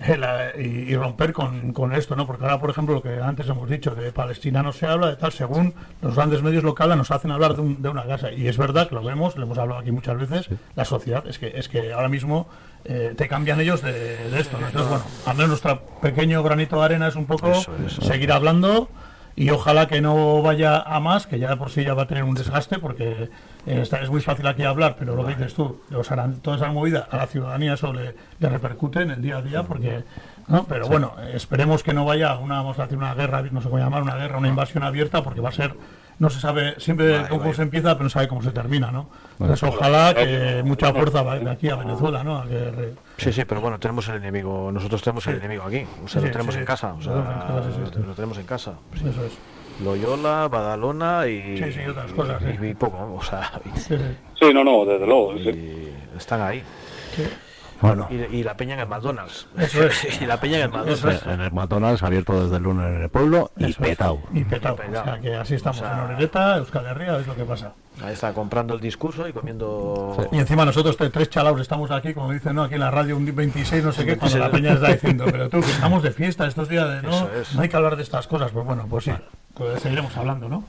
Speaker 4: la- y, y romper con, con esto, ¿no? Porque ahora, por ejemplo, lo que antes hemos dicho, de Palestina no se habla, de tal, según los grandes medios locales nos hacen hablar de, un- de una casa. Y es verdad que lo vemos, lo hemos hablado aquí muchas veces, la sociedad, es que, es que ahora mismo eh, te cambian ellos de, de esto, ¿no? Entonces, bueno, al menos nuestro pequeño granito de arena es un poco
Speaker 5: Eso
Speaker 4: seguir hablando y ojalá que no vaya a más, que ya de por sí ya va a tener un desgaste, porque está- es muy fácil aquí hablar, pero lo que dices tú, o sea, toda esa movida a la ciudadanía eso le, le repercute en el día a día, porque, ¿no? Pero bueno, esperemos que no vaya una, vamos a decir, una guerra, no sé cómo llamar, una guerra, una invasión abierta, porque va a ser, no se sabe siempre
Speaker 5: Vale,
Speaker 4: cómo
Speaker 5: vale.
Speaker 4: se empieza, pero no sabe cómo se termina, ¿no? Entonces ojalá que mucha fuerza va de aquí a Venezuela, ¿no? A que re-
Speaker 5: Sí, sí, pero bueno, tenemos el enemigo, nosotros tenemos el enemigo aquí, o sea,
Speaker 4: Sí,
Speaker 5: lo tenemos
Speaker 4: sí,
Speaker 5: en casa, o sea,
Speaker 4: Lo tenemos en casa, eso es.
Speaker 5: Loyola, Badalona y,
Speaker 4: Sí, sí, otras cosas,
Speaker 5: y,
Speaker 4: sí.
Speaker 5: y poco, o sea, y-
Speaker 4: Sí, sí.
Speaker 10: Sí, no, no, desde luego.
Speaker 5: están ahí.
Speaker 1: Bueno
Speaker 5: Y, y la peña en el McDonald's.
Speaker 4: Eso es.
Speaker 5: y la peña en el McDonald's.
Speaker 4: Eso es.
Speaker 1: en el McDonald's abierto desde el lunes en el pueblo y
Speaker 4: Eso es.
Speaker 1: petao
Speaker 4: Y petao.
Speaker 5: Y petao.
Speaker 4: O sea, que así estamos
Speaker 5: O sea-
Speaker 4: en Orereta, Euskal Herria, es lo que pasa.
Speaker 5: Ahí está comprando el discurso y comiendo.
Speaker 4: Y encima nosotros, tre- tres chalaos, estamos aquí, como dicen, ¿no? Aquí en la radio, un 26, no sé qué, cuando
Speaker 5: 26.
Speaker 4: la peña está diciendo, pero tú, que estamos de fiesta estos días, de, no,
Speaker 5: Eso es.
Speaker 4: no hay que hablar de estas cosas. Pues bueno, pues sí, seguiremos hablando, ¿no?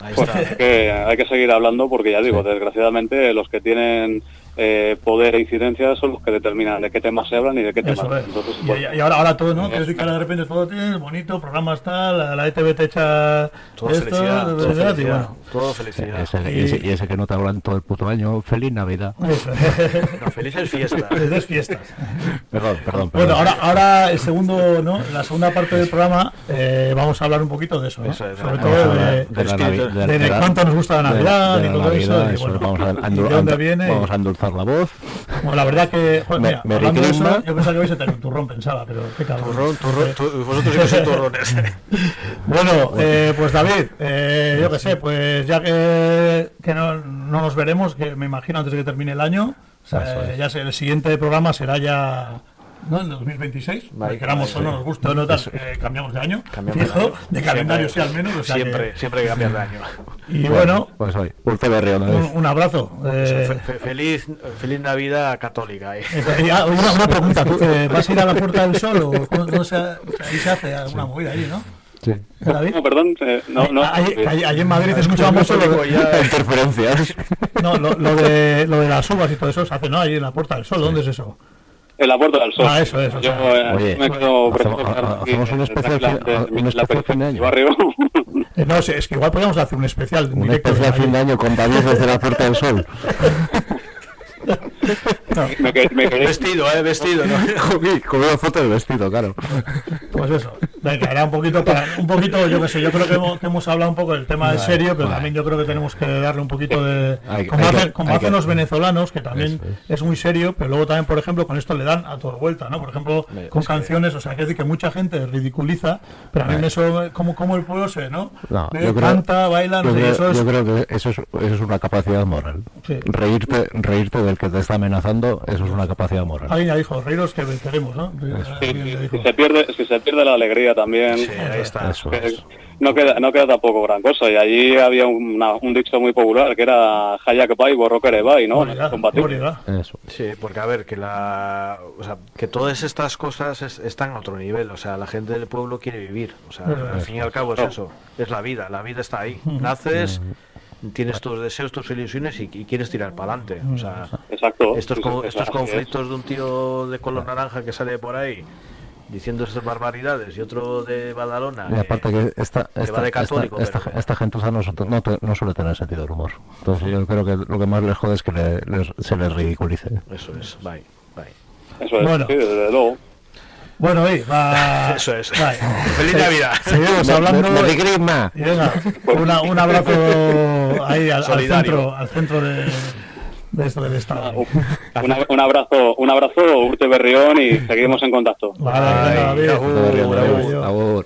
Speaker 5: Ahí
Speaker 10: Pues
Speaker 5: está.
Speaker 10: hay que, hay que seguir hablando porque ya digo, desgraciadamente los que tienen eh, poder e incidencia son los que determinan de qué temas se hablan y de qué temas. Entonces,
Speaker 4: Y,
Speaker 10: pues,
Speaker 4: y- y ahora, ahora todo, ¿no? Quiero decir que ahora de repente todo tienes bonito, programas tal, la, la ETV te echa
Speaker 5: Todo
Speaker 4: esto,
Speaker 5: felicidad, todo
Speaker 4: verdad, y
Speaker 5: felicidad,
Speaker 4: bueno.
Speaker 5: todo felicidad.
Speaker 1: ese, y, ese, y ese que no te hablan todo el puto año feliz navidad.
Speaker 5: No, felices fiestas.
Speaker 4: Felices fiestas.
Speaker 1: perdón perdón, perdón.
Speaker 4: Bueno, ahora, ahora el segundo, ¿no? La segunda parte del programa eh, vamos a hablar un poquito de eso, ¿no?
Speaker 5: Eso es,
Speaker 4: Sobre todo de,
Speaker 1: de
Speaker 5: de-
Speaker 4: de,
Speaker 1: de
Speaker 4: de
Speaker 1: la-
Speaker 4: cuánto nos gusta la Navidad
Speaker 1: de
Speaker 4: y
Speaker 1: la
Speaker 4: todo eso.
Speaker 1: Navidad,
Speaker 4: y
Speaker 1: eso,
Speaker 4: bueno,
Speaker 1: vamos, a
Speaker 4: y viene.
Speaker 1: vamos a endulzar la voz
Speaker 4: Bueno, la verdad que, joder,
Speaker 1: Me-
Speaker 4: mira, hablando de eso, yo pensaba que vais a tener un turrón, pensaba, pero qué cabrón.
Speaker 5: Turrón, turrón, tu- vosotros sí que sois turrones.
Speaker 4: Bueno, eh, pues David, eh, yo qué sé, pues ya que, que no, no nos veremos, que me imagino antes de que termine el año, o sea,
Speaker 1: Eso
Speaker 4: eh,
Speaker 1: es.
Speaker 4: ya sé, el siguiente programa será ya ¿no? en 2026,
Speaker 5: Vale,
Speaker 4: queramos o no nos guste o no, tal, eh, cambiamos de año,
Speaker 5: Cambiamos de
Speaker 4: fijo,
Speaker 5: año.
Speaker 4: de calendario sí
Speaker 5: Siempre-
Speaker 4: al menos, o sea que-
Speaker 5: Siempre, siempre hay que cambiar de año.
Speaker 4: y bueno,
Speaker 1: pues hoy Urte Berrio ¿no
Speaker 4: un, un abrazo. eh,
Speaker 5: Fe- fe- feliz, feliz Navidad católica. eh.
Speaker 4: eh, una, una pregunta, ¿tú, eh, ¿vas a ir a la Puerta del Sol o ahí se hace alguna movida ahí, no?
Speaker 1: sí
Speaker 4: ¿Eh, David?
Speaker 10: no, perdón, eh, no, no.
Speaker 4: Ahí en Madrid se escuchaba mucho lo de-
Speaker 1: interferencias
Speaker 4: No, lo, lo de, lo de las uvas y todo eso se hace, ¿no? Ahí en la Puerta del Sol, ¿dónde es eso?
Speaker 10: En la Puerta del Sol.
Speaker 4: Ah, eso es, o
Speaker 10: Yo
Speaker 4: sea,
Speaker 10: eh,
Speaker 1: oye,
Speaker 10: me quedo
Speaker 1: hacemos- hacemos un especial un especial fin de año.
Speaker 10: barrio.
Speaker 4: Eh, no sé, es que igual podríamos hacer un especial.
Speaker 1: un
Speaker 4: directo
Speaker 1: especial fin de año con David desde la Puerta del Sol
Speaker 10: me, que- me quedé
Speaker 5: Vestido, eh, vestido. ¿no?
Speaker 1: Una foto del vestido claro
Speaker 4: Pues eso. Venga, era un poquito para, un poquito, yo qué sé, yo creo que hemos, que hemos hablado un poco del tema de serio, pero
Speaker 1: vale.
Speaker 4: también yo creo que tenemos que darle un poquito de.
Speaker 1: Hay-
Speaker 4: como
Speaker 1: hay que-
Speaker 4: hacen, como
Speaker 1: hay
Speaker 4: hacen
Speaker 1: que-
Speaker 4: los venezolanos, que también es. muy serio, pero luego también, por ejemplo, con esto le dan a todo vuelta, ¿no? Por ejemplo, con canciones, o sea, que decir que mucha gente ridiculiza, pero a mí me eso, como, como el pueblo se, ¿no?
Speaker 1: No,
Speaker 4: Ve,
Speaker 1: yo creo-
Speaker 4: canta, baila, no
Speaker 1: yo
Speaker 4: sé,
Speaker 1: creo,
Speaker 4: eso es.
Speaker 1: yo creo que eso es, eso es una capacidad moral
Speaker 4: Sí.
Speaker 1: reírte reírte del que te está amenazando eso es una capacidad moral
Speaker 4: ya dijo, reíros que venceremos, ¿no?
Speaker 10: Si se pierde si se pierde la alegría también
Speaker 5: Sí, ahí está.
Speaker 1: Eso
Speaker 10: que
Speaker 1: es.
Speaker 10: no queda no queda tampoco gran cosa y allí había una- un dicho muy popular que era Hayak Bai, Borroquere Bai, ¿no?
Speaker 4: Morirá,
Speaker 10: Combatir.
Speaker 4: morirá.
Speaker 1: Eso.
Speaker 5: Sí, porque a ver, que la, o sea, que todas estas cosas es- están a otro nivel, o sea, la gente del pueblo quiere vivir, o sea, al fin y al cabo es eso, es la vida, la vida está ahí, naces, tienes tus deseos, tus ilusiones y, y quieres tirar para adelante, o sea,
Speaker 10: Exacto.
Speaker 5: estos, co- estos conflictos de un tío de color naranja que sale por ahí diciendo esas barbaridades y otro de Badalona.
Speaker 1: Y aparte que esta,
Speaker 5: que
Speaker 1: esta,
Speaker 5: va de
Speaker 1: esta,
Speaker 5: católico,
Speaker 1: esta,
Speaker 5: pero-
Speaker 1: esta gente no, no, suele tener sentido del humor. Entonces yo creo que lo que más les jode es que le- les- se les ridiculice.
Speaker 5: Eso es, bye, bye.
Speaker 10: Eso es,
Speaker 4: Bueno.
Speaker 10: sí, desde luego.
Speaker 4: Bueno, oye, va.
Speaker 5: Eso es.
Speaker 4: Vale.
Speaker 5: Feliz Navidad.
Speaker 4: Seguimos hablando.
Speaker 1: me- me
Speaker 4: venga, una- un abrazo ahí al, al centro, al centro de, de esto del Estado.
Speaker 10: Una- un abrazo, un abrazo, Urte Berrión, y seguimos en contacto.
Speaker 4: Vale,
Speaker 5: Ay,
Speaker 4: bien.
Speaker 5: agur,
Speaker 4: Adiós.
Speaker 1: Agur.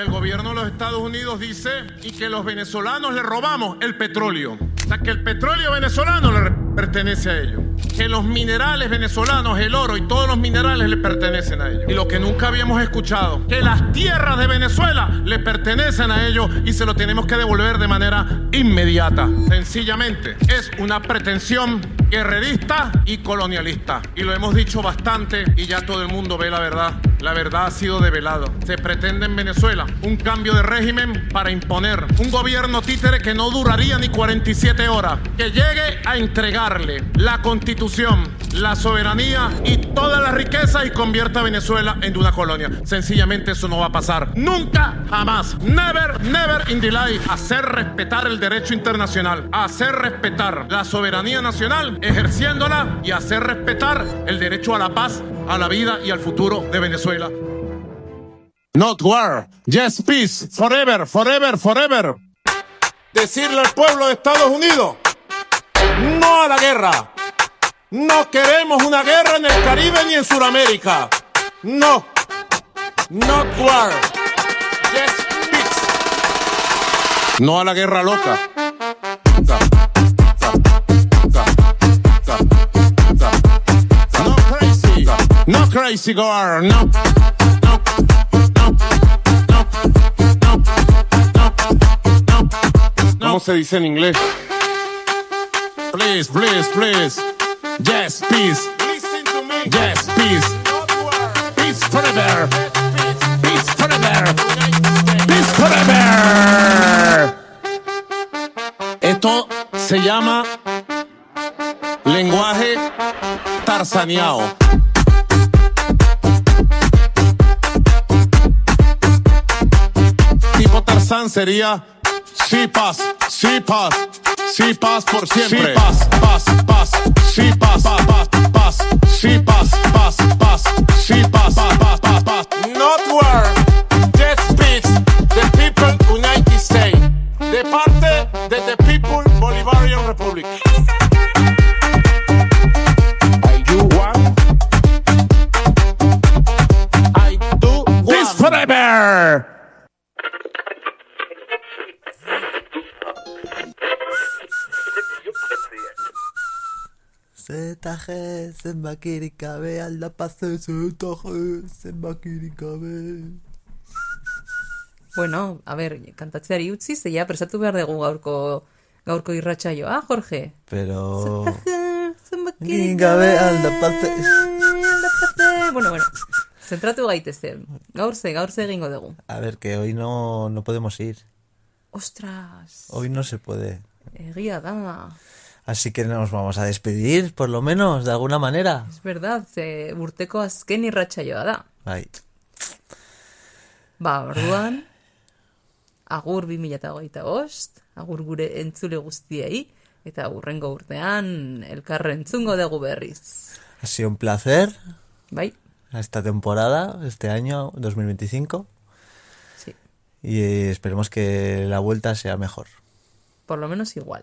Speaker 11: El gobierno de los Estados Unidos dice y que los venezolanos le robamos el petróleo. O sea, que el petróleo venezolano le pertenece a ellos. Que los minerales venezolanos, el oro y todos los minerales le pertenecen a ellos. Y lo que nunca habíamos escuchado, que las tierras de Venezuela le pertenecen a ellos y se lo tenemos que devolver de manera inmediata. Sencillamente, es una pretensión guerrerista y colonialista. Y lo hemos dicho bastante y ya todo el mundo ve la verdad. La verdad ha sido develado. Se pretende en Venezuela un cambio de régimen para imponer un gobierno títere que no duraría ni 47 horas, que llegue a entregarle la constitución, la soberanía y toda la riqueza y convierta a Venezuela en una colonia. Sencillamente eso no va a pasar. Nunca, jamás. Never, never in the life. Hacer respetar el derecho internacional, hacer respetar la soberanía nacional, ejerciéndola y hacer respetar el derecho a la paz, a la vida y al futuro de Venezuela. Not war, yes peace, forever, forever, forever. Decirle al pueblo de Estados Unidos, no a la guerra. No queremos una guerra en el Caribe ni en Sudamérica. No. Not war. Yes peace. No a la guerra loca. No crazy. No crazy. No. No. ¿Cómo se dice en inglés? Please, please, please. Yes, peace. Listen to me. Yes, peace. Peace forever. Peace forever. Peace forever. Esto se llama lenguaje tarzaneado. Tipo Tarzán sería sí paz, sí paz, sí paz por siempre. Sí paz, paz, paz, sí paz, paz, paz, paz, sí paz, paz, paz, sí paz, paz, paz, paz, paz. Not war, just peace, the people United States, de parte de the people Bolivarian Republic. I forever.
Speaker 12: ZG, zenbakirikabe, aldapaze, ZG, zenbakirikabe.
Speaker 13: Bueno, a ver, kantatzeari utzi, zeia presatu behar dugu gaurko gaurko irratsaioa, Jorge.
Speaker 12: Pero...
Speaker 13: Zenbakirik
Speaker 12: Gabe aldapaze.
Speaker 13: aldapaze. Bueno, bueno, zentratu gaitezen. Gaur ze, gaur ze egingo dugu.
Speaker 12: A ver, que hoy no, no podemos ir.
Speaker 13: Ostras,
Speaker 12: Hoy no se puede.
Speaker 13: egia da.
Speaker 12: Así que nos vamos a despedir, por lo menos, de alguna manera.
Speaker 13: Es verdad, ze urteko azken irratsaioa da.
Speaker 12: Bai.
Speaker 13: Ba, orduan, agur 2008 bost, agur gure entzule guztiei, eta urrengo urtean elkarre entzungo dugu berriz.
Speaker 12: Ha sido un placer
Speaker 13: Bai,
Speaker 12: esta temporada, este año 2025.
Speaker 13: Sí.
Speaker 12: Y eh, esperemos que la vuelta sea mejor.
Speaker 13: por lo menos igual.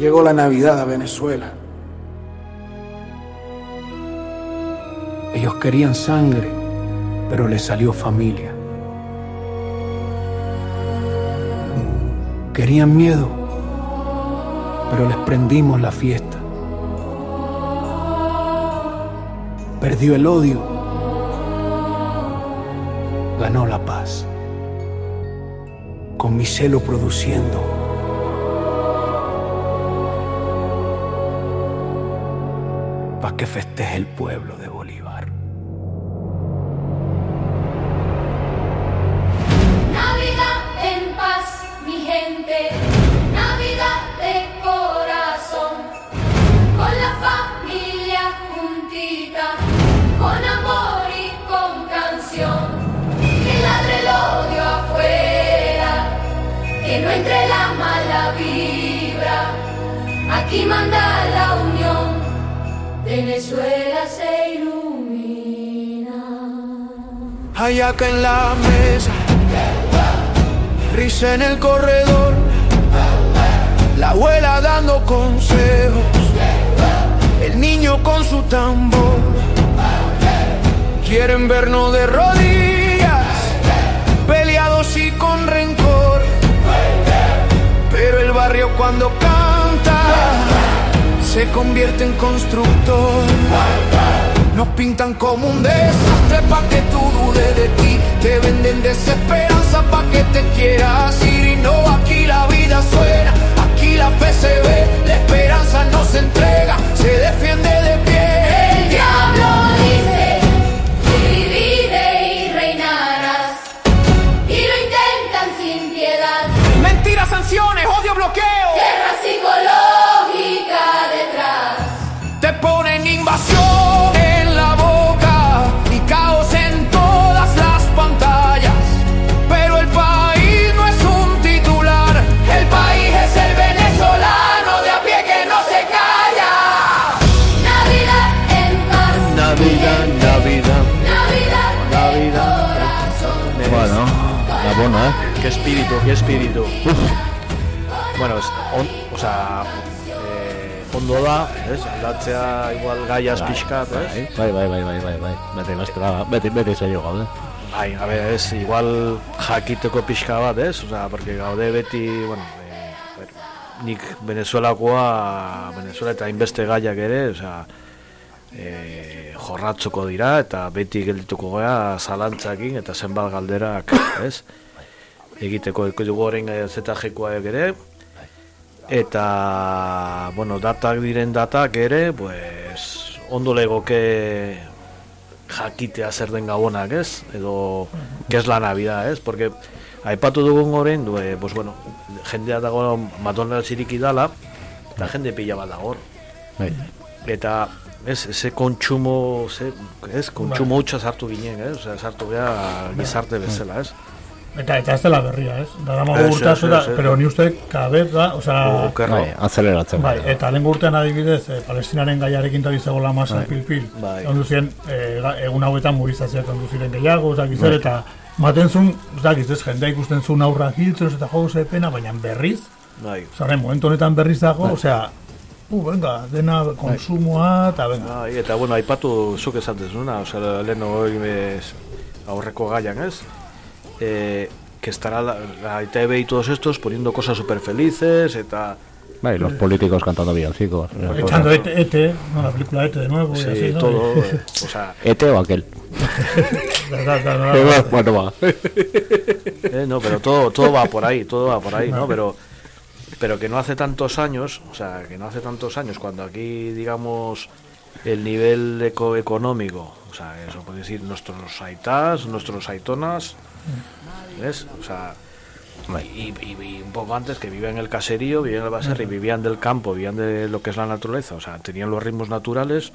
Speaker 14: Llegó la Navidad a Venezuela. Ellos querían sangre, pero les salió familia. Querían miedo, pero les prendimos la fiesta. perdió el odio, ganó la paz. Con mi celo produciendo. Que festeje el pueblo de Bolívar.
Speaker 15: Navidad en paz, mi gente. Navidad de corazón. Con la familia juntita. Con amor y con canción. Que ladre el odio afuera. Que no entre la mala vibra. Aquí manda la. Venezuela se ilumina.
Speaker 16: Hay acá en la mesa, risa en el corredor, la abuela dando consejos, el niño con su tambor. Quieren vernos de rodillas, peleados y con rencor, pero el barrio cuando canta se convierte en constructor. Nos pintan como un desastre pa' que tú dudes de ti. Te venden desesperanza pa' que te quieras ir. Y no, aquí la vida suena, aquí la fe se ve. La esperanza no se entrega, se defiende de pie.
Speaker 15: El diablo
Speaker 1: ¿eh?
Speaker 5: Qué espíritu, qué espíritu. Bueno, es, on, o sea, eh, ondo da, ez? Aldatzea igual gaiaz pixkat, ez?
Speaker 1: Bai, bai, bai, bai, bai, bai. Beti bestela, beti, beti zailo gaude.
Speaker 5: Bai, a ver, ez, igual jakiteko pixka bat, ez? Osea, porque gaude beti, bueno, eh, ber, nik Venezuelakoa, Venezuela eta hainbeste gaiak ere, osea, eh, jorratzoko dira eta beti geldituko gara zalantzakin eta zenbat galderak, ez? Egiteko dugu orain ZG-koak ere, eta, bueno, datak diren datak ere, pues, ondo legoke jakitea zer den gabonak, ez? Edo, que es la Navidad, ez? Porque, aipatu dugun orain, du, eh, pues, bueno, jendea dago McDonald's iriki dala, eta jende pila bat dago.
Speaker 1: Bai.
Speaker 5: Eta, ez, ese kontsumo, ze, ez, kontsumo hutsa sartu ginen, ez? Sartu gea gizarte bezala, ez?
Speaker 4: Eta, eta ez dela berria, ez? Daramago
Speaker 5: Ez,
Speaker 4: urtazu
Speaker 5: ez,
Speaker 4: da,
Speaker 5: ez, ez.
Speaker 4: pero ni uste cada vez da, osea...
Speaker 5: Okerro.
Speaker 1: Bai, azeleratzen.
Speaker 4: Bai, eta lehen urtean adibidez, eh, palestinaren gaiarekin tabi zegoela masa
Speaker 1: Bai.
Speaker 4: pil-pil.
Speaker 5: Bai.
Speaker 4: Ondu ziren, eh, ga- egun hauetan mobilizazioak ondu ziren gehiago, oza, zer,
Speaker 1: Bai.
Speaker 4: eta maten zuen, oza, ez, jendea ikusten zuen aurra hiltzen, eta jo, ze pena, baina berriz,
Speaker 5: Bai.
Speaker 4: oza, momentu honetan berriz dago,
Speaker 5: Bai.
Speaker 4: osea, uh, venga, dena konsumoa, eta venga.
Speaker 5: Bai, eta bueno, aipatu zuk esan dezuna, osea, lehen hori bez, aurreko gaian, ez? Eh, que estará la, la ITV y todos estos poniendo cosas súper felices, eta...
Speaker 1: Bai, los políticos cantando villancicos.
Speaker 4: Echando ET, ET, no, la película ET de nuevo,
Speaker 5: Sí,
Speaker 4: y así, ¿no?
Speaker 5: todo, eh, o sea...
Speaker 1: ¿Ete o aquel? Bueno, va.
Speaker 5: Eh, no, pero todo, todo va por ahí, todo va por ahí, ¿no? Pero, pero que no hace tantos años, o sea, que no hace tantos años, cuando aquí, digamos, el nivel eco económico, o sea, eso puede decir nuestros aitas, nuestros aitonas, ¿ves? O sea, y, y- y un poco antes que vivían en el caserío, vivían en el baserri, vivían del campo, vivían de lo que es la naturaleza, o sea, tenían los ritmos naturales.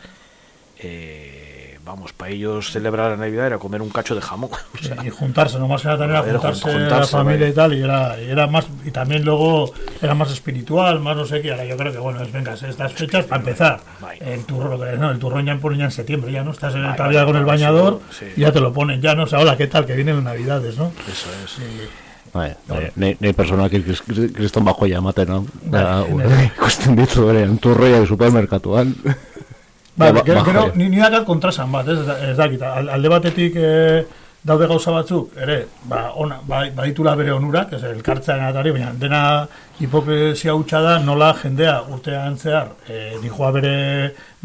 Speaker 5: eh, vamos, para ellos celebrar la Navidad era comer un cacho de jamón. o sea,
Speaker 4: y juntarse, no más era tener a
Speaker 5: Era
Speaker 4: juntarse,
Speaker 5: jun-
Speaker 4: la
Speaker 5: juntarse,
Speaker 4: familia y tal, y era, y era más, y también luego era más espiritual, más no sé qué, ahora yo creo que bueno, es venga, estas fechas para empezar, el turrón, lo que- no, el turrón ya ponen ya en septiembre, ya no estás en,
Speaker 5: Vaya,
Speaker 4: todavía con el bañador,
Speaker 5: sí.
Speaker 4: y ya te lo ponen, ya no, o sea, hola, ¿qué tal? Que vienen las navidades, ¿no?
Speaker 5: Eso es.
Speaker 1: Bai, bai, nei, nei kris- kriston bajoia ematen, no? Da,
Speaker 4: bai,
Speaker 1: ikusten ditu ere, anturroiak supermerkatuan.
Speaker 4: Ba,
Speaker 1: Ba-
Speaker 4: gero, gero, ni, ni dakat kontrasan bat, ez, ez dakit, al- alde batetik, eh, daude gauza batzuk, ere, ba, ona, ba, baditula bere onurak, ez elkartzean atari, baina dena hipokresia hutsa da nola jendea urtean zehar, e, dijoa bere,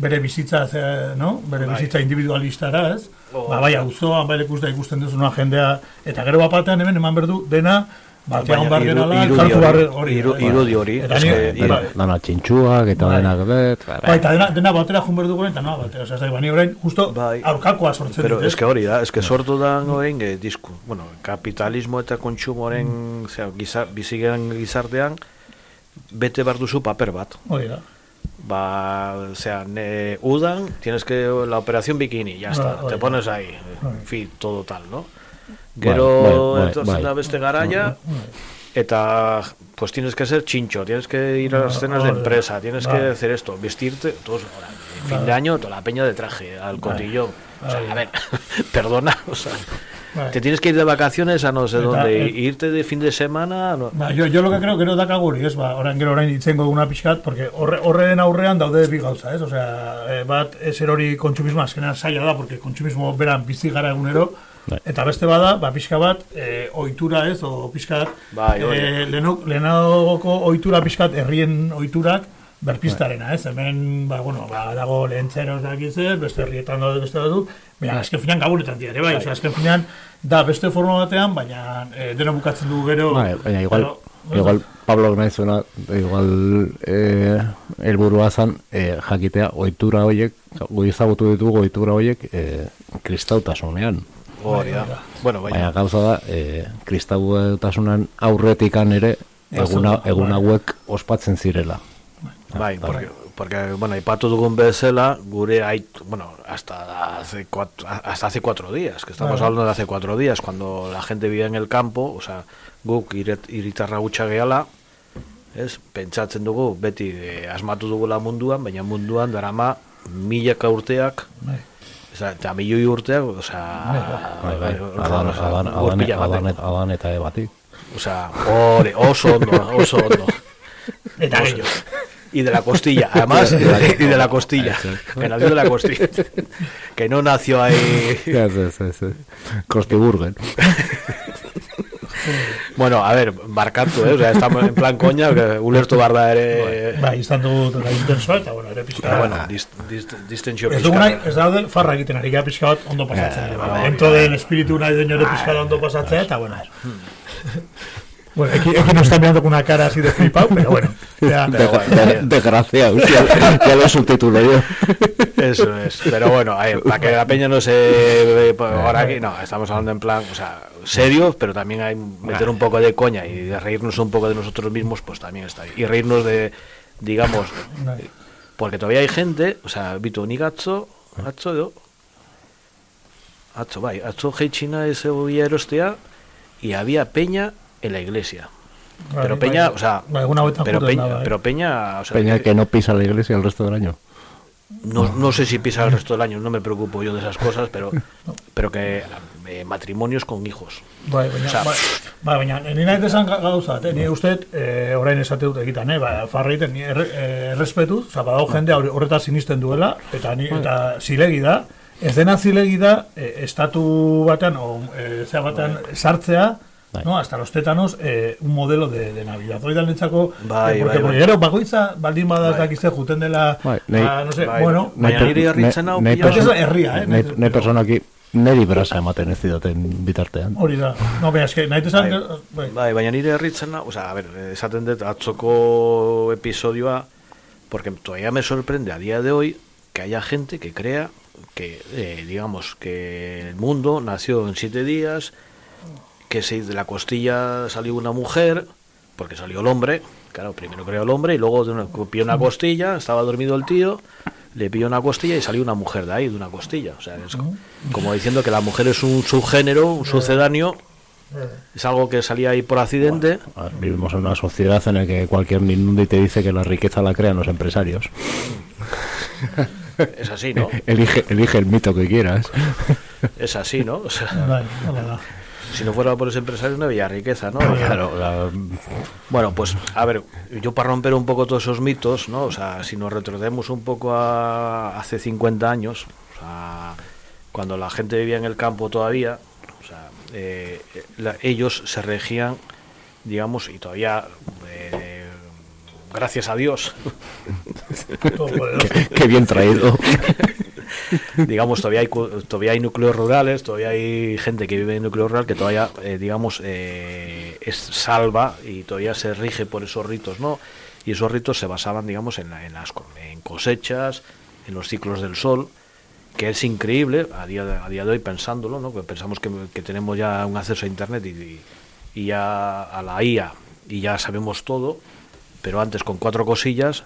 Speaker 4: bere bizitza, ze, no? bere
Speaker 5: Bai.
Speaker 4: bizitza individualistara, ez?
Speaker 5: Oh,
Speaker 4: ba, bai, auzoan, bai, ikusten ikusten duzuna jendea, eta gero bapatean hemen eman berdu dena, batean bar gerala,
Speaker 5: irudi
Speaker 4: elkartu
Speaker 5: hori,
Speaker 4: bai.
Speaker 5: irudi hori,
Speaker 4: Eta
Speaker 1: Dana,
Speaker 4: bai.
Speaker 1: txintxuak eta
Speaker 4: Bai.
Speaker 1: denak bet.
Speaker 4: Bai, eta dena, dena batera jun berdu eta noa batera. Osea, ez da, bani orain, justo aurkakoa sortzen
Speaker 5: Pero
Speaker 4: dit,
Speaker 5: es que hori da, es que sortu da orain eh, disku, bueno, kapitalismo eta kontsumoren, osea, gizar, bizigean gizartean bete bar duzu paper bat.
Speaker 4: Hori da.
Speaker 5: Ba, o sea, ne, udan, tienes que la operación bikini, ya está,
Speaker 4: Bai,
Speaker 5: te
Speaker 4: bai.
Speaker 5: pones ahí,
Speaker 4: Bai.
Speaker 5: en fin, todo tal, ¿no? Gero,
Speaker 1: bai, bai, bai.
Speaker 5: da beste garaia, eta pues tienes que ser chincho, tienes que ir a las
Speaker 4: Bai,
Speaker 5: cenas de empresa, tienes que hacer esto, vestirte, todos, fin de año, toda la peña de traje, al cotillón. O sea, a ver, perdona, o sea, te tienes que ir de vacaciones a no sé dónde,
Speaker 4: eh,
Speaker 5: irte de fin de semana, no,
Speaker 4: Ba, yo, yo lo que creo que no da kaguri, ez, ba, orain gero orain itzengo duguna pixkat, porque horre, horren aurrean daude bi gauza, ez, osea, eh, bat, ezer hori kontsumismo azkenean zaila da, porque kontsumismo beran bizi gara egunero, eta beste bada, ba, pixka bat, eh, ohitura ez, o pixkat,
Speaker 5: Bai, hori.
Speaker 4: eh, leheno- lehenagoko ohitura pixkat, herrien ohiturak, berpistarena, ez, hemen, ba, bueno, ba, dago lehentzero ez dakiz zer, beste herrietan daude beste dut, baina, azken finean gabunetan dira, ere, bai, osea, azken finean, da beste forma batean, baina eh, dena bukatzen du gero,
Speaker 1: Bai, baina igual,
Speaker 4: Gero,
Speaker 1: igual Pablo nahi zuena, igual eh, helburua zan eh, jakitea ohitura horiek, gu ezagutu ditugu ohitura horiek eh, kristautasunean.
Speaker 5: Hori da. Bueno, baina,
Speaker 1: Baina gauza da, eh, kristautasunan aurretikan ere eguna,
Speaker 5: Bai.
Speaker 1: egun hauek ospatzen zirela.
Speaker 5: Bai, porque, porque, bueno, aipatu dugun bezala, gure ait, bueno, hasta hace cuatro, hasta hace cuatro días, que estamos
Speaker 4: Bai.
Speaker 5: hablando de hace cuatro días, cuando la gente vivía en el campo, o sea, guk iritarra gutxa gehala, ez, pentsatzen dugu, beti eh, asmatu dugula munduan, baina munduan darama milaka urteak,
Speaker 4: Bai.
Speaker 5: Osa, eta milioi urteak, osea,
Speaker 1: Bai, bai,
Speaker 5: osea,
Speaker 1: adan, adan,
Speaker 5: gurpila
Speaker 1: adan,
Speaker 5: batek.
Speaker 1: adan eta ebati.
Speaker 5: Osea, hori, oso ondo, oso ondo.
Speaker 4: Eta gehiago.
Speaker 5: Y de la costilla, además, y de la costilla. Que nació de la costilla. Que no nació ahí.
Speaker 1: Ja, sí, sí, sí. Kostiburgen.
Speaker 5: Bueno, a ver, barkatu, eh? O sea, estamos en plan coña, que ulertu bar da ere...
Speaker 4: Bai, izan dugu da intensoa, eta bueno, ere pixka.
Speaker 5: Pero bueno, dist, dist, distentsio
Speaker 4: Ez dugu nahi,
Speaker 5: pixka.
Speaker 4: ez daude farra egiten ari gara pixka bat ondo pasatzen.
Speaker 5: Eh,
Speaker 4: ere,
Speaker 5: bai,
Speaker 4: bai, Dentro den espiritu nahi den ere pixka ondo pasatzea, eta bueno. Bueno, aquí, aquí nos están mirando con una cara así de flipado, pero bueno. Ya,
Speaker 1: De- de- Desgraciado, ya, ya lo subtitulé yo.
Speaker 5: Eso es. Pero bueno, a ver, para que la peña no se... Ahora aquí, no, estamos hablando en plan, o sea, serio, pero también hay meter un poco de coña y de reírnos un poco de nosotros mismos, pues también está bien. Y reírnos de, digamos, porque todavía hay gente, o sea, Vito gatzo edo, atzo, bai, atzo geitxina ez egoia erostea, y había peña en la iglesia.
Speaker 4: Bai,
Speaker 5: Pero
Speaker 4: bai,
Speaker 5: peña,
Speaker 4: bai.
Speaker 5: o sea,
Speaker 4: Bai, alguna vuelta
Speaker 5: pero peña,
Speaker 4: daba, eh.
Speaker 5: pero peña, o sea,
Speaker 1: Peña que no pisa la iglesia el resto del año.
Speaker 5: no, no sé si pisa el resto del año, no me preocupo yo de esas cosas, pero, pero que eh, matrimonios con hijos.
Speaker 4: Bai, baina,
Speaker 5: O sea,
Speaker 4: bai, bai, baina, ni nahi desan gauza, eh? ni uste, eh, orain esate dut egiten, eh? ba, farra egiten, ni eh, errespetu, oza, badau jende hor- horretaz sinisten duela, eta, ni, eta zilegi da, ez dena zilegi da, eh, estatu batean, o eh, zea batean, sartzea, No, hasta los tétanos, eh, un modelo de, de Navidad. Hori da netzako,
Speaker 5: Bai,
Speaker 4: eh, porque,
Speaker 5: bai,
Speaker 4: porque
Speaker 5: bai.
Speaker 4: gero, bakoitza, baldin bada ez dakizte, juten dela,
Speaker 1: Bai,
Speaker 4: ah, no sé,
Speaker 5: Bai,
Speaker 4: bueno,
Speaker 5: baina niri harritzen hau
Speaker 1: nahi
Speaker 5: pila-
Speaker 1: perso-
Speaker 4: herria, eh,
Speaker 1: nahi-
Speaker 4: nahi-
Speaker 1: nahi personaki neri brasa ematen ez didaten bitartean.
Speaker 4: hori da. No, baina, eske, nahi desan,
Speaker 5: Bai.
Speaker 4: bai.
Speaker 5: Bai, baina nire herritzen, o sea, a ver, esaten dut atzoko episodioa, porque todavía me sorprende a día de hoy que haya gente que crea que, eh, digamos, que el mundo nació en siete días, que se, de la costilla salió una mujer, porque salió el hombre, claro, primero creó el hombre y luego de una, pilló una costilla, estaba dormido el tío, le pilló una costilla y salió una mujer de ahí, de una costilla. O sea, es co- como diciendo que la mujer es un subgénero, un sucedáneo, es algo que salía ahí por accidente.
Speaker 1: Vivimos en una sociedad en la que cualquier minundi te dice que la riqueza la crean los empresarios.
Speaker 5: Es así, ¿no?
Speaker 1: Elige, elige el mito que quieras.
Speaker 5: Es así, ¿no? O sea. Si no fuera por ese empresario no había riqueza, ¿no?
Speaker 1: Claro, la-
Speaker 5: Bueno, pues a ver, yo para romper un poco todos esos mitos, ¿no? O sea, si nos retrocedemos un poco a hace 50 años, o sea, cuando la gente vivía en el campo todavía, O sea, eh, la- ellos se regían, digamos, y todavía, eh, gracias a Dios,
Speaker 1: Qué- qué bien traído.
Speaker 5: digamos, todavía hay, todavía hay núcleos rurales, todavía hay gente que vive en núcleo rural que todavía, eh, digamos, eh, es salva y todavía se rige por esos ritos, ¿no? Y esos ritos se basaban, digamos, en, en las en cosechas, en los ciclos del sol, que es increíble a día de, a día de hoy pensándolo, ¿no? Que pensamos que, que tenemos ya un acceso a internet y, y- y ya a la IA y ya sabemos todo, pero antes con cuatro cosillas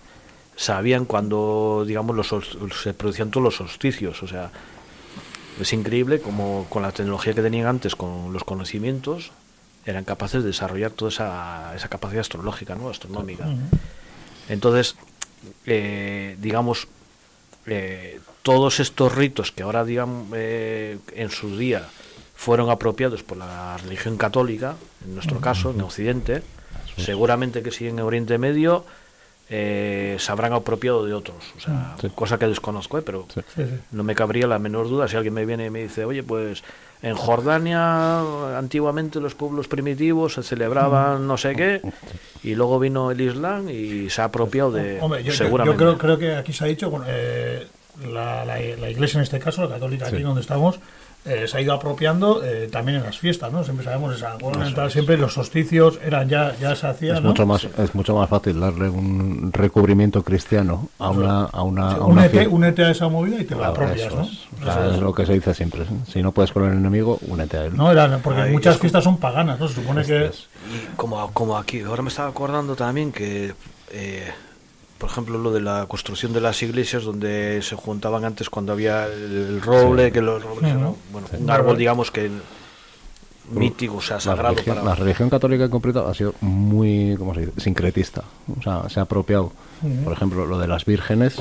Speaker 5: sabían cuando, digamos, los, se producían todos los solsticios, o sea, es increíble como con la tecnología que tenían antes, con los conocimientos, eran capaces de desarrollar toda esa, esa capacidad astrológica, ¿no? Astronómica. Entonces, eh, digamos, eh, todos estos ritos que ahora, digamos, eh, en su día fueron apropiados por la religión católica, en nuestro caso, en Occidente, seguramente que sí en Oriente Medio eh, se habrán apropiado de otros, o sea,
Speaker 1: Sí.
Speaker 5: cosa que desconozco, ¿eh? pero
Speaker 4: Sí,
Speaker 5: no me cabría la menor duda si alguien me viene y me dice, oye, pues en Jordania antiguamente los pueblos primitivos se celebraban no sé qué, y luego vino el Islam y se ha apropiado de...
Speaker 4: Hombre, yo, yo-
Speaker 5: seguramente.
Speaker 4: yo creo, creo que aquí se ha dicho, bueno, eh, la, la- la iglesia en este caso, la católica aquí
Speaker 1: Sí.
Speaker 4: donde estamos, eh, se ha ido apropiando eh, también en las fiestas, ¿no? Siempre sabemos, Juan Oriental siempre los solsticios eran ya, ya se hacían,
Speaker 1: Es
Speaker 4: ¿no?
Speaker 1: mucho más es mucho más fácil darle un recubrimiento cristiano a una a una,
Speaker 4: Sí,
Speaker 1: a una
Speaker 4: únete, únete a esa movida y te la apropias,
Speaker 1: eso
Speaker 4: ¿no?
Speaker 1: es. O sea, es lo que se dice siempre. Si no puedes con el enemigo, únete a él.
Speaker 4: No, era, porque
Speaker 5: Ay,
Speaker 4: muchas
Speaker 5: es
Speaker 4: fiestas son paganas, ¿no? Se supone que...
Speaker 5: Y como, como aquí, ahora me estaba acordando también que, eh, por ejemplo, lo de la construcción de las iglesias donde se juntaban antes cuando había el, el roble,
Speaker 1: Sí.
Speaker 5: que los robles bueno,
Speaker 1: Sí.
Speaker 5: un árbol, digamos, que mítico, o sea,
Speaker 1: la
Speaker 5: sagrado
Speaker 1: religión,
Speaker 5: para...
Speaker 1: la religión católica en concreto ha sido muy, ¿cómo se dice? Sincretista. O sea, se ha apropiado, por ejemplo, lo de las vírgenes.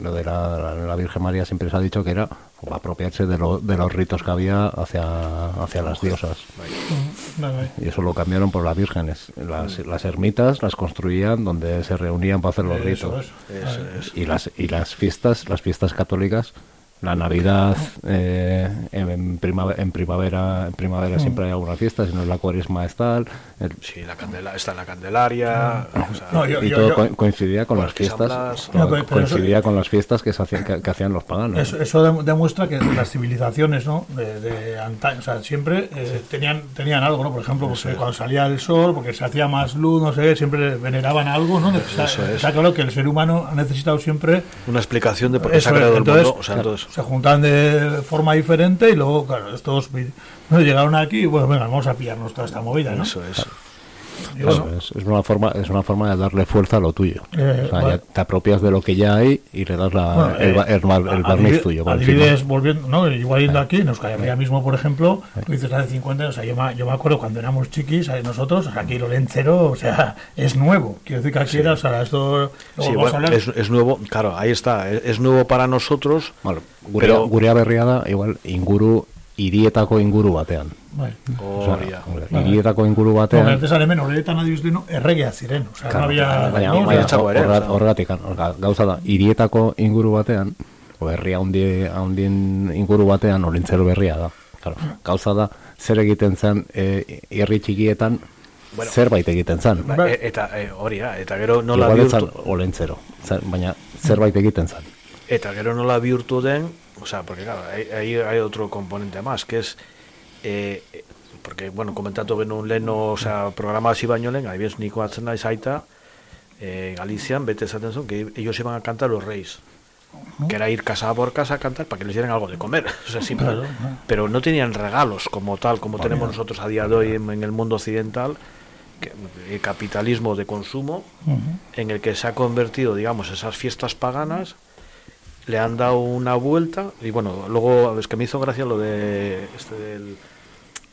Speaker 1: Lo de la, la- la Virgen María siempre se ha dicho que era apropiarse de, lo- de los ritos que había hacia, hacia las diosas. Y eso lo cambiaron por las vírgenes. Las, las ermitas las construían donde se reunían para hacer los ritos. Y las y las fiestas, las fiestas católicas, la Navidad eh, en, primavera, en primavera, en primavera siempre hay alguna fiesta, si no es la cuaresma es tal. el-
Speaker 5: Sí, la candela, está la Candelaria... o sea,
Speaker 4: No, yo-
Speaker 1: y
Speaker 4: yo-
Speaker 1: todo
Speaker 4: yo-
Speaker 1: co- coincidía con las fiestas,
Speaker 5: Blas-
Speaker 1: co-
Speaker 4: No, pero- pero eso-
Speaker 1: coincidía con las fiestas que, se hacían, que, que hacían los paganos.
Speaker 4: Eso, eso dem- demuestra que las civilizaciones ¿no? de, de antaño, o sea, siempre eh, tenían, tenían algo, ¿no? Por ejemplo, porque cuando salía el sol, porque se hacía más luz, no sé, siempre veneraban algo, ¿no? O sea,
Speaker 5: Eso es.
Speaker 4: Está claro que el ser humano ha necesitado siempre...
Speaker 5: Una explicación de por qué se ha creado el
Speaker 4: entonces,
Speaker 5: mundo. O sea, entonces,
Speaker 4: Se juntan de forma diferente y luego, claro, estos llegaron aquí y bueno, venga, vamos a pillarnos toda esta movida, ¿no?
Speaker 5: eso es.
Speaker 4: Bueno,
Speaker 1: es, es una forma es una forma de darle fuerza a lo tuyo.
Speaker 4: Eh,
Speaker 1: o sea,
Speaker 4: vale.
Speaker 1: ya te apropias de lo que ya hay y le das la,
Speaker 4: Bueno,
Speaker 1: el,
Speaker 4: eh,
Speaker 1: el, el barniz tuyo. encima.
Speaker 4: volviendo, ¿no? Igual yendo aquí, nos caería mismo, por ejemplo, tú dices hace 50 años, o sea, yo me, yo me acuerdo cuando éramos chiquis, nosotros, o sea, aquí lo lencero, o sea, es nuevo. Quiero decir que aquí era, o sea, esto...
Speaker 5: Sí, bueno, es, es nuevo, claro, ahí está, es, es nuevo para nosotros.
Speaker 1: Bueno, gurea,
Speaker 5: pero-
Speaker 1: gurea berriada, igual, inguru, irietako inguru batean.
Speaker 4: Bai.
Speaker 5: Oh,
Speaker 1: Osea,
Speaker 5: ya.
Speaker 1: irietako inguru
Speaker 4: No,
Speaker 1: batean.
Speaker 4: antes hemen horretan adibizlino erregea ziren, o sea, no
Speaker 1: Claro,
Speaker 4: ¿no? sea,
Speaker 1: horra- horregatik, gauza da, irietako inguru batean, o herri handi, handien inguru batean, olintzero berria da. Claro, gauza da, zer egiten zen, e, herri txikietan,
Speaker 5: Bueno.
Speaker 1: zerbait egiten zen.
Speaker 5: Ba, e- eta e, hori da, eta gero nola bihurtu,
Speaker 1: olentzero, zer- baina zerbait egiten zen.
Speaker 5: eta gero nola bihurtu den, o sea, porque claro, ahí, ahí hay otro componente más, que es eh, eh, porque, bueno, komentatu genuen leno, o sea, programa hasi baino lehen, adibidez niko atzen naiz aita, eh, Galician, bete esaten zuen, que ellos iban a cantar los reyes. Que era ir casa por casa a cantar para que les dieran algo de comer. O sea, simple.
Speaker 4: Claro, claro.
Speaker 5: Pero no tenían regalos como tal, como tenemos nosotros a día de hoy en, en el mundo occidental, que, el capitalismo de consumo, en el que se ha convertido, digamos, esas fiestas paganas, le han dado una vuelta, y bueno, luego es que me hizo gracia lo de este del-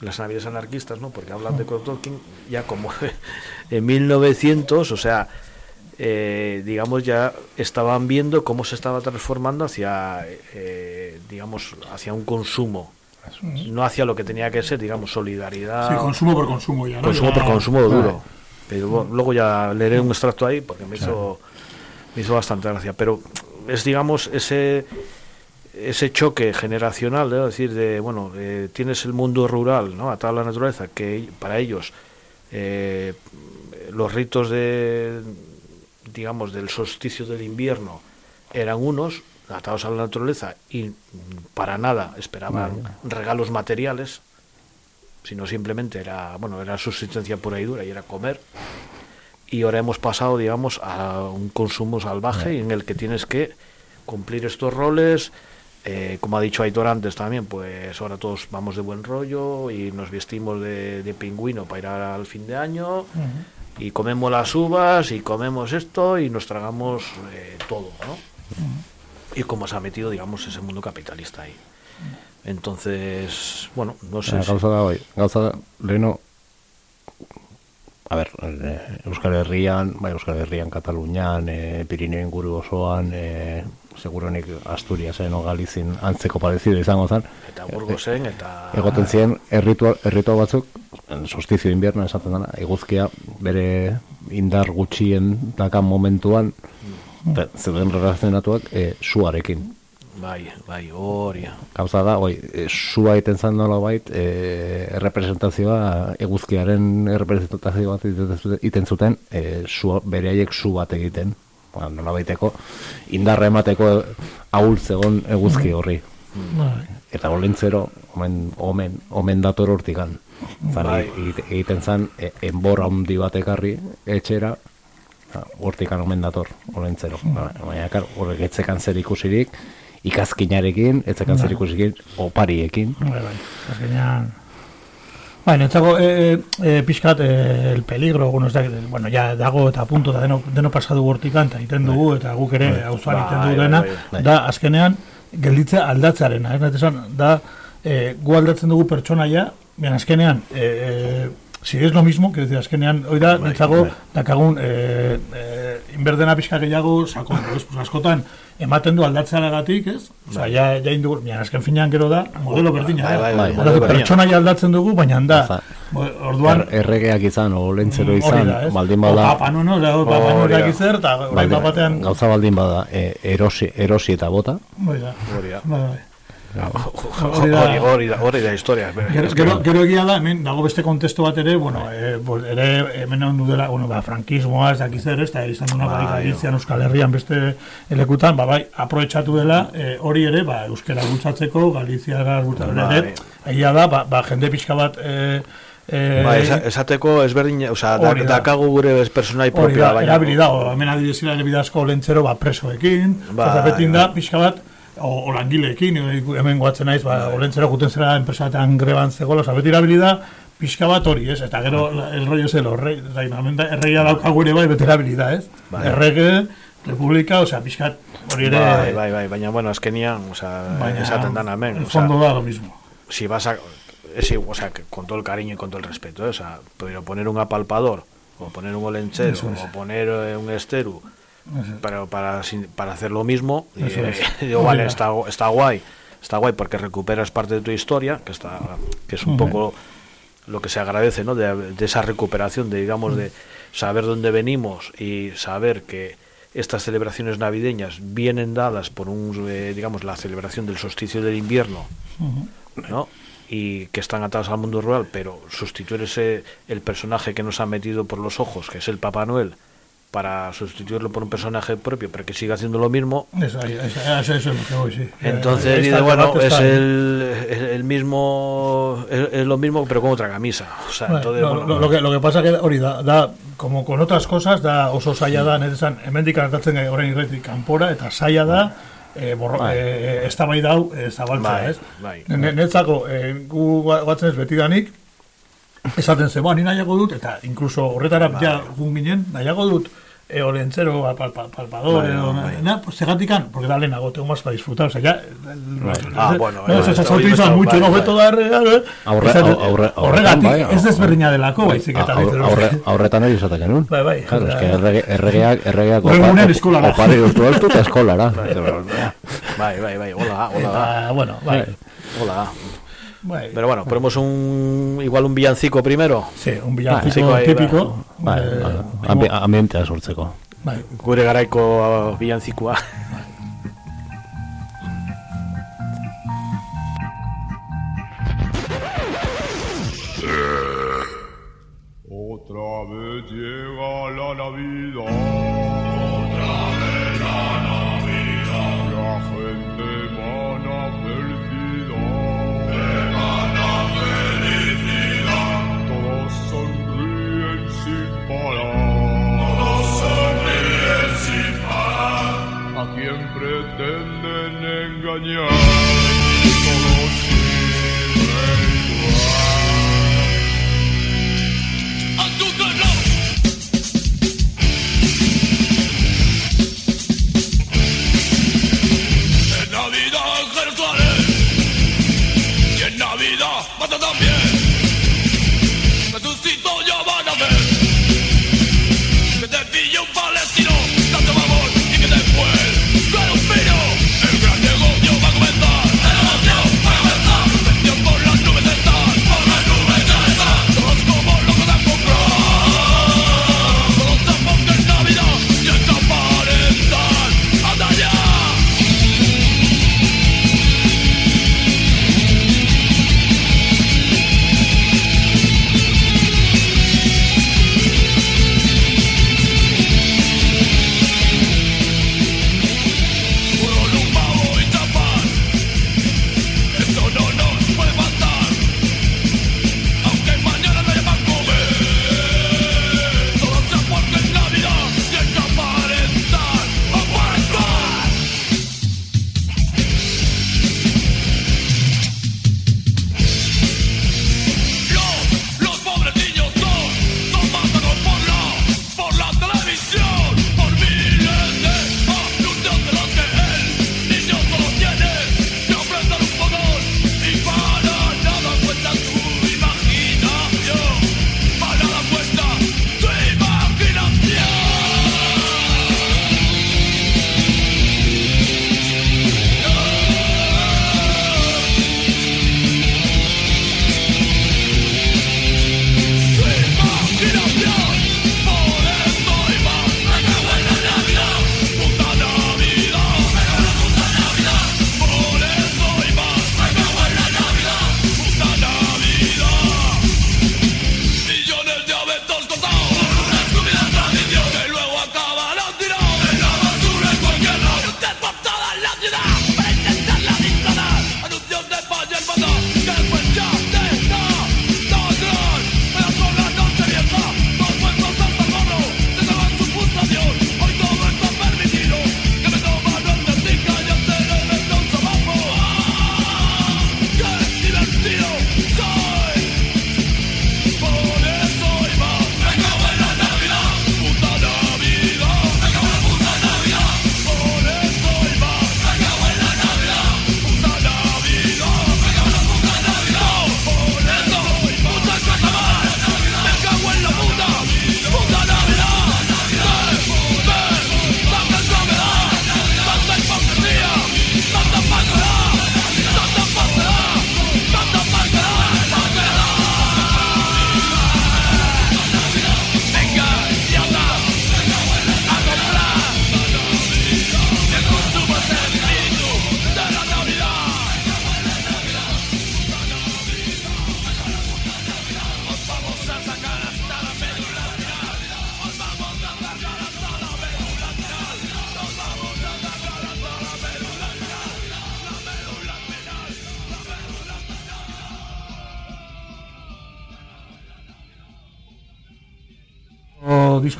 Speaker 5: las navidades anarquistas, ¿no? Porque hablan de Kropotkin ya como en 1900, o sea, eh, digamos ya estaban viendo cómo se estaba transformando hacia, eh, digamos, hacia un consumo, no hacia lo que tenía que ser, digamos, solidaridad.
Speaker 4: Sí, consumo por consumo ya, ¿no?
Speaker 5: Consumo por consumo duro.
Speaker 4: Vale.
Speaker 5: Pero bueno, luego ya leeré un extracto ahí porque me hizo, me hizo bastante gracia. Pero es, digamos, ese ese choque generacional, ¿no? es decir, de, bueno, eh, tienes el mundo rural, ¿no? Atado a la naturaleza, que para ellos eh, los ritos de, digamos, del solsticio del invierno eran unos, atados a la naturaleza, y para nada esperaban regalos materiales, sino simplemente era, bueno, era subsistencia pura y dura y era comer. Y ahora hemos pasado, digamos, a un consumo salvaje en el que tienes que cumplir estos roles. eh, como ha dicho Aitor antes también, pues ahora todos vamos de buen rollo y nos vestimos de, de pingüino para ir al fin de año y comemos las uvas y comemos esto y nos tragamos eh, todo, ¿no? Y como se ha metido, digamos, ese mundo capitalista ahí. Entonces, bueno, no sé. Si-
Speaker 1: gauza da, bai, gauza da, leheno, a ber, eh, Euskal Herrian, bai, Euskal Herrian, Katalunian, eh, Pirineo inguru osoan, eh, seguronik Asturiasen o Galizin antzeko parezido izango zen.
Speaker 5: Eta Burgosen, eta...
Speaker 1: Egoten ziren, erritual batzuk, solstizio invierno esaten dena, eguzkia bere indar gutxien dakan momentuan, mm. zeuden relazionatuak eh, suarekin.
Speaker 5: Bai, bai, hori.
Speaker 1: Gauza da, oi, e, sua egiten zan nola bait, e, errepresentazioa, eguzkiaren errepresentazio bat egiten zuten- e, sua, bere haiek su bat egiten. Ba, nola baiteko, indarra emateko ahultzegon eguzki horri.
Speaker 4: Bai.
Speaker 1: Eta olentzero, omen, omen, omen dator hortikan. Zan,
Speaker 5: Bai.
Speaker 1: egite- egiten zan, e, enbor handi bat ekarri, etxera, hortikan omen dator, olentzero. Ba, Baina, horrek etzekan zer ikusirik, ikazkinarekin, etzekan zer
Speaker 4: Bai.
Speaker 1: ikusirik, opariekin.
Speaker 4: Bai, bai. Azkenean... Bai, nentzako e, e, pixkat e, el peligro, bueno, ez da, bueno, ja dago eta punto da deno, deno pasadu gortikan, eta egiten dugu, eta guk ere
Speaker 1: Bai.
Speaker 4: auzoan
Speaker 1: Bai,
Speaker 4: egiten
Speaker 1: bai,
Speaker 4: dugu dena,
Speaker 1: bai, bai.
Speaker 4: da azkenean gelditze aldatzearena, ez esan, da e, gu aldatzen dugu pertsonaia, baina azkenean, e, e, si es lo mismo, que decir, azkenean, hoi da, nintzago, dakagun, e, e, inberdena pixka gehiago, sakon, ez, pues, askotan, ematen du aldatzearagatik, ez? Osa, ja, ja indu, baina azken finean gero da, modelo berdina,
Speaker 1: Bai,
Speaker 4: da.
Speaker 1: bai, bai, modelo berdina.
Speaker 4: pertsonaia aldatzen dugu, baina da, orduan,
Speaker 1: Er, erregeak izan, o olentzero
Speaker 4: Mm,
Speaker 1: izan, baldin bada...
Speaker 4: Papa Nono, da, o Papa
Speaker 1: Hori da.
Speaker 4: daki zer, eta orain batean-
Speaker 1: Gauza baldin bada, e, erosi, erosi eta bota.
Speaker 4: hori da.
Speaker 5: Hori da.
Speaker 4: Bai, bai.
Speaker 5: Hori da, hori da, hori da historia.
Speaker 4: Gero, gero, egia da, hemen dago beste kontestu bat ere, bueno, e, bo, ere hemen ondu dela, bueno, ba, frankismoa, ez dakiz ere, ez da, izan duna
Speaker 5: Bai,
Speaker 4: bai, Euskal Herrian beste elekutan, ba, bai, aprobetxatu dela, e, hori ere, ba, euskera bultzatzeko, Galiziara bultzatzeko,
Speaker 5: Bai.
Speaker 4: ere, egia da, ba, ba, jende pixka bat, e, e,
Speaker 5: Ba, esa, esateko ezberdin, osea, da,
Speaker 4: Hori da.
Speaker 5: dakagu gure personai
Speaker 4: Hori
Speaker 5: propioa,
Speaker 4: da,
Speaker 5: baina...
Speaker 4: erabili da, o, hemen adibidez ira bidazko lentzero ba, presoekin,
Speaker 5: Bai,
Speaker 4: ba, da,
Speaker 5: bai.
Speaker 4: pixka bat, o, o langileekin, hemen goatzen naiz, ba, olentzero guten zera enpresatean greban zegoela, oza, beti erabili da, pixka bat hori, ez? Eta gero, la- el rollo zelo, errei, erreia daukagu ere bai, beti erabili da, ez?
Speaker 5: Bai.
Speaker 4: Errege, republika, osea, pixkat, hori ere,
Speaker 5: Bai, bai, bai, baina, bueno, azkenian, osea,
Speaker 4: Baina,
Speaker 5: esaten dan hemen.
Speaker 4: el fondo da lo mismo.
Speaker 5: Si vas a... Es o sea, con todo el cariño y con todo el respeto, ¿eh? o sea, pero poner un apalpador, o poner un olenchero,
Speaker 4: es.
Speaker 5: o poner eh, un esteru. Pero para, para hacer lo mismo, y, eh,
Speaker 4: es.
Speaker 5: digo, vale, está, está guay, está guay porque recuperas parte de tu historia, que está que es un poco lo que se agradece, ¿no? De, de esa recuperación, de digamos, de saber dónde venimos y saber que estas celebraciones navideñas vienen dadas por un, eh, digamos, la celebración del solsticio del invierno. ¿no? Y que están atados al mundo rural, pero sustituir ese el personaje que nos ha metido por los ojos, que es el Papá Noel, para sustituirlo por un personaje propio, pero que siga haciendo lo mismo.
Speaker 4: Eso, eso, eso, eso es lo que voy, sí.
Speaker 5: Entonces,
Speaker 4: Eh,
Speaker 5: dice, bueno, es el, el, mismo, es, es lo mismo, pero con otra camisa. O sea,
Speaker 4: Bueno,
Speaker 5: entonces,
Speaker 4: lo,
Speaker 5: bueno,
Speaker 4: lo, lo que, lo que pasa que hori da, da, como con otras cosas, da oso zaila da, netzan, hemendik hartatzen orain irretik kanpora, eta zaila da, eh, borro,
Speaker 5: Bai.
Speaker 4: eh, ez da bai dau, eh, zabaltzea,
Speaker 5: Bai,
Speaker 4: ez?
Speaker 5: bai.
Speaker 4: Ne- Netzako, eh, gu guatzen ez betidanik, esaten ze, ba, ni nahiago dut, eta incluso horretara
Speaker 5: Bai.
Speaker 4: ja gun ginen, nahiago dut, e, olentzero, pal, pal, palpador,
Speaker 5: Bai,
Speaker 4: edo,
Speaker 5: bai.
Speaker 4: na, pues, segatikan, porque da lehenago, tengo más para disfrutar, o sea, ya...
Speaker 5: Ah, bueno,
Speaker 4: no,
Speaker 5: eh,
Speaker 4: se, se,
Speaker 5: esto-
Speaker 4: utiliza
Speaker 5: esto-
Speaker 4: mucho,
Speaker 5: bai,
Speaker 4: no,
Speaker 5: bai.
Speaker 4: beto da,
Speaker 1: Aurre-
Speaker 4: esaten-
Speaker 1: aurre- aurretan,
Speaker 4: horregatik,
Speaker 1: bai,
Speaker 4: ez desberdina delako, baizik eta
Speaker 1: Aurre-
Speaker 4: ditzen,
Speaker 1: aurre- aurretan hori esaten genuen.
Speaker 4: Bai, bai.
Speaker 1: Claro, es que errege, erregeak, erregeak
Speaker 4: Hurrengo unean eskolara.
Speaker 1: opari urtu altu eta eskolara.
Speaker 5: Bai, bai, bai, hola, hola.
Speaker 4: Bueno, bai.
Speaker 5: Hola.
Speaker 4: Bueno,
Speaker 5: Pero bueno, ponemos un igual un villancico primero.
Speaker 4: Sí, un villancico
Speaker 5: vale,
Speaker 4: típico.
Speaker 1: Vale,
Speaker 4: vale,
Speaker 1: vale. Eh, ambientea sortzeko.
Speaker 4: Bai.
Speaker 5: Gure garaiko
Speaker 17: ah, bilantzikoa. Eh, otra vez llega la
Speaker 2: Navidad España.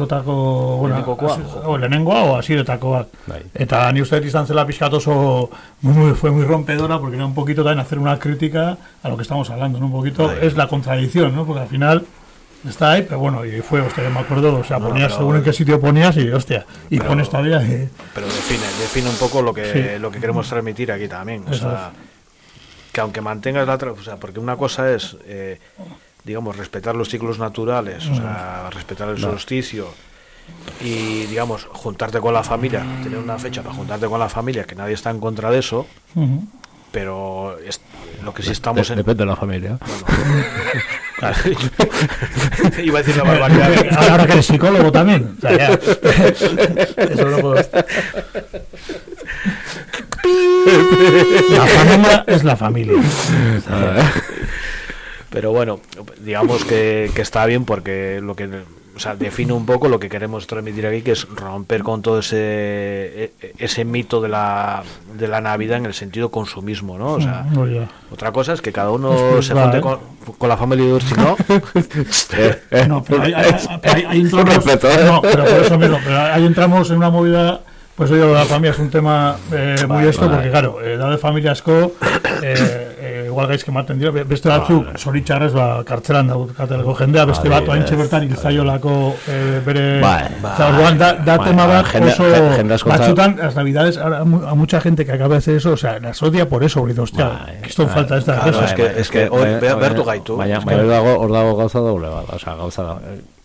Speaker 4: O diskotako, bueno,
Speaker 1: Lehenengokoa, jo.
Speaker 4: o o hasierakoak.
Speaker 1: Bai.
Speaker 4: Eta ni uste izan zela pixkat oso, muy, fue muy rompedora porque era un poquito también hacer una crítica a lo que estamos hablando, ¿no? Un poquito
Speaker 1: Bai.
Speaker 4: es la contradicción, ¿no? Porque al final está ahí, pero bueno, y fue, hostia, me acuerdo, o sea,
Speaker 5: No,
Speaker 4: ponías
Speaker 5: pero-
Speaker 4: según en qué sitio ponías y, hostia, y
Speaker 5: Pero-
Speaker 4: pones todavía... eh,
Speaker 5: Pero define, define un poco lo que,
Speaker 4: Sí.
Speaker 5: lo que queremos transmitir aquí también. O
Speaker 4: Eso
Speaker 5: sea, que aunque mantengas la... O sea, porque una cosa es, eh, digamos, respetar los ciclos naturales, o sea, respetar el
Speaker 1: No.
Speaker 5: solsticio y, digamos, juntarte con la familia, tener una fecha para juntarte con la familia, que nadie está en contra de eso, pero es, lo que sí estamos
Speaker 1: De-
Speaker 5: en...
Speaker 1: Depende de la familia.
Speaker 5: Iba a decir la barbaridad.
Speaker 4: Ahora, ahora que eres psicólogo también. O sea, ya. Eso no puedo- La familia es la familia.
Speaker 5: Pero bueno, digamos que, que está bien porque lo que o sea, define un poco lo que queremos transmitir aquí, que es romper con todo ese e- ese mito de la, de la Navidad en el sentido consumismo, ¿no? O sea,
Speaker 4: Mm,
Speaker 5: otra cosa es que cada uno
Speaker 4: Es
Speaker 5: se junte
Speaker 4: ¿eh?
Speaker 5: con, con la familia de Ursi, ¿no?
Speaker 4: No, pero ahí, ahí- ahí- ahí entramos,
Speaker 1: respeto, ¿eh?
Speaker 4: no, pero por eso mismo, pero ahí entramos en una movida, pues oye, lo de la familia es un tema eh, muy
Speaker 1: Vale,
Speaker 4: esto,
Speaker 1: vale.
Speaker 4: porque claro, eh, da de familia eh, eh, igual gaiz que maten dira, be- beste batzuk, zoritxarrez, ba, kartzelan daukatelako jendea, beste bat, haintxe bertan hilzaiolako eh, bere...
Speaker 1: Bai,
Speaker 4: Eta orduan, da, da
Speaker 1: bai,
Speaker 4: tema
Speaker 1: bai,
Speaker 4: bat
Speaker 1: jende-
Speaker 4: oso...
Speaker 1: jende- jende
Speaker 4: batzutan, las navidades, a a mucha gente que acaba de hacer eso, o sea, las odia por eso, porque hostia, que esto falta esta
Speaker 5: Claro, es que- es que hoy- be- bertu gaitu.
Speaker 1: Baina, baina
Speaker 5: que-
Speaker 1: hor dago, hor dago gauza doble bat, osea, gauza da,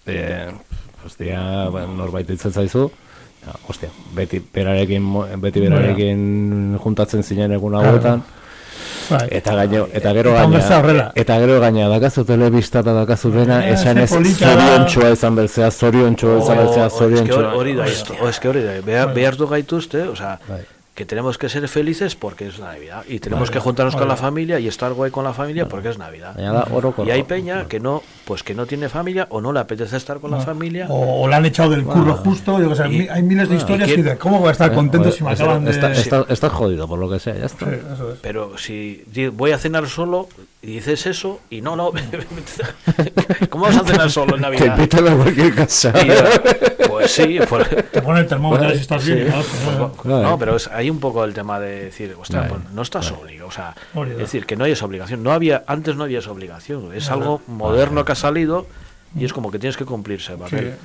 Speaker 1: eh, hostia, ba, norbait itzen zaizu, ja, hostia, beti berarekin, beti berarekin juntatzen zinen egun hauetan,
Speaker 4: Bai.
Speaker 1: eta gaino, eta gero gaina, eta gero gaina, dakazu telebista eta dakazu dena,
Speaker 4: Eh,
Speaker 1: esan ez zoriontxoa izan berzea, zoriontxoa izan berzea,
Speaker 5: O- o es que
Speaker 1: zoriontxoa.
Speaker 5: hori da esto, o es que hori da, behar, behar du gaituzte, o sea,
Speaker 1: Bai.
Speaker 5: que tenemos que ser felices porque es Navidad y tenemos
Speaker 1: Vale,
Speaker 5: que juntarnos con la familia y estar guay con la familia porque es Navidad. Y hay peña que no, pues que no tiene familia o no le apetece estar con la
Speaker 4: No.
Speaker 5: familia.
Speaker 4: O, o la han echado del curro justo, yo que sé,
Speaker 5: Y-
Speaker 4: mi- hay miles de
Speaker 5: y
Speaker 4: historias que dicen, ¿cómo voy a estar
Speaker 1: Eh,
Speaker 4: contento si me
Speaker 1: está-
Speaker 4: acaban de...?
Speaker 1: está- está- Estás jodido por lo que sea, ya está.
Speaker 4: Sí, eso es.
Speaker 5: Pero si voy a cenar solo y dices eso y no, no, ¿cómo vas a cenar solo en Navidad?
Speaker 1: invitan a cualquier casa.
Speaker 5: Pues sí, pues,
Speaker 4: Te pone el termómetro
Speaker 5: Pues,
Speaker 4: si estás
Speaker 5: sí,
Speaker 4: bien. tal,
Speaker 5: pues, pues, no, pero es, hay un poco el tema de decir, ostras,
Speaker 1: Vale,
Speaker 5: pues no estás obligado. O sea,
Speaker 4: Obligado.
Speaker 5: es decir, que no hay esa obligación. No había, antes no había esa obligación. Es
Speaker 4: Vale.
Speaker 5: algo moderno que ha salido y es como que tienes que cumplirse.
Speaker 4: Sí,
Speaker 5: papel.
Speaker 4: eso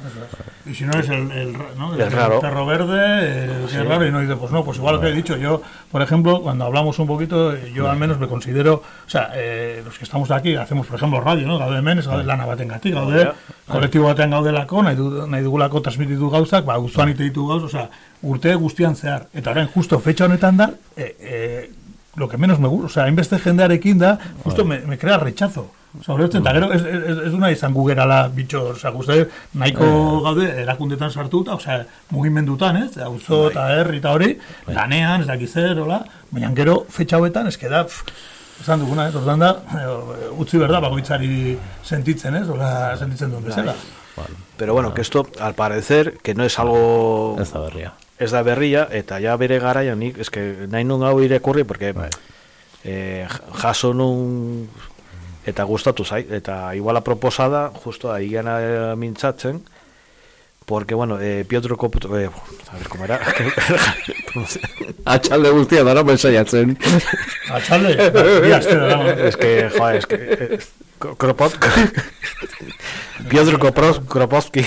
Speaker 4: es. Y si no es el, el, ¿no?
Speaker 5: El raro.
Speaker 4: perro verde, eh,
Speaker 5: Sí.
Speaker 4: es raro y no dice, pues no, pues igual lo que he dicho. Yo, por ejemplo, cuando hablamos un poquito, yo al menos me considero, o sea, eh, los que estamos aquí, hacemos, por ejemplo, radio, ¿no? Gaude hemen, ez gaude lana batengatik, gaude, kolektibo batean gaudelako, nahi, du, nahi dugulako transmititu gauzak, ba, guztuan ite ditu gauz, osea, urte guztian zehar. Eta orain, justo fecha honetan da, eh, eh, lo que menos me gusta, o sea, hainbeste jendearekin da, justo me, me crea rechazo. Hori eta gero, ez, ez, ez du nahi izan gugerala bitxo, oza, guzti, nahiko gaude erakundetan sartuta, osea, mugimendutan, ez, auzo eta herri eta hori, lanean, ez dakiz zer, hola, baina gero, fetxa hauetan, ez da, esan duguna, ez, ordan da, eh, utzi berda, bagoitzari sentitzen, ez, hola, sentitzen duen bezala.
Speaker 5: Pero bueno, que esto, al parecer, que no es algo...
Speaker 1: Ez da berria.
Speaker 5: Ez da berria, eta ja bere garaian nik, es que nahi nun hau irakurri, porque eh, jaso nun eta gustatu zait, eta igual proposada, justo ahí gana mintzatzen, porque, bueno, eh, Piotr Kop... Eh, a ver, ¿cómo era?
Speaker 1: Atxalde guztia dara ensaiatzen.
Speaker 4: Atxalde?
Speaker 5: Es que, joder, es que... Eh, Kropot... Piotr Kopros, Kropotski.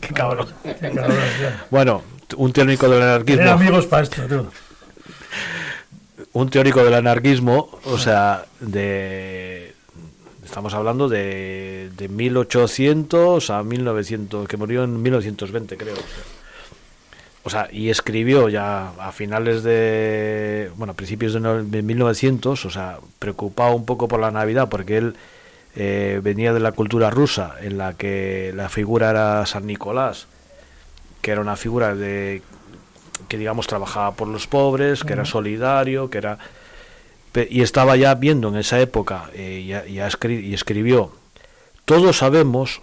Speaker 5: Qué cabrón.
Speaker 4: Qué cabrón, ya.
Speaker 5: Bueno, un teórico del anarquismo.
Speaker 4: Tener amigos para esto,
Speaker 5: un teórico del anarquismo, o sea, de estamos hablando de, de 1800 a 1900, que murió en 1920, creo. O sea, y escribió ya a finales de, bueno, a principios de, no- de 1900, o sea, preocupado un poco por la Navidad, porque él eh, venía de la cultura rusa, en la que la figura era San Nicolás, que era una figura de que digamos trabajaba por los pobres, que era solidario, que era y estaba ya viendo en esa época eh, ya, ya escri- y escribió todos sabemos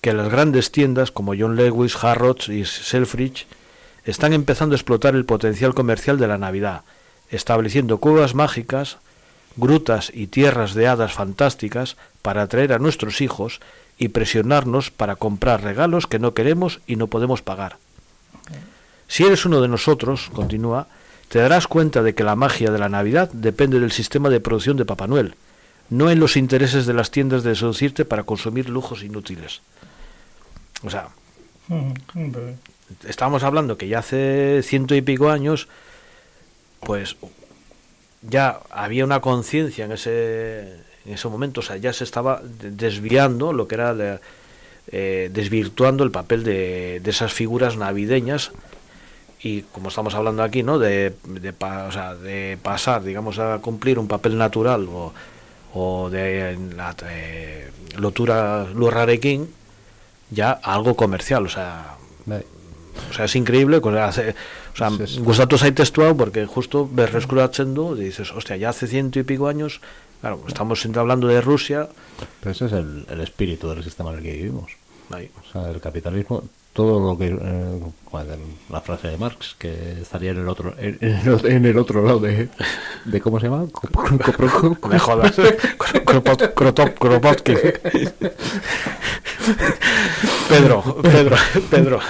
Speaker 5: que las grandes tiendas como John Lewis, Harrods y Selfridge están empezando a explotar el potencial comercial de la Navidad, estableciendo cuevas mágicas, grutas y tierras de hadas fantásticas para atraer a nuestros hijos y presionarnos para comprar regalos que no queremos y no podemos pagar. Si eres uno de nosotros, continúa, te darás cuenta de que la magia de la Navidad depende del sistema de producción de Papá Noel, no en los intereses de las tiendas de seducirte para consumir lujos inútiles. O sea, estamos hablando que ya hace ciento y pico años, pues ya había una conciencia en ese, en ese momento, o sea, ya se estaba de- desviando lo que era de- eh, desvirtuando el papel de, de esas figuras navideñas y como estamos hablando aquí, ¿no? De, de, pa- o sea, de pasar, digamos, a cumplir un papel natural o, o de la eh, lotura lurrarekin ya a algo comercial, o sea, o sea, es increíble, o sea, hace- o sea, gustatu zaiteztua porque justo ves reskuratzen du y dices, hostia, ya hace ciento y pico años, claro, estamos siempre hablando de Rusia,
Speaker 1: Pero ese es el, el espíritu del sistema en el que vivimos. O sea, el capitalismo, todo lo que. eh, la frase de Marx, que estaría en el otro en, en el, otro lado de. de ¿Cómo se llama?
Speaker 5: Me jodas. Kropotkin. Pedro, Pedro, Pedro.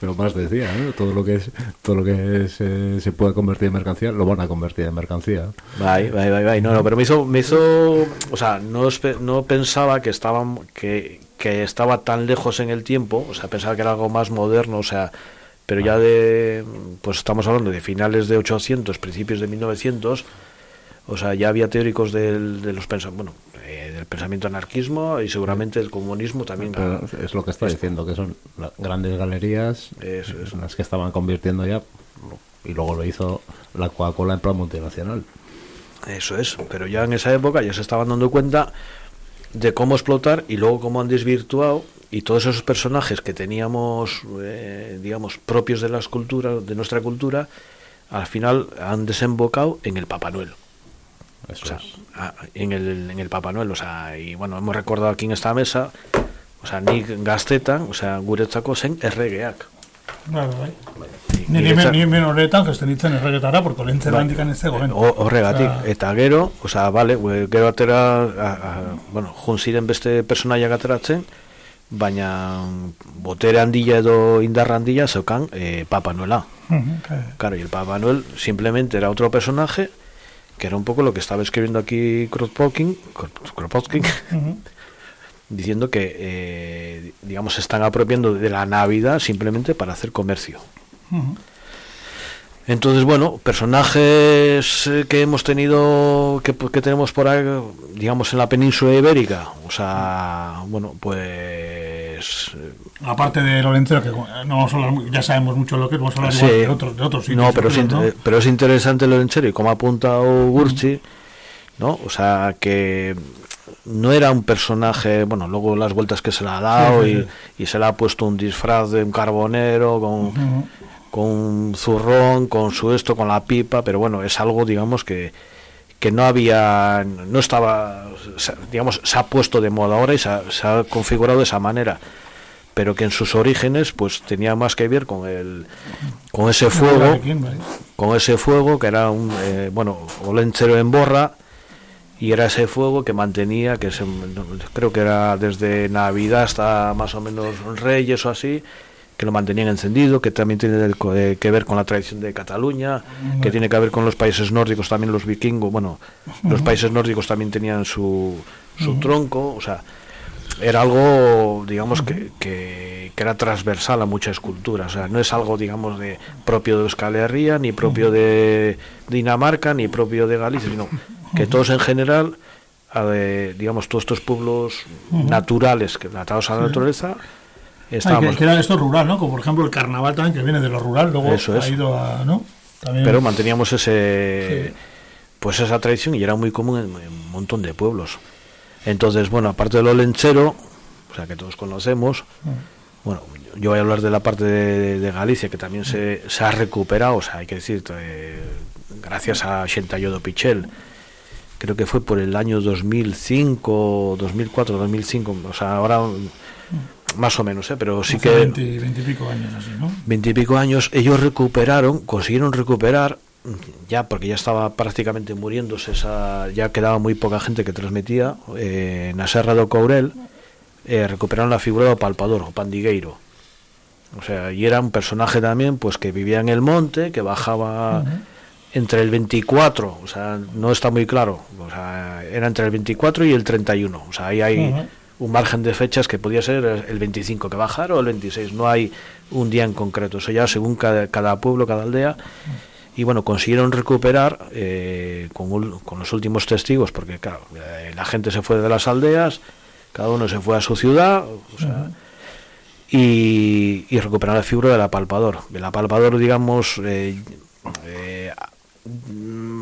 Speaker 1: Pero más decía, ¿no? Todo lo que es todo lo que se, se pueda convertir en mercancía lo van a convertir en mercancía.
Speaker 5: Bye, bye, bye, bye. No, no, pero me hizo, me hizo, o sea, no, no pensaba que estaba, que, que estaba tan lejos en el tiempo, o sea, pensaba que era algo más moderno, o sea, pero ya de, pues estamos hablando de finales de 800, principios de 1900, o sea, ya había teóricos del, de los bueno, eh, del pensamiento anarquismo y seguramente el comunismo también.
Speaker 1: Pero es lo que está diciendo, que son las grandes galerías
Speaker 5: Eso es.
Speaker 1: en las que estaban convirtiendo ya, y luego lo hizo la Coca-Cola en plan multinacional.
Speaker 5: Eso es, pero ya en esa época ya se estaban dando cuenta de cómo explotar y luego cómo han desvirtuado y todos esos personajes que teníamos, eh, digamos, propios de las culturas, de nuestra cultura, al final han desembocado en el Papá Noel.
Speaker 1: Eso
Speaker 5: O sea,
Speaker 1: es.
Speaker 5: en el, en el Papá Noel, o sea, y bueno, hemos recordado aquí en esta mesa, o sea, nik gaztetan, o sea, guretzako zen erregeak.
Speaker 4: Bai, bai.
Speaker 5: Ni-
Speaker 4: Ni, ni,
Speaker 5: niretzat-
Speaker 4: ni, ni horretan, gesten ditzen erregetara, porque olentzera
Speaker 5: Bai.
Speaker 4: handikan ez zegoen.
Speaker 5: O- horregatik,
Speaker 4: Osea,
Speaker 5: eta gero, osea, vale, we- gero atera, a, a, bueno, jun ziren beste personaiak ateratzen, baina botere handia edo indar handia zeukan eh, Papa Noela.
Speaker 4: ujú, que-
Speaker 5: Claro, y el Papa Noel simplemente era otro personaje que era un poco lo que estaba escribiendo aquí Kropotkin, Krop- Kropotkin
Speaker 4: ujú.
Speaker 5: diciendo que, eh, digamos, se están apropiando de la Navidad simplemente para hacer comercio. Entonces, bueno, personajes eh, que hemos tenido, que, que tenemos por ahí, digamos, en la península ibérica, o sea, bueno, pues... eh,
Speaker 4: Aparte de Lorencero, que no vamos a hablar, mu- ya sabemos mucho lo que es, vamos a hablar
Speaker 5: sí,
Speaker 4: de otros, de otros sitios.
Speaker 5: no, pero, es, eh, pero es interesante lo en serio, y como ha apuntado Gurchi, ¿no? O sea, que no era un personaje, bueno, luego las vueltas que se le ha dado
Speaker 4: Sí, sí,
Speaker 5: y, se le ha puesto un disfraz de un carbonero con. Con un zurrón, con su esto, con la pipa, pero bueno, es algo, digamos, que, que no había, no estaba, digamos, se ha puesto de moda ahora y se ha, se ha configurado de esa manera, pero que en sus orígenes, pues tenía más que ver con el, con ese fuego,
Speaker 4: ¿De quién, vale?
Speaker 5: con ese fuego que era un, eh, bueno, olenchero en borra, y era ese fuego que mantenía, que se, creo que era desde Navidad hasta más o menos Reyes o así, que lo mantenían encendido, que también tiene que ver con la tradición de Cataluña, que tiene que ver con los países nórdicos, también los vikingos, bueno, los países nórdicos también tenían su, su tronco, o sea, era algo, digamos, que, que, que era transversal a muchas culturas, o sea, no es algo, digamos, de propio de Euskal Herria, ni propio de Dinamarca, ni propio de Galicia, sino que todos en general, digamos, todos estos pueblos naturales, que atados a la naturaleza,
Speaker 4: Que,
Speaker 5: estábamos...
Speaker 4: que era esto rural, ¿no? Como por ejemplo el carnaval también, que viene de lo rural, luego
Speaker 5: Eso
Speaker 4: ha ido a, ¿no? También,
Speaker 5: pero manteníamos ese
Speaker 4: Sí.
Speaker 5: pues esa tradición y era muy común en, un montón de pueblos entonces bueno aparte de lo lenchero o sea que todos conocemos bueno yo voy a hablar de la parte de, de Galicia que también se, se ha recuperado o sea hay que decir eh, gracias a Xentayodo Pichel creo que fue por el año 2005 2004 2005 o sea ahora más o menos ¿eh? pero sí
Speaker 4: hace
Speaker 5: que
Speaker 4: 20, 20 y pico años así, ¿no?
Speaker 5: veintipico años, ellos recuperaron, consiguieron recuperar, ya porque ya estaba prácticamente muriéndose, esa, ya quedaba muy poca gente que transmitía, eh, en la Serra do Courel, eh, recuperaron la figura de Palpador, o Pandigueiro. O sea, y era un personaje también pues que vivía en el monte, que bajaba entre el 24, o sea, no está muy claro, o sea, era entre el 24 y el 31, o sea, ahí hay. Un margen de fechas que podía ser el 25 que bajar o el 26, no hay un día en concreto, eso ya según cada, cada pueblo, cada aldea, y bueno, consiguieron recuperar eh, con, con los últimos testigos, porque claro, eh, la gente se fue de las aldeas, cada uno se fue a su ciudad, o sea, y, y recuperar la figura del apalpador. El apalpador, digamos, eh, eh,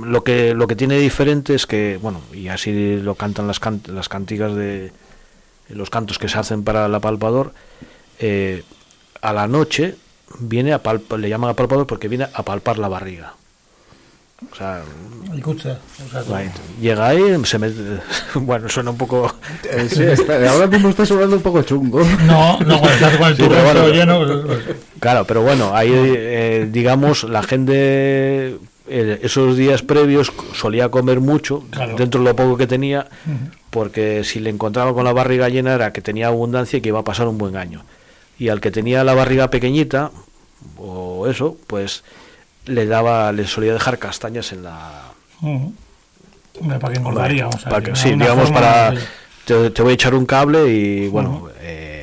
Speaker 5: lo que lo que tiene diferente es que, bueno, y así lo cantan las, can- las cantigas de los cantos que se hacen para el apalpador, eh, a la noche viene a palp- le llaman apalpador porque viene a palpar la barriga. O sea,
Speaker 4: Y escucha, o sea,
Speaker 5: Right. Llega ahí, se mete... Bueno, suena un poco...
Speaker 1: Eh, sí, está- ahora mismo está sonando un poco chungo.
Speaker 4: No, no, cuando estás con el
Speaker 5: pero bueno,
Speaker 4: lleno, pues,
Speaker 5: Claro, pero bueno, ahí, eh, digamos, la gente eh, esos días previos solía comer mucho,
Speaker 4: Claro.
Speaker 5: dentro de lo poco que tenía, porque si le encontraba con la barriga llena era que tenía abundancia y que iba a pasar un buen año. Y al que tenía la barriga pequeñita, o eso, pues le daba, le solía dejar castañas en la,
Speaker 4: para que engordaría, o sea,
Speaker 5: para
Speaker 4: que
Speaker 5: sí, digamos para te voy a echar un cable y bueno, eh,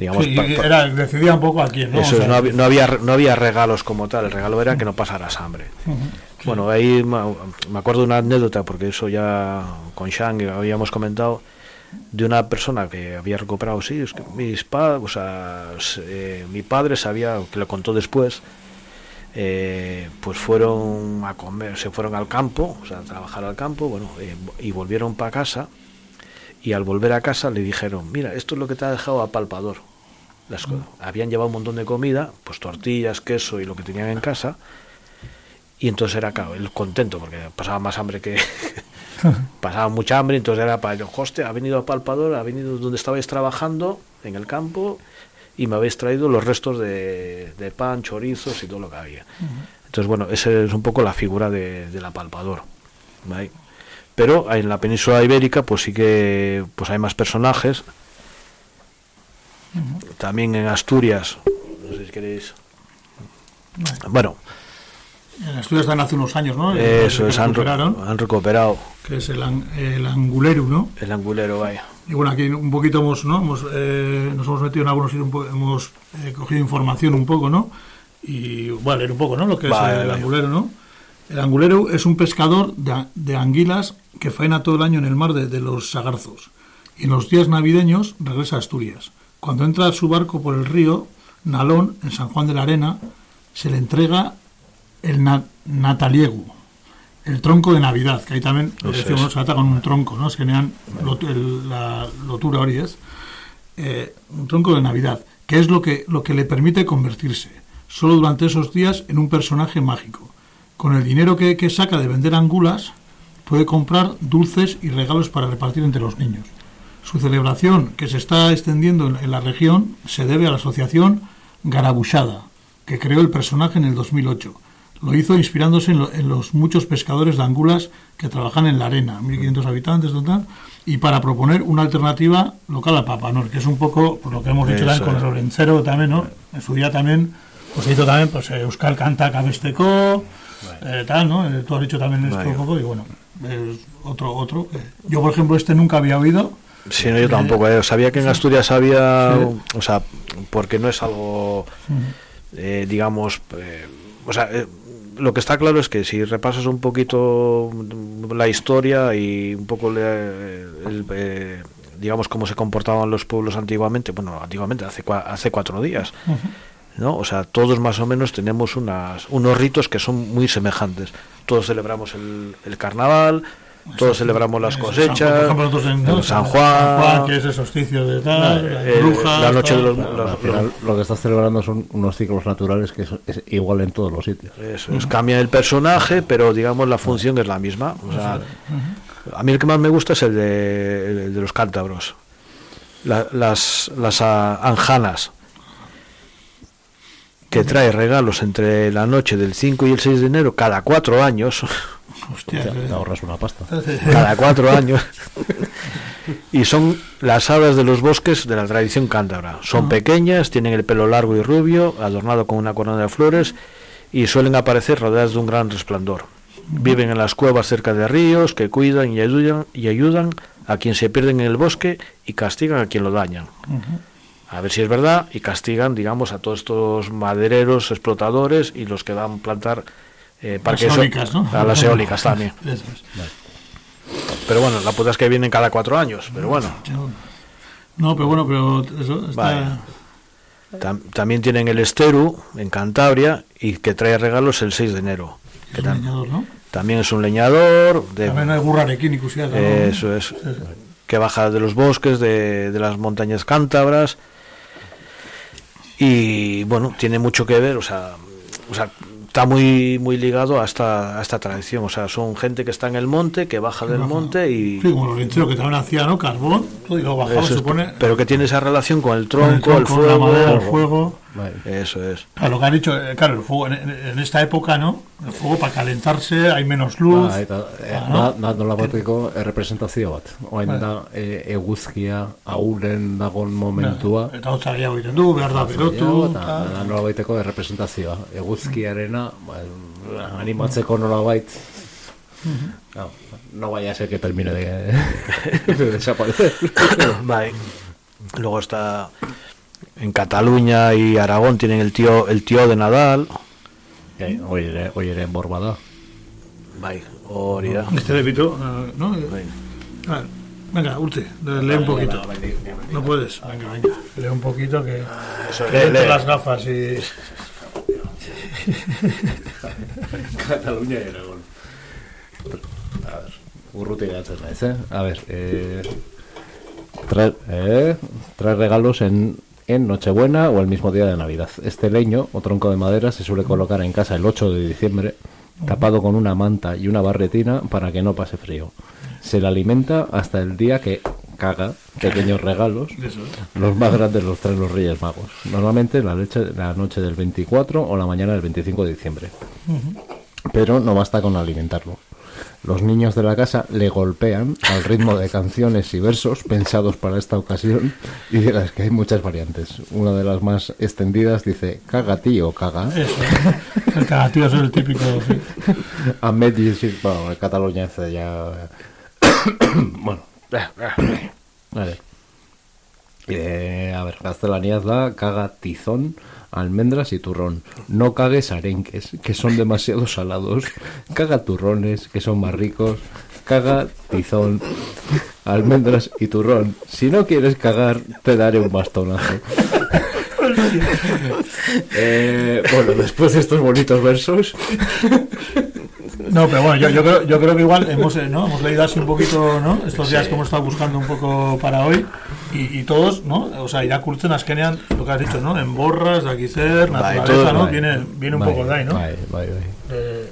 Speaker 5: digamos
Speaker 4: Sí, era, decidía un poco a quién, ¿no?
Speaker 5: eso
Speaker 4: O
Speaker 5: es,
Speaker 4: sea,
Speaker 5: no, había, no había no había regalos como tal, el regalo era que no pasaras hambre. Bueno, ahí me acuerdo de una anécdota, porque eso ya con Shang habíamos comentado, de una persona que había recuperado, sí, es que mis padres, o sea, eh, mi padre sabía, que lo contó después, eh, pues fueron a comer, se fueron al campo, o sea, a trabajar al campo, bueno, eh, y volvieron para casa, y al volver a casa le dijeron, mira, esto es lo que te ha dejado a palpador. Las habían llevado un montón de comida, pues tortillas, queso y lo que tenían en casa, y entonces era, claro, el contento, porque pasaba más hambre que... pasaba mucha hambre, entonces era para el hostia, ha venido a Palpador, ha venido donde estabais trabajando, en el campo, y me habéis traído los restos de, de pan, chorizos y todo lo que había. Entonces, bueno, esa es un poco la figura de, de la Palpador. ¿vale? Pero en la península ibérica, pues sí que pues hay más personajes. También en Asturias, no sé si queréis. Bueno,
Speaker 4: En Asturias están hace unos años, ¿no?
Speaker 5: eso
Speaker 4: Que
Speaker 5: es, han, han recuperado
Speaker 4: Que es el, an- el anguleru, ¿no?
Speaker 5: el angulero, vaya.
Speaker 4: Y bueno, aquí un poquito hemos, ¿no? Hemos, eh, nos hemos metido en algunos sitios, hemos eh, cogido información un poco, ¿no? Y bueno, leer un poco, ¿no? Lo que
Speaker 5: Vale,
Speaker 4: es el angulero, ¿no? El angulero es un pescador de, a- de anguilas que faena todo el año en el mar de, de los Sagarzos. Y en los días navideños regresa a Asturias. Cuando entra su barco por el río Nalón, en San Juan de la Arena, se le entrega el na- nataliegu, el tronco de Navidad, que ahí también decimos,
Speaker 5: es.
Speaker 4: se ata con un tronco, ¿no? Es que nean lot- el- la lotura hori ez. Eh, un tronco de Navidad, que es lo que, lo que le permite convertirse, solo durante esos días, en un personaje mágico. Con el dinero que, que saca de vender angulas, puede comprar dulces y regalos para repartir entre los niños. Su celebración, que se está extendiendo en, la región, se debe a la asociación Garabuchada, que creó el personaje en el 2008. Lo hizo inspirándose en, lo- en los muchos pescadores de angulas que trabajan en la arena, 1.500 habitantes, total, y para proponer una alternativa local a Papá Noel, que es un poco por lo que hemos dicho también con el Orencero también, ¿no? En su día también, pues se hizo también, pues eh, Euskal canta Cabesteco, eh, tal, ¿no? Eh, tú has dicho también esto un poco, y bueno, es otro, otro. que- yo, por ejemplo, este nunca había oído.
Speaker 5: Sí, no, yo tampoco. eh. Sabía que en Asturias había, o sea, porque no es algo, eh, digamos, eh, o sea, eh, lo que está claro es que si repasas un poquito la historia y un poco, le- el, eh, digamos, cómo se comportaban los pueblos antiguamente, bueno, antiguamente, hace, hace cuatro días, ¿no? O sea, todos más o menos tenemos unas, unos ritos que son muy semejantes. Todos celebramos el, el carnaval, todos celebramos las cosechas,
Speaker 4: San- por ejemplo, nosotros en-
Speaker 5: el
Speaker 4: ¿no?
Speaker 5: San
Speaker 4: San
Speaker 5: Juan,
Speaker 4: Juan, que es el solsticio de tal,
Speaker 5: Eh,
Speaker 4: las
Speaker 5: eh,
Speaker 4: brujas,
Speaker 5: la noche de los, los-
Speaker 1: Al final, lo que estás celebrando son unos ciclos naturales que es, es igual en todos los sitios.
Speaker 5: Eso es, cambia el personaje, pero digamos la función es la misma. O sea, a mí el que más me gusta es el de, el de los cántabros. La- las las ah, anjanas, que trae regalos entre la noche del 5 y el 6 de enero cada cuatro años.
Speaker 4: Hostia,
Speaker 1: Te, te ahorras una pasta.
Speaker 5: cada cuatro años. Y son las hadas de los bosques de la tradición cántabra. Son pequeñas, tienen el pelo largo y rubio, adornado con una corona de flores y suelen aparecer rodeadas de un gran resplandor. Viven en las cuevas cerca de ríos que cuidan y ayudan, y ayudan a quien se pierde en el bosque y castigan a quien lo dañan. A ver si es verdad y castigan, digamos, a todos estos madereros, explotadores y los que van a plantar eh,
Speaker 4: Las
Speaker 5: parques
Speaker 4: eólicas, ¿no?
Speaker 5: a las eólicas también.
Speaker 4: Eso es.
Speaker 5: Pero bueno, la puta es que vienen cada cuatro años, pero bueno.
Speaker 4: No, pero bueno, pero eso está...
Speaker 5: Vale. Tam- también tienen el Esteru en Cantabria y que trae regalos el 6 de enero. Que
Speaker 4: Es un
Speaker 5: tam-
Speaker 4: leñador, ¿no?
Speaker 5: también es un leñador. De,
Speaker 4: También hay ikusiak, ¿no?
Speaker 5: eso es. Que baja de los bosques, de, de las montañas cántabras. Y bueno, tiene mucho que ver, o sea, o sea está muy muy ligado a esta, a esta tradición. O sea, son gente que está en el monte, que baja del monte y...
Speaker 4: Sí, como los lencheros que también hacían, ¿no? Carbón, y bajaba,
Speaker 5: es,
Speaker 4: supone.
Speaker 5: pero que tiene esa relación con el
Speaker 4: Con el
Speaker 5: tronco, el,
Speaker 4: la
Speaker 5: fuego.
Speaker 4: madera, el fuego.
Speaker 5: Eso es.
Speaker 4: Claro, lo que han dicho, eh, claro, el fuego en, en- esta época, ¿no? El fuego para calentarse, hay menos luz.
Speaker 1: Ba, eta, e,
Speaker 4: ah,
Speaker 1: da,
Speaker 4: ¿no?
Speaker 1: da nola bateko errepresentazio bat. Oain
Speaker 4: Bai.
Speaker 1: da e, eguzkia ahulen dagon momentua.
Speaker 4: Eta hotza gehiago egiten du, behar da berotu.
Speaker 1: Eta da nola baiteko errepresentazioa. Eguzkiarena, ba, animatzeko nola bait, no, no vaya a ser que termine de, de desaparecer.
Speaker 5: Vale. Luego está en Cataluña y Aragón tienen el tío el tío de Nadal.
Speaker 1: Hoy ere, hoy ere borba da.
Speaker 5: Bai, hori da.
Speaker 4: Este de Vito, eh, ¿no? Ah, venga, Urte, lee un poquito. No puedes, venga, venga. Lee un poquito que.
Speaker 5: Eso,
Speaker 4: que
Speaker 5: lee, lee.
Speaker 4: las gafas y.
Speaker 1: Cataluña y Aragón. A ver, urruti geratzen naiz, eh? A ver, eh, traer, eh, traer regalos en, en Nochebuena o el mismo día de Navidad. Este leño o tronco de madera se suele colocar en casa el 8 de diciembre, tapado con una manta y una barretina para que no pase frío. Se le alimenta hasta el día que caga pequeños regalos. Los más grandes los traen los Reyes Magos. Normalmente la, leche, la noche del 24 o la mañana del 25 de diciembre. Pero no basta con alimentarlo. Los niños de la casa le golpean al ritmo de canciones y versos pensados para esta ocasión y dirás que hay muchas variantes. Una de las más extendidas dice caga tío, caga.
Speaker 4: Eso. El cagatío es el típico. sí.
Speaker 1: A medio, sí, bueno, en Cataluña ya... bueno, vale. Eh, a ver, gaztelaniaz da, caga tizón, almendras y turrón. No cagues arenques, que son demasiado salados. Caga turrones, que son más ricos. Caga tizón, almendras y turrón. Si no quieres cagar, te daré un bastonazo. Eh, bueno, después de estos bonitos versos,
Speaker 4: No, pero bueno, yo, yo, creo, yo creo que igual hemos, eh, ¿no? hemos leído así un poquito, ¿no? Estos días que hemos estado buscando un poco para hoy y, y todos, ¿no? O sea, irakurtzen azkenean, lo que has dicho, ¿no? En borras,
Speaker 5: Bai,
Speaker 4: naturaleza,
Speaker 5: todo,
Speaker 4: ¿no?
Speaker 5: bai.
Speaker 4: Viene, viene un
Speaker 5: Bai,
Speaker 4: poco de ahí, ¿no?
Speaker 1: bai, bai, bai.
Speaker 4: Eh,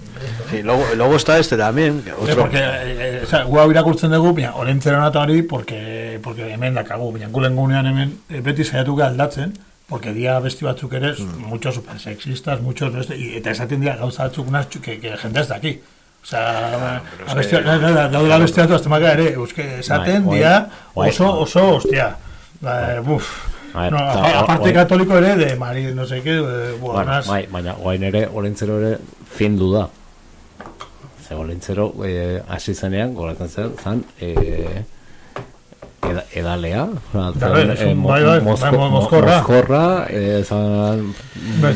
Speaker 5: Sí, luego, luego está este también.
Speaker 4: Eh,
Speaker 5: Otro,
Speaker 4: porque, eh, eh, o sea, guau irakurtzen dugu, baina, olentzera nata hori, porque, porque hemen dakagu, baina gulen gunean hemen, eh, beti saiatuko aldatzen, porque dia besti batzuk ere,
Speaker 5: Mm.
Speaker 4: muchos super sexistas, muchos, beste, y, eta esaten dira gauza batzuk unas que, que jende ez daki. O sea,
Speaker 5: pero
Speaker 4: abesti,
Speaker 5: es que-
Speaker 4: da, da, da, daude abesti batzu aztemaka ere, euske esaten
Speaker 1: Bai,
Speaker 4: dia
Speaker 1: bai,
Speaker 4: oso,
Speaker 1: bai.
Speaker 4: oso, ostia. Ba, buf.
Speaker 1: A ver,
Speaker 4: No,
Speaker 1: ta-
Speaker 4: aparte katoliko ere, de Mari, no sé qué,
Speaker 1: Bueno,
Speaker 4: buenas.
Speaker 1: bai, baina orain ere olentzero ere findu da. Ze olentzero eh, hasi zenean goratzen zen zan eh, eda, edalea,
Speaker 4: Da, bai, bai,
Speaker 1: mozko-
Speaker 4: bai, mozkorra.
Speaker 1: mozkorra, eh,
Speaker 4: Ba,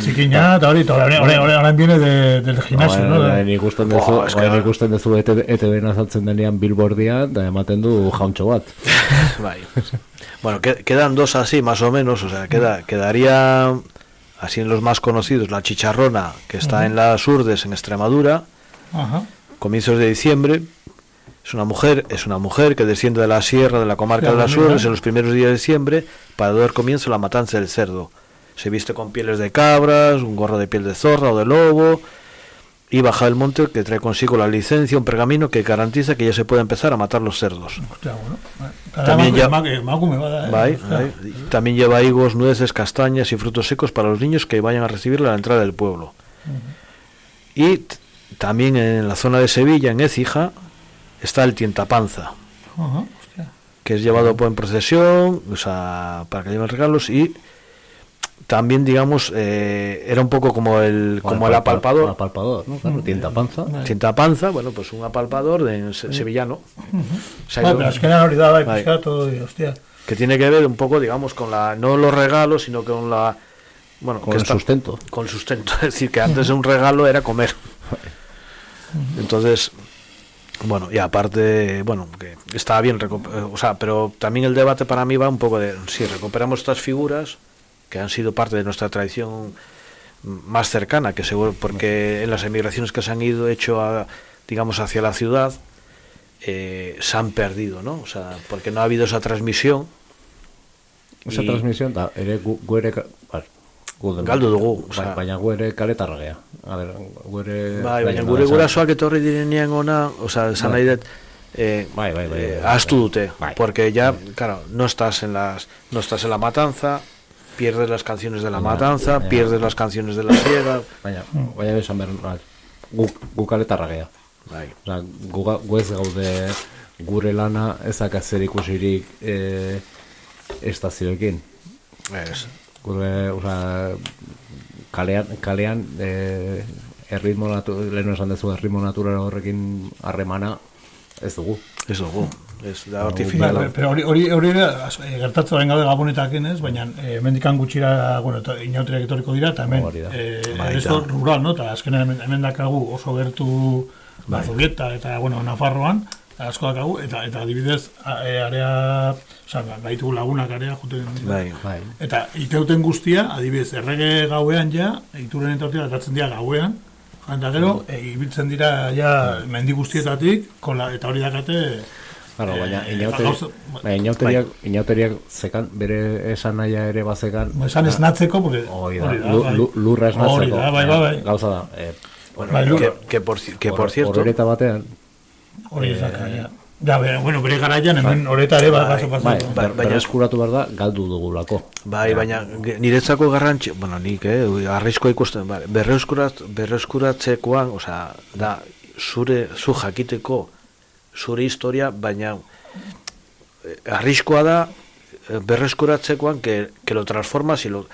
Speaker 4: eta hori, orain, orain viene de, del gimnasio, ¿no?
Speaker 1: Ikusten duzu ETV, ETV azaltzen denean billboardia eta ematen du jauntxo bat.
Speaker 5: Bai. Bueno, que- quedan dos así, más o menos. O sea, queda, quedaría así en los más conocidos la chicharrona, que está en las Urdes, en Extremadura,
Speaker 4: Ajá.
Speaker 5: comienzos de diciembre. Es una mujer, es una mujer que desciende de la sierra de la comarca de las. Urdes en los primeros días de diciembre para dar comienzo a la matanza del cerdo. Se viste con pieles de cabras, un gorro de piel de zorra o de lobo y baja del monte que trae consigo la licencia, un pergamino que garantiza que ya se puede empezar a matar los cerdos.
Speaker 4: Hostia, bueno.
Speaker 5: También ya-
Speaker 4: eh?
Speaker 5: Lleva higos, nueces, castañas y frutos secos para los niños que vayan a recibirla a la entrada del pueblo. Y también en la zona de Sevilla, en Écija, está el tientapanza,
Speaker 4: Ajá.
Speaker 5: que es llevado pues, en procesión, o sea, para que lleven regalos y también, digamos, eh, era un poco como el, como el apalpador.
Speaker 1: apalpador, ¿no? Claro, tientapanza.
Speaker 5: Tientapanza, bueno, pues un apalpador de se- sevillano. O sea,
Speaker 4: Ah, pero es que da, bai,
Speaker 5: Bai.
Speaker 4: pixka todo, y, hostia.
Speaker 5: que tiene que ver un poco, digamos, con la no los regalos, sino con la bueno,
Speaker 1: Con
Speaker 5: que
Speaker 1: el sustento.
Speaker 5: Con el sustento, es decir, que antes un regalo era comer. Entonces, bueno, y aparte, bueno, que estaba bien, o sea, pero también el debate para mí va un poco de si recuperamos estas figuras que han sido parte de nuestra tradición más cercana, que seguro, porque en las emigraciones que se han ido hecho a, digamos, hacia la ciudad, eh, se han perdido, ¿no? O sea, porque no ha habido esa transmisión.
Speaker 1: Esa
Speaker 5: Y-
Speaker 1: transmisión da, ere gu, gu ere ka- bar, Gu-
Speaker 5: Galdu dugu,
Speaker 1: Bai,
Speaker 5: osea.
Speaker 1: baina gu ere kaletarra gea. A ber, gu ere...
Speaker 5: Bai, baina
Speaker 1: bai,
Speaker 5: gure gurasoak etorri direnean ona, osea, esan
Speaker 1: Bai.
Speaker 5: nahi dut, eh,
Speaker 1: Bai, bai, bai,
Speaker 5: eh,
Speaker 1: bai,
Speaker 5: ahaztu
Speaker 1: bai.
Speaker 5: dute,
Speaker 1: Bai.
Speaker 5: porque ya, claro, no estás en las, no estás en la matanza, pierdes las canciones de la
Speaker 1: Baina-
Speaker 5: matanza,
Speaker 1: baina-
Speaker 5: pierdes las canciones de la siega,
Speaker 1: Baina, baina esan behar, bai, gu, gu kaletarra gea.
Speaker 5: bai.
Speaker 1: Osa, gu, ga- gu ez gaude gure lana ezak zer ikusirik e, estazioekin.
Speaker 5: Ez.
Speaker 1: Gure, osa, kalean, kalean e, erritmo natu, lehen esan dezu erritmo natural horrekin harremana ez dugu.
Speaker 5: Ez dugu, ez da.
Speaker 1: Bai,
Speaker 4: pero hori hori hori eh, gertatzen orain gaude gabonetakin ez, baina eh, mendikan gutxira, bueno, eta inauteriak etorriko dira, eta hemen, eh,
Speaker 5: Baita.
Speaker 4: ez rural, no? Eta azkenean hemen, hemen dakagu oso gertu
Speaker 5: Bai.
Speaker 4: Bazubieta eta, bueno, Nafarroan, asko dakagu, eta, eta adibidez, eh, area, oza, baitu lagunak area, juten,
Speaker 5: Bai.
Speaker 1: Bai.
Speaker 4: Eta iteuten guztia, adibidez, errege gauean ja, ituren etortia atatzen dira gauean, eta gero, e, ibiltzen dira ja mendi guztietatik, kola, eta hori dakate...
Speaker 1: Claro, baina
Speaker 4: eh,
Speaker 1: inauteri,
Speaker 4: gauza-
Speaker 1: baina inauteriak, inauteriak zekan, bere esan nahia ere bazekan.
Speaker 4: Ba, esan esnatzeko, porque...
Speaker 1: Hori da,
Speaker 4: bai.
Speaker 1: lurra esnatzeko.
Speaker 4: Hori da, bai, bai, bai.
Speaker 1: Gauza da, eh,
Speaker 5: Bueno,
Speaker 4: Bai,
Speaker 5: que,
Speaker 4: lur-
Speaker 5: que, por, que por
Speaker 1: hor-
Speaker 5: cierto,
Speaker 1: horreta batean,
Speaker 4: Hori
Speaker 1: Eh,
Speaker 4: ez daka, ja. Ja, bere, bueno, bere garaian, hemen horeta ere, bai, paso, paso.
Speaker 1: bai,
Speaker 5: Bai,
Speaker 1: ber-
Speaker 5: baina-
Speaker 1: berreskuratu behar da, galdu dugulako.
Speaker 5: Bai, baina niretzako garrantzi, bueno, nik, eh, arrisko ikusten, bai, berreskurat, berreskuratzekoan, osea, da, zure, zu jakiteko, zure historia, baina eh, arriskoa da, eh, berreskuratzekoan, que, que lo transformas y lo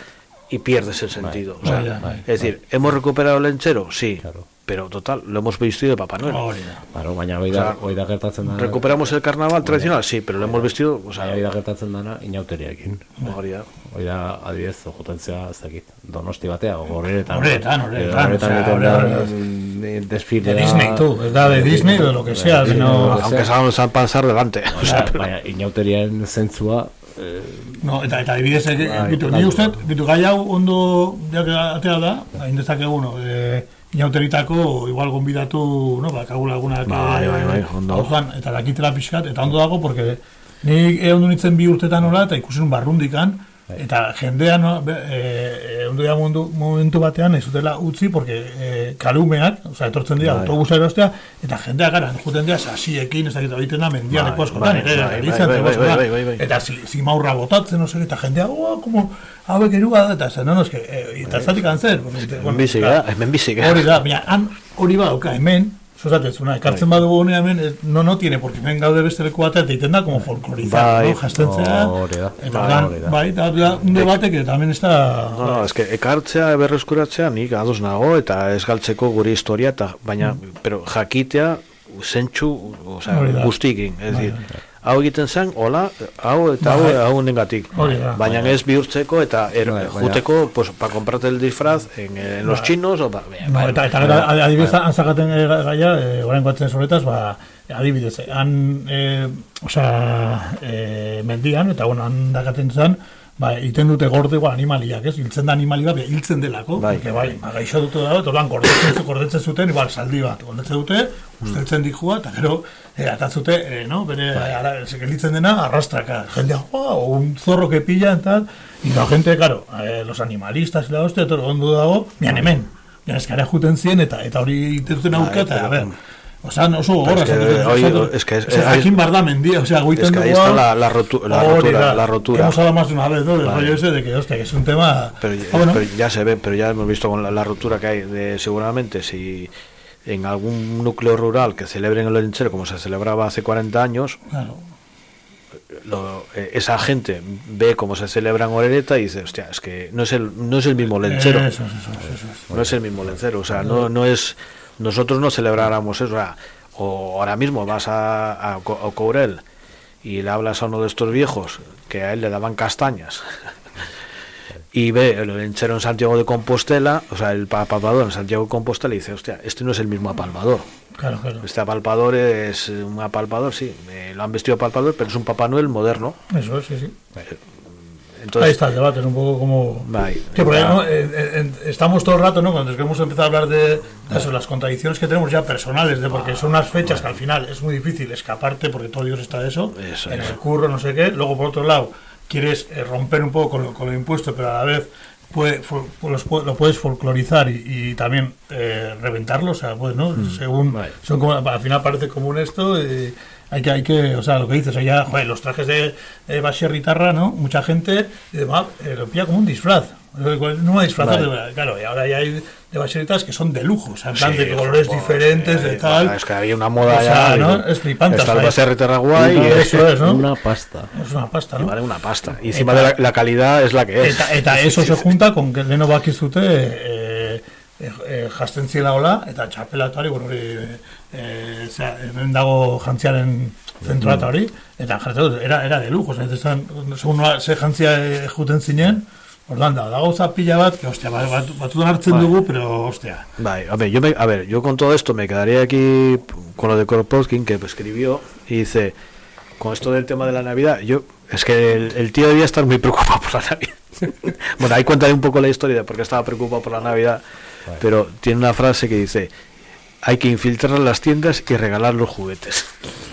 Speaker 5: y pierdes el sentido. o sea,
Speaker 4: bai,
Speaker 1: bai,
Speaker 5: es decir, ¿hemos recuperado el lenchero? Sí,
Speaker 1: Claro.
Speaker 5: Pero total, lo hemos vestido de Papá Noel.
Speaker 4: Hori da.
Speaker 1: Claro, baina hoi
Speaker 5: O
Speaker 1: da,
Speaker 5: sea,
Speaker 1: hoi da gertatzen da.
Speaker 5: ¿Recuperamos el carnaval tradicional? Sí, pero lo hemos vestido, o sea,
Speaker 1: Baina hoi da gertatzen dana inauteriakin.
Speaker 5: hori da.
Speaker 1: Hoi da, adibidez, jotentzea, ez dakit, donosti batea, o horretan.
Speaker 4: Horretan, horretan,
Speaker 1: Horretan desfile
Speaker 4: De Disney, tú, es da de Disney o de lo que sea, sino-
Speaker 5: Aunque
Speaker 1: sea.
Speaker 5: salgan San Panzar delante. O sea,
Speaker 1: baina inauterian zentzua, eh,
Speaker 4: No, eta, eta adibidez, eh,
Speaker 1: Bai,
Speaker 4: bitu,
Speaker 1: bai.
Speaker 4: ni uste, bitu, gai hau ondo jak atea da, hain dezakegu, no, e, inauteritako, igual gonbidatu, no, bakagu lagunak,
Speaker 5: Bai, bai, bai, ondo.
Speaker 4: gauzan, eta dakitela pixkat, eta ondo dago, porque ni egon nintzen bi urtetan nola, eta ikusi nun barrundikan. Eta jendea, no, e, e, ondo da momentu, batean, ez dutela utzi, porque e, kalumeak, oza, etortzen dira,
Speaker 5: Bai.
Speaker 4: autobusa erostea, eta jendea gara, juten dira, sasiekin, ez dakit, egiten da, mendialeko
Speaker 5: Bai,
Speaker 4: askotan, ere,
Speaker 5: bai,
Speaker 4: eta zimaurra botatzen, no sé, eta jendea, oh, como, hauek eruga da, eta zen, no, no, eske, eh, eta zatik antzer.
Speaker 5: Hemen bizi gara, hemen bizi gara.
Speaker 4: Hori da, hori badauka, hemen, zuzatezuna, ekartzen badugu honean hemen, eh, no, no tiene, porque hemen gaude beste leku batea, eta egiten da, como folclorizar,
Speaker 5: Bai,
Speaker 4: no, jastentzea,
Speaker 1: hori da,
Speaker 4: eta
Speaker 5: bai,
Speaker 4: dan,
Speaker 5: hori da.
Speaker 4: bai, da, da, un debate que también está...
Speaker 5: No, no, es que ekartzea berreskuratzea nik ados nago eta ez galtzeko gure historia eta baina pero jakitea zentsu, o sea,
Speaker 4: da.
Speaker 5: guztikin, es decir, hau egiten zen, hola, hau eta hau,
Speaker 4: Bai.
Speaker 5: hau nengatik. Baina ez bihurtzeko eta er,
Speaker 1: Bai,
Speaker 5: juteko, pues, para comprarte el disfraz en, en los
Speaker 4: Bai.
Speaker 5: chinos, o, ba,
Speaker 4: No, eta, eta adibidez, antzakaten eh, gaia, e, orain guatzen horretaz, ba, adibidez, eh, han, e, osea, e, mendian, eta bueno, han dakaten zen, ba, iten dute gorde ba, animaliak, ez? Hiltzen da animali bat, hiltzen delako,
Speaker 5: Bai.
Speaker 4: porque, bai, ba, gaixo dute dago, eta gordetzen, gordetzen zuten, igual, saldi bat, gordetzen dute, usteltzen dikua, eta gero, e, atatzute, e, no, bere, ara, gelditzen dena, arrastraka, jendea, oh, un zorro que pilla, eta, y la gente, claro, eh, los animalistas, y la hostia, todo ondo dago, mian hemen, ja, eskara juten zien, eta eta hori ituzten auka, eta, a ver, Osa, oso gogorra,
Speaker 5: Pero es que,
Speaker 4: dut,
Speaker 5: es que es- es-
Speaker 4: jakin bar da mendia, o sea, goiten
Speaker 5: Es que ahí
Speaker 4: dugu
Speaker 5: está la, la, rotu- la rotura,
Speaker 4: da,
Speaker 5: la rotura.
Speaker 4: Hemos hablado más de una vez, ¿no? Del
Speaker 5: Vale.
Speaker 4: rollo ese de que, hostia, que es un tema...
Speaker 5: Pero,
Speaker 4: Ah, bueno,
Speaker 5: pero ya se ve, pero ya hemos visto con la, la ruptura que hay de seguramente si en algún núcleo rural que celebren el lenchero como se celebraba hace 40 años,
Speaker 4: claro.
Speaker 5: lo- eh, esa gente ve cómo se celebra en Orereta y dice, hostia, es que no es el, no es el mismo lenchero.
Speaker 4: Eso, eso, eso, eso, eso.
Speaker 5: No es el mismo lencero, o sea, no, no es. Nosotros no celebráramos eso, o, sea, o ahora mismo vas a, a, a Courel y le hablas a uno de estos viejos que a él le daban castañas y ve el lenchero en Santiago de Compostela, o sea, el pa- apalpador en Santiago de Compostela y dice, hostia, este no es el mismo apalpador.
Speaker 4: Claro, claro.
Speaker 5: Este apalpador es un apalpador, sí, eh, lo han vestido apalpador, pero es un Papá Noel moderno.
Speaker 4: Eso, sí, sí.
Speaker 5: Entonces,
Speaker 4: Ahí está el debate, es un poco como...
Speaker 5: Bai,
Speaker 4: Que ¿no? Eh, eh, eh, estamos todo el rato, ¿no? Cuando hemos empezado a hablar de, de eso, las contradicciones que tenemos ya personales, de porque son unas fechas que al final es muy difícil escaparte porque todo Dios está de eso,
Speaker 5: Eso
Speaker 4: en
Speaker 5: es.
Speaker 4: el curro, no sé qué. Luego, por otro lado, quieres eh, romper un poco con lo, con lo impuesto, pero a la vez puede- fol- los lo puedes folclorizar y, y también eh, reventarlo, o sea, pues, ¿no?
Speaker 1: Mm.
Speaker 4: Según, son como, al final parece común esto, eh, hay que, hay que, o sea, lo que dices, o ya, joder, los trajes de, de Basherritarra, ¿no? Mucha gente eh, va, lo pilla como un disfraz. No a disfrazar,
Speaker 5: Vale.
Speaker 4: claro, y ahora ya hay de Basherritas que son de lujo, o sea, en plan
Speaker 5: Sí,
Speaker 4: de colores
Speaker 5: joder,
Speaker 4: diferentes, de
Speaker 5: eh,
Speaker 4: tal.
Speaker 5: Es que había una moda
Speaker 4: O sea,
Speaker 5: ya.
Speaker 4: ¿no? Es flipante.
Speaker 5: Está el
Speaker 4: o sea,
Speaker 5: Baserri Terraguay y
Speaker 4: eso es, ¿no?
Speaker 1: Una pasta.
Speaker 4: Es una pasta,
Speaker 5: Y
Speaker 4: ¿no?
Speaker 5: vale una pasta. Y encima de la, la calidad es la que es.
Speaker 4: Eta, eta eso se junta con que leno bakizute eh, eh, eh, jasten ziela hola, eta txapela eta hori, bueno, hori, eh, zera, hemen dago jantziaren zentroa eta hori, eta jartzen dut, era, era de lujo, zera, zan, segun ze jantzia eh, juten zinen, ordan da, da gauza pila bat, que, hostia, bat, batutan hartzen
Speaker 5: Bai.
Speaker 4: dugu, pero, hostia,
Speaker 5: Vale, a ver, yo me- a ver, yo con todo esto me quedaría aquí con lo de Kropotkin que escribió y dice, con esto del tema de la Navidad, yo es que el, el tío debía estar muy preocupado por la Navidad. bueno, ahí cuenta un poco la historia de por qué estaba preocupado por la Navidad, pero tiene una frase que dice, hay que infiltrar las tiendas y regalar los juguetes.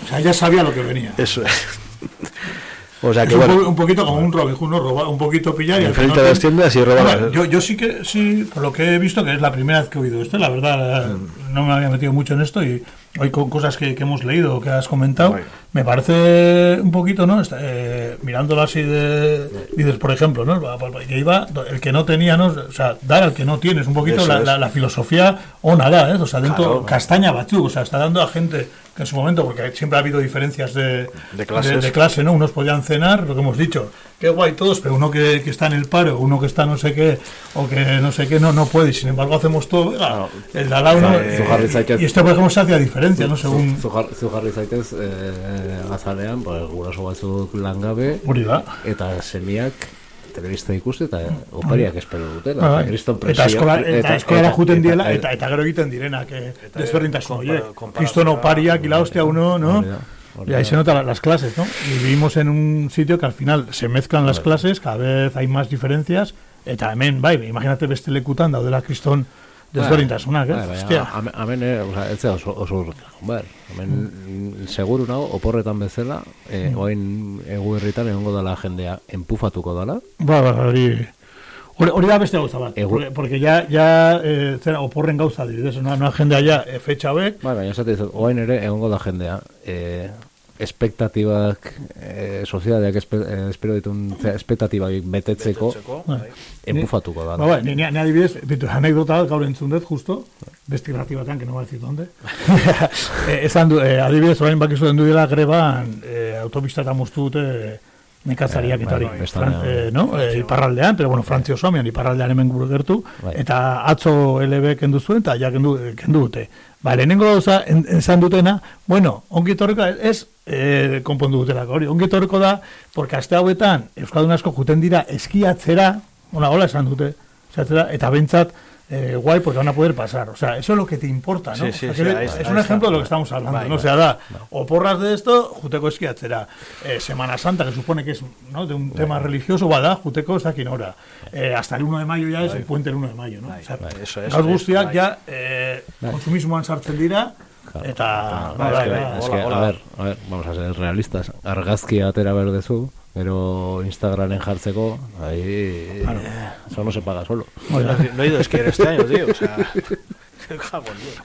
Speaker 4: o sea, ya sabía lo que venía.
Speaker 5: Eso es. o sea
Speaker 4: Es
Speaker 5: que
Speaker 4: un,
Speaker 5: bueno,
Speaker 4: po- un poquito como un Robin Hood, ¿no? Robar, un poquito pillar y al
Speaker 5: de las tiendas y robar
Speaker 4: Bueno, yo, yo sí que, sí, por lo que he visto, que es la primera vez que he oído esto, la verdad,
Speaker 5: Mm.
Speaker 4: no me había metido mucho en esto y hoy con cosas que, que hemos leído que has comentado, me parece un poquito, ¿no? Está, eh, mirándolo así de, dices, por ejemplo, ¿no? Que iba, el que no tenía, ¿no? O sea, dar al que no tienes, un poquito la,
Speaker 5: es.
Speaker 4: la- la filosofía o nada, ¿eh? O sea, dentro,
Speaker 5: Claro.
Speaker 4: castaña batzuk, o sea, está dando a gente que en su momento, porque siempre ha habido diferencias de,
Speaker 5: De clases.
Speaker 4: de clase, ¿no? Unos podían cenar, lo que hemos dicho, qué guay todos, pero uno que, que está en el paro, uno que está no sé qué, o que no sé qué, no, no puede, y sin embargo hacemos todo, venga, el de al lado, ¿no?
Speaker 1: Eh, zaitez.
Speaker 4: y esto, por ejemplo, se hace a diferencia, ¿no? Según...
Speaker 1: Zujar- Zujarri zaitez, eh, azalean, pues, guraso batzuk langabe,
Speaker 4: Hori da.
Speaker 1: eta semiak telebista ikusi eta opariak espero dutela.
Speaker 4: Bai,
Speaker 1: eta kriston
Speaker 4: eta
Speaker 1: presioa-
Speaker 4: eskola, eta, eskolara juten
Speaker 1: eta-
Speaker 4: diela,
Speaker 1: eta-
Speaker 4: eta, eta gero egiten direnak, eh, desberdintasun horiek.
Speaker 5: compara-
Speaker 4: Kriston opariak, y la hostia uno, ¿no?
Speaker 1: Hori da, hori
Speaker 4: Y ahí
Speaker 1: da.
Speaker 4: se notan las clases, ¿no? Y vivimos en un sitio que al final se mezclan las clases, cada vez hay más diferencias, eta hemen, bai, imagínate beste lekutan daudela kriston desberdintasunak,
Speaker 1: Bai,
Speaker 4: eh?
Speaker 1: baina,
Speaker 4: Hostia.
Speaker 1: Hemen, hemen eh, osea, ez da oso, oso urrutik joan behar. Hemen, mm, seguru nago, oporretan bezala, eh,
Speaker 4: Mm.
Speaker 1: oain egu herritan egongo dela jendea enpufatuko dela.
Speaker 4: Ba, ba, hori... Hori, hori da beste gauza bat,
Speaker 1: Egu-
Speaker 4: porque, porque ya, ya eh, zera, oporren gauza adibidez, una, una jendea ya eh, fetxa hauek,
Speaker 1: Bai, baina esate dizut, oain ere egongo da jendea. Eh, espektatibak, eh, soziadeak espe, eh, espero ditun espektatibak betetzeko,
Speaker 4: Bai.
Speaker 1: enpufatuko da.
Speaker 4: Ba, bai, ni, ni, ni adibidez, bitu, anekdota bat gaur entzun dut, justo, beste irratibatan, que no va a decir dónde. eh, esan du, eh, adibidez, orain bakizu den duela greban, eh, autopista eta moztu dute nekatzariak
Speaker 1: Eh,
Speaker 4: eta hori,
Speaker 1: bai, bai, bestaldean.
Speaker 4: eh, no? eh, iparraldean, pero bueno, Frantzio osoamian, iparraldean hemen gure gertu,
Speaker 1: Bai.
Speaker 4: eta atzo LB kendu zuen, eta ja kendu, kendu dute. Ba, lehenengo gauza, esan dutena, bueno, ongi etorriko da, ez eh, konpondu dutelako hori, ongi etorriko da, porque aste hauetan, Euskaldun asko juten dira eskiatzera, hola, hola esan dute, eskiatzera, eta bentsat, eh, guay, porque van a poder pasar. O sea, eso es lo que te importa, ¿no?
Speaker 5: Sí, sí,
Speaker 4: O sea,
Speaker 5: sí,
Speaker 4: que
Speaker 5: ahí
Speaker 4: es
Speaker 5: está,
Speaker 4: un
Speaker 5: ahí
Speaker 4: ejemplo
Speaker 5: está.
Speaker 4: de lo que estamos hablando,
Speaker 5: Bai,
Speaker 4: ¿no? O
Speaker 5: bai.
Speaker 4: sea, da, o porras de esto, juteko eskiatzera. Eh, Semana Santa, que supone que es ¿no? de un tema religioso, bada, juteko ez dakin ora. Eh, hasta el 1 de mayo ya es el puente el 1 de mayo, ¿no? O sea,
Speaker 5: eso es,
Speaker 4: gaur
Speaker 5: eso es,
Speaker 4: guztiak ja eh, konsumismoan sartzen dira, eta...
Speaker 1: Ba,
Speaker 4: bai,
Speaker 1: es que,
Speaker 4: bai,
Speaker 1: es que, a ver, a ver, vamos a ser realistas. Argazki atera berdezu, pero Instagramen jartzeko, ahí
Speaker 4: Claro.
Speaker 1: eso no se paga solo.
Speaker 5: No, no he ido a esquiar este año, tío. O sea.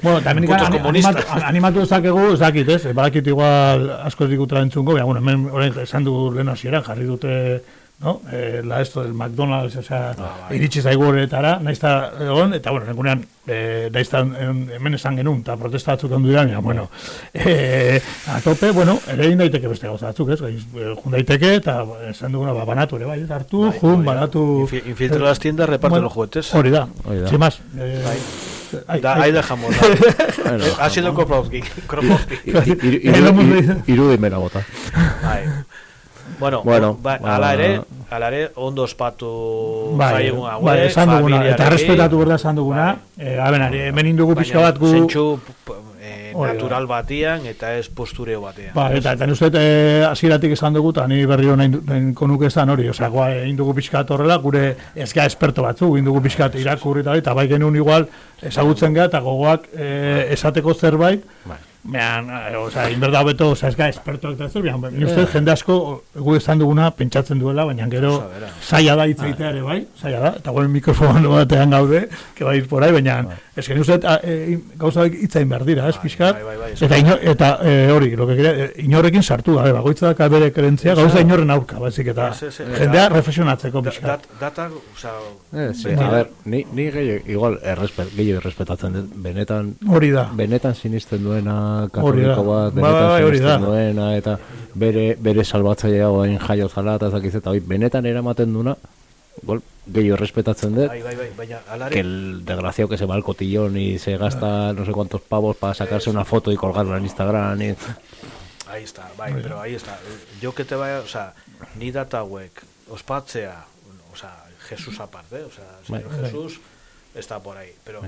Speaker 4: Bueno, también
Speaker 5: comunistas.
Speaker 4: animatu, animatu dezakegu, ez dakit, ez? Badakit igual asko ez digutela entzungo, baina, bueno, hemen orain esan du lehen hasieran jarri dute, no? Eh, la esto del McDonald's, o sea, iritsi zaigu horretara, naiz eta egon, eta, bueno, nengunean, eh, naiz eta en- hemen esan genuen, eta protesta batzuk ondu dira, bueno, eh, a tope, bueno, ere egin daiteke beste gauza batzuk, ez? Eh, Jun daiteke, eta esan duguna, ba, banatu ere, bai, hartu, jun, banatu...
Speaker 5: Infi- infiltra las tiendas, reparte los juguetes.
Speaker 4: Hori da,
Speaker 1: Hori da.
Speaker 4: sin más. Eh, ahí-
Speaker 5: Da-
Speaker 4: ahí-
Speaker 5: dejamos.
Speaker 1: Bueno,
Speaker 5: ha sido Kropotkin. Kropotkin.
Speaker 1: Iru-
Speaker 4: Eh,
Speaker 1: irudimena bota.
Speaker 5: Bai. Bueno,
Speaker 1: Bueno,
Speaker 5: ba,
Speaker 1: ba-
Speaker 5: ala ere, ala ere, ondo ospatu
Speaker 4: Bai,
Speaker 5: jaiegun hauek,
Speaker 4: bai, esan duguna, eta respetatu berda esan duguna, eh, aben, ari, hemen indugu pixka bat gu...
Speaker 5: Zentsu p- eh, natural batean eta ez postureo batean.
Speaker 4: Ba, eta, eta uste eh, hasieratik esan dugu, eta ni du- nahi konuke esan hori, osea, gua, egin dugu pixka horrela, gure ez gara esperto batzu, egin dugu pixka irakurri eta hori, eta bai genuen igual ezagutzen gara, eta gogoak eh, esateko zerbait, Mean, eh, oza, inberda hobeto, oza, ez ga, espertoak eta zer, behan, ni uste, jende asko, gu esan duguna, pentsatzen duela, baina gero, zaila da itzaitea ere, bai, zaila da, eta guen mikrofono batean gaude, que bai por ahí, baina, ez que ni uste, a, e, gauza itzain behar dira, ez, pixkat, eta, ino, eta e, hori, lo que quería, inorrekin sartu gabe, bagoitza daka bere kerentzia, gauza inorren aurka, baizik, eta
Speaker 5: Ez, ez, ez.
Speaker 4: jendea reflexionatzeko, pixkat.
Speaker 5: Dat, data, osea,
Speaker 1: Eh, sí, a ver, ni, ni gehiago, igual, errespe, gehiago errespetatzen benetan,
Speaker 4: Hori da.
Speaker 1: benetan sinisten duena
Speaker 4: da.
Speaker 1: Katoliko bat,
Speaker 4: Bai,
Speaker 1: benetan
Speaker 4: bai, hori da.
Speaker 1: duena, eta bere, bere salbatzailea oain jaio zala, eta zakiz, eta hoi, benetan eramaten duna, igual, gehiago errespetatzen dut,
Speaker 5: bai, bai, bai, baina alare...
Speaker 1: que el desgraciado que se va al cotillón y se gasta no sé cuántos pavos para sacarse una foto y colgarla en Instagram y...
Speaker 5: Ahí está, bai, pero ahí está. Yo que te vaya, o sea, ni data hauek, ospatzea, o sea, Jesús aparte, o sea, Señor
Speaker 1: Bai.
Speaker 5: Jesús está por ahí, pero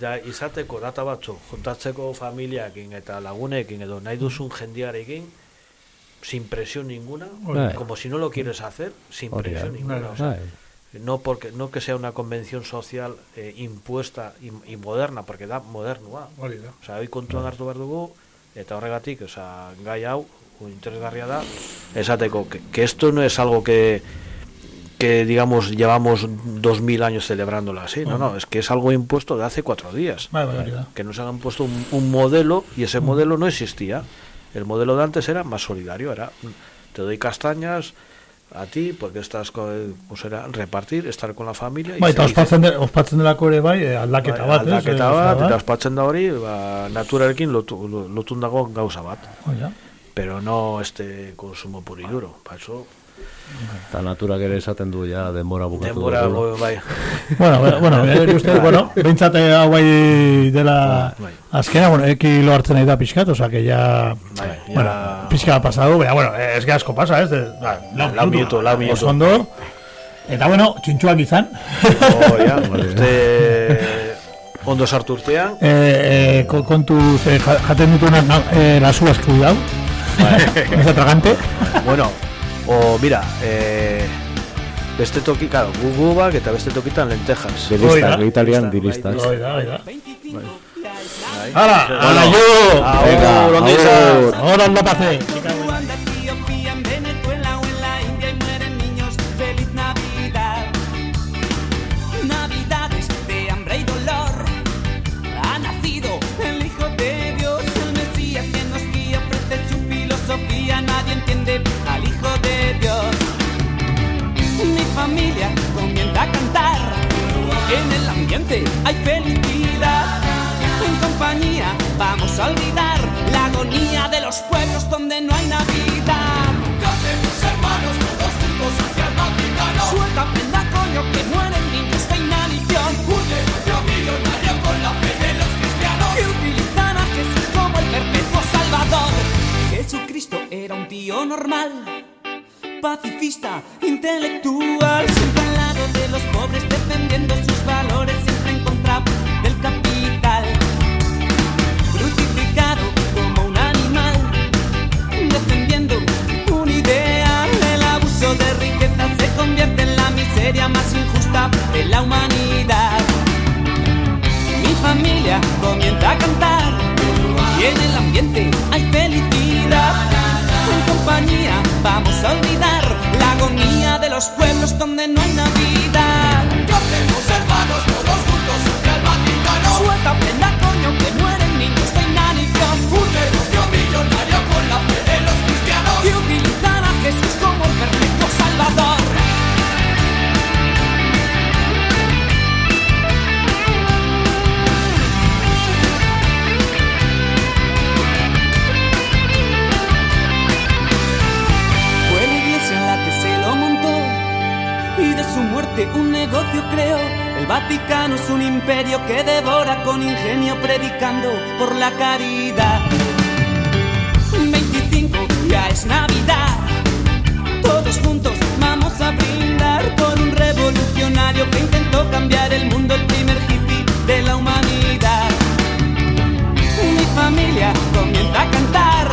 Speaker 5: ja, izateko data batzuk, juntatzeko familiakin eta lagunekin edo nahi duzun jendearekin, sin presión ninguna,
Speaker 1: Bai.
Speaker 5: como si no lo quieres hacer, sin
Speaker 1: da.
Speaker 5: presión ninguna. O sea, no porque no que sea una convención social eh, impuesta y, y moderna, porque da modernoa.
Speaker 4: Hori da.
Speaker 5: Osea, hoi kontuan hartu behar dugu, eta horregatik, osea, gai hau, interesgarria da, esateko, que, que esto no es algo que, que digamos, llevamos 2000 años celebrándola así, no, no, es que es algo impuesto de hace cuatro días. Que nos han puesto un, un modelo y ese modelo no existía. El modelo de antes era más solidario, era te doy castañas a ti porque estás con, pues era repartir, estar con la familia
Speaker 4: Bai, eta ospatzen, de, ospatzen delako ere bai, eh, aldaketa
Speaker 5: Bai,
Speaker 4: bat, ez?
Speaker 5: aldaketa
Speaker 4: eh,
Speaker 5: bat,
Speaker 4: osea,
Speaker 5: eta ospatzen da hori, ba, naturarekin lotu, lo- lotun dago gauza bat. Pero no este consumo puro y duro. Pa eso,
Speaker 1: Eta naturak ere esaten du ja denbora bukatu
Speaker 5: denbora, go- bai.
Speaker 4: Bueno, bueno, bueno, eh, uste, bueno, behintzat eh, hau bai dela azkena, bueno, eki lo hartzen nahi da pixkat, oza, que ya, bueno, pixka pasado, baina, bueno, eh, ez que asko pasa, ez, de, ba,
Speaker 5: Lau minutu, lau minutu.
Speaker 4: oso ondo, eta bueno, txintxuak izan,
Speaker 5: Oh, ya, uste ondo sartu urtean.
Speaker 4: eh, eh, ko- kontu, eh, ja- jaten dutuna, no, eh, las uvas que cuidado, con ese tragante,
Speaker 5: bueno, o mira, eh, beste toki, claro, gugubak eta beste tokitan lentejas.
Speaker 1: Dilistak, italian dilistak.
Speaker 4: Da.
Speaker 5: Hala,
Speaker 4: ¡Hala, yo!
Speaker 5: Venga.
Speaker 4: Ahora anda pase.
Speaker 18: En el ambiente hay felicidad. En compañía vamos a olvidar la agonía de los pueblos donde no hay Navidad. Cantemos hermanos todos juntos hacia el Vaticano. Suelta prenda coño que mueren niños de inanición. Un negocio millonario con la fe de los cristianos. Que utilizan a Jesús como el perpetuo salvador. Jesucristo era un tío normal pacifista, intelectual, siempre los pobres, defendiendo sus valores, siempre en contra del capital. Crucificado como un animal, defendiendo un ideal. El abuso de riqueza se convierte en la miseria más injusta de la humanidad. Mi familia comienza a cantar y en el ambiente hay felicidad. Vamos a olvidar la agonía de los pueblos donde no hay Navidad. Cantemos hermanos un negocio creo. El Vaticano es un imperio que devora con ingenio predicando por la caridad. 25 ya es Navidad. Todos juntos vamos a brindar con un revolucionario que intentó cambiar el mundo, el primer hippie de la humanidad. Mi familia comienza a cantar.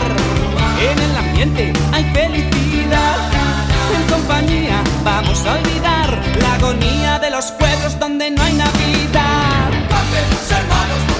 Speaker 18: En el ambiente hay felicidad en compañía vamos a olvidar la agonía de los pueblos donde no hay Navidad.
Speaker 2: Hermanos!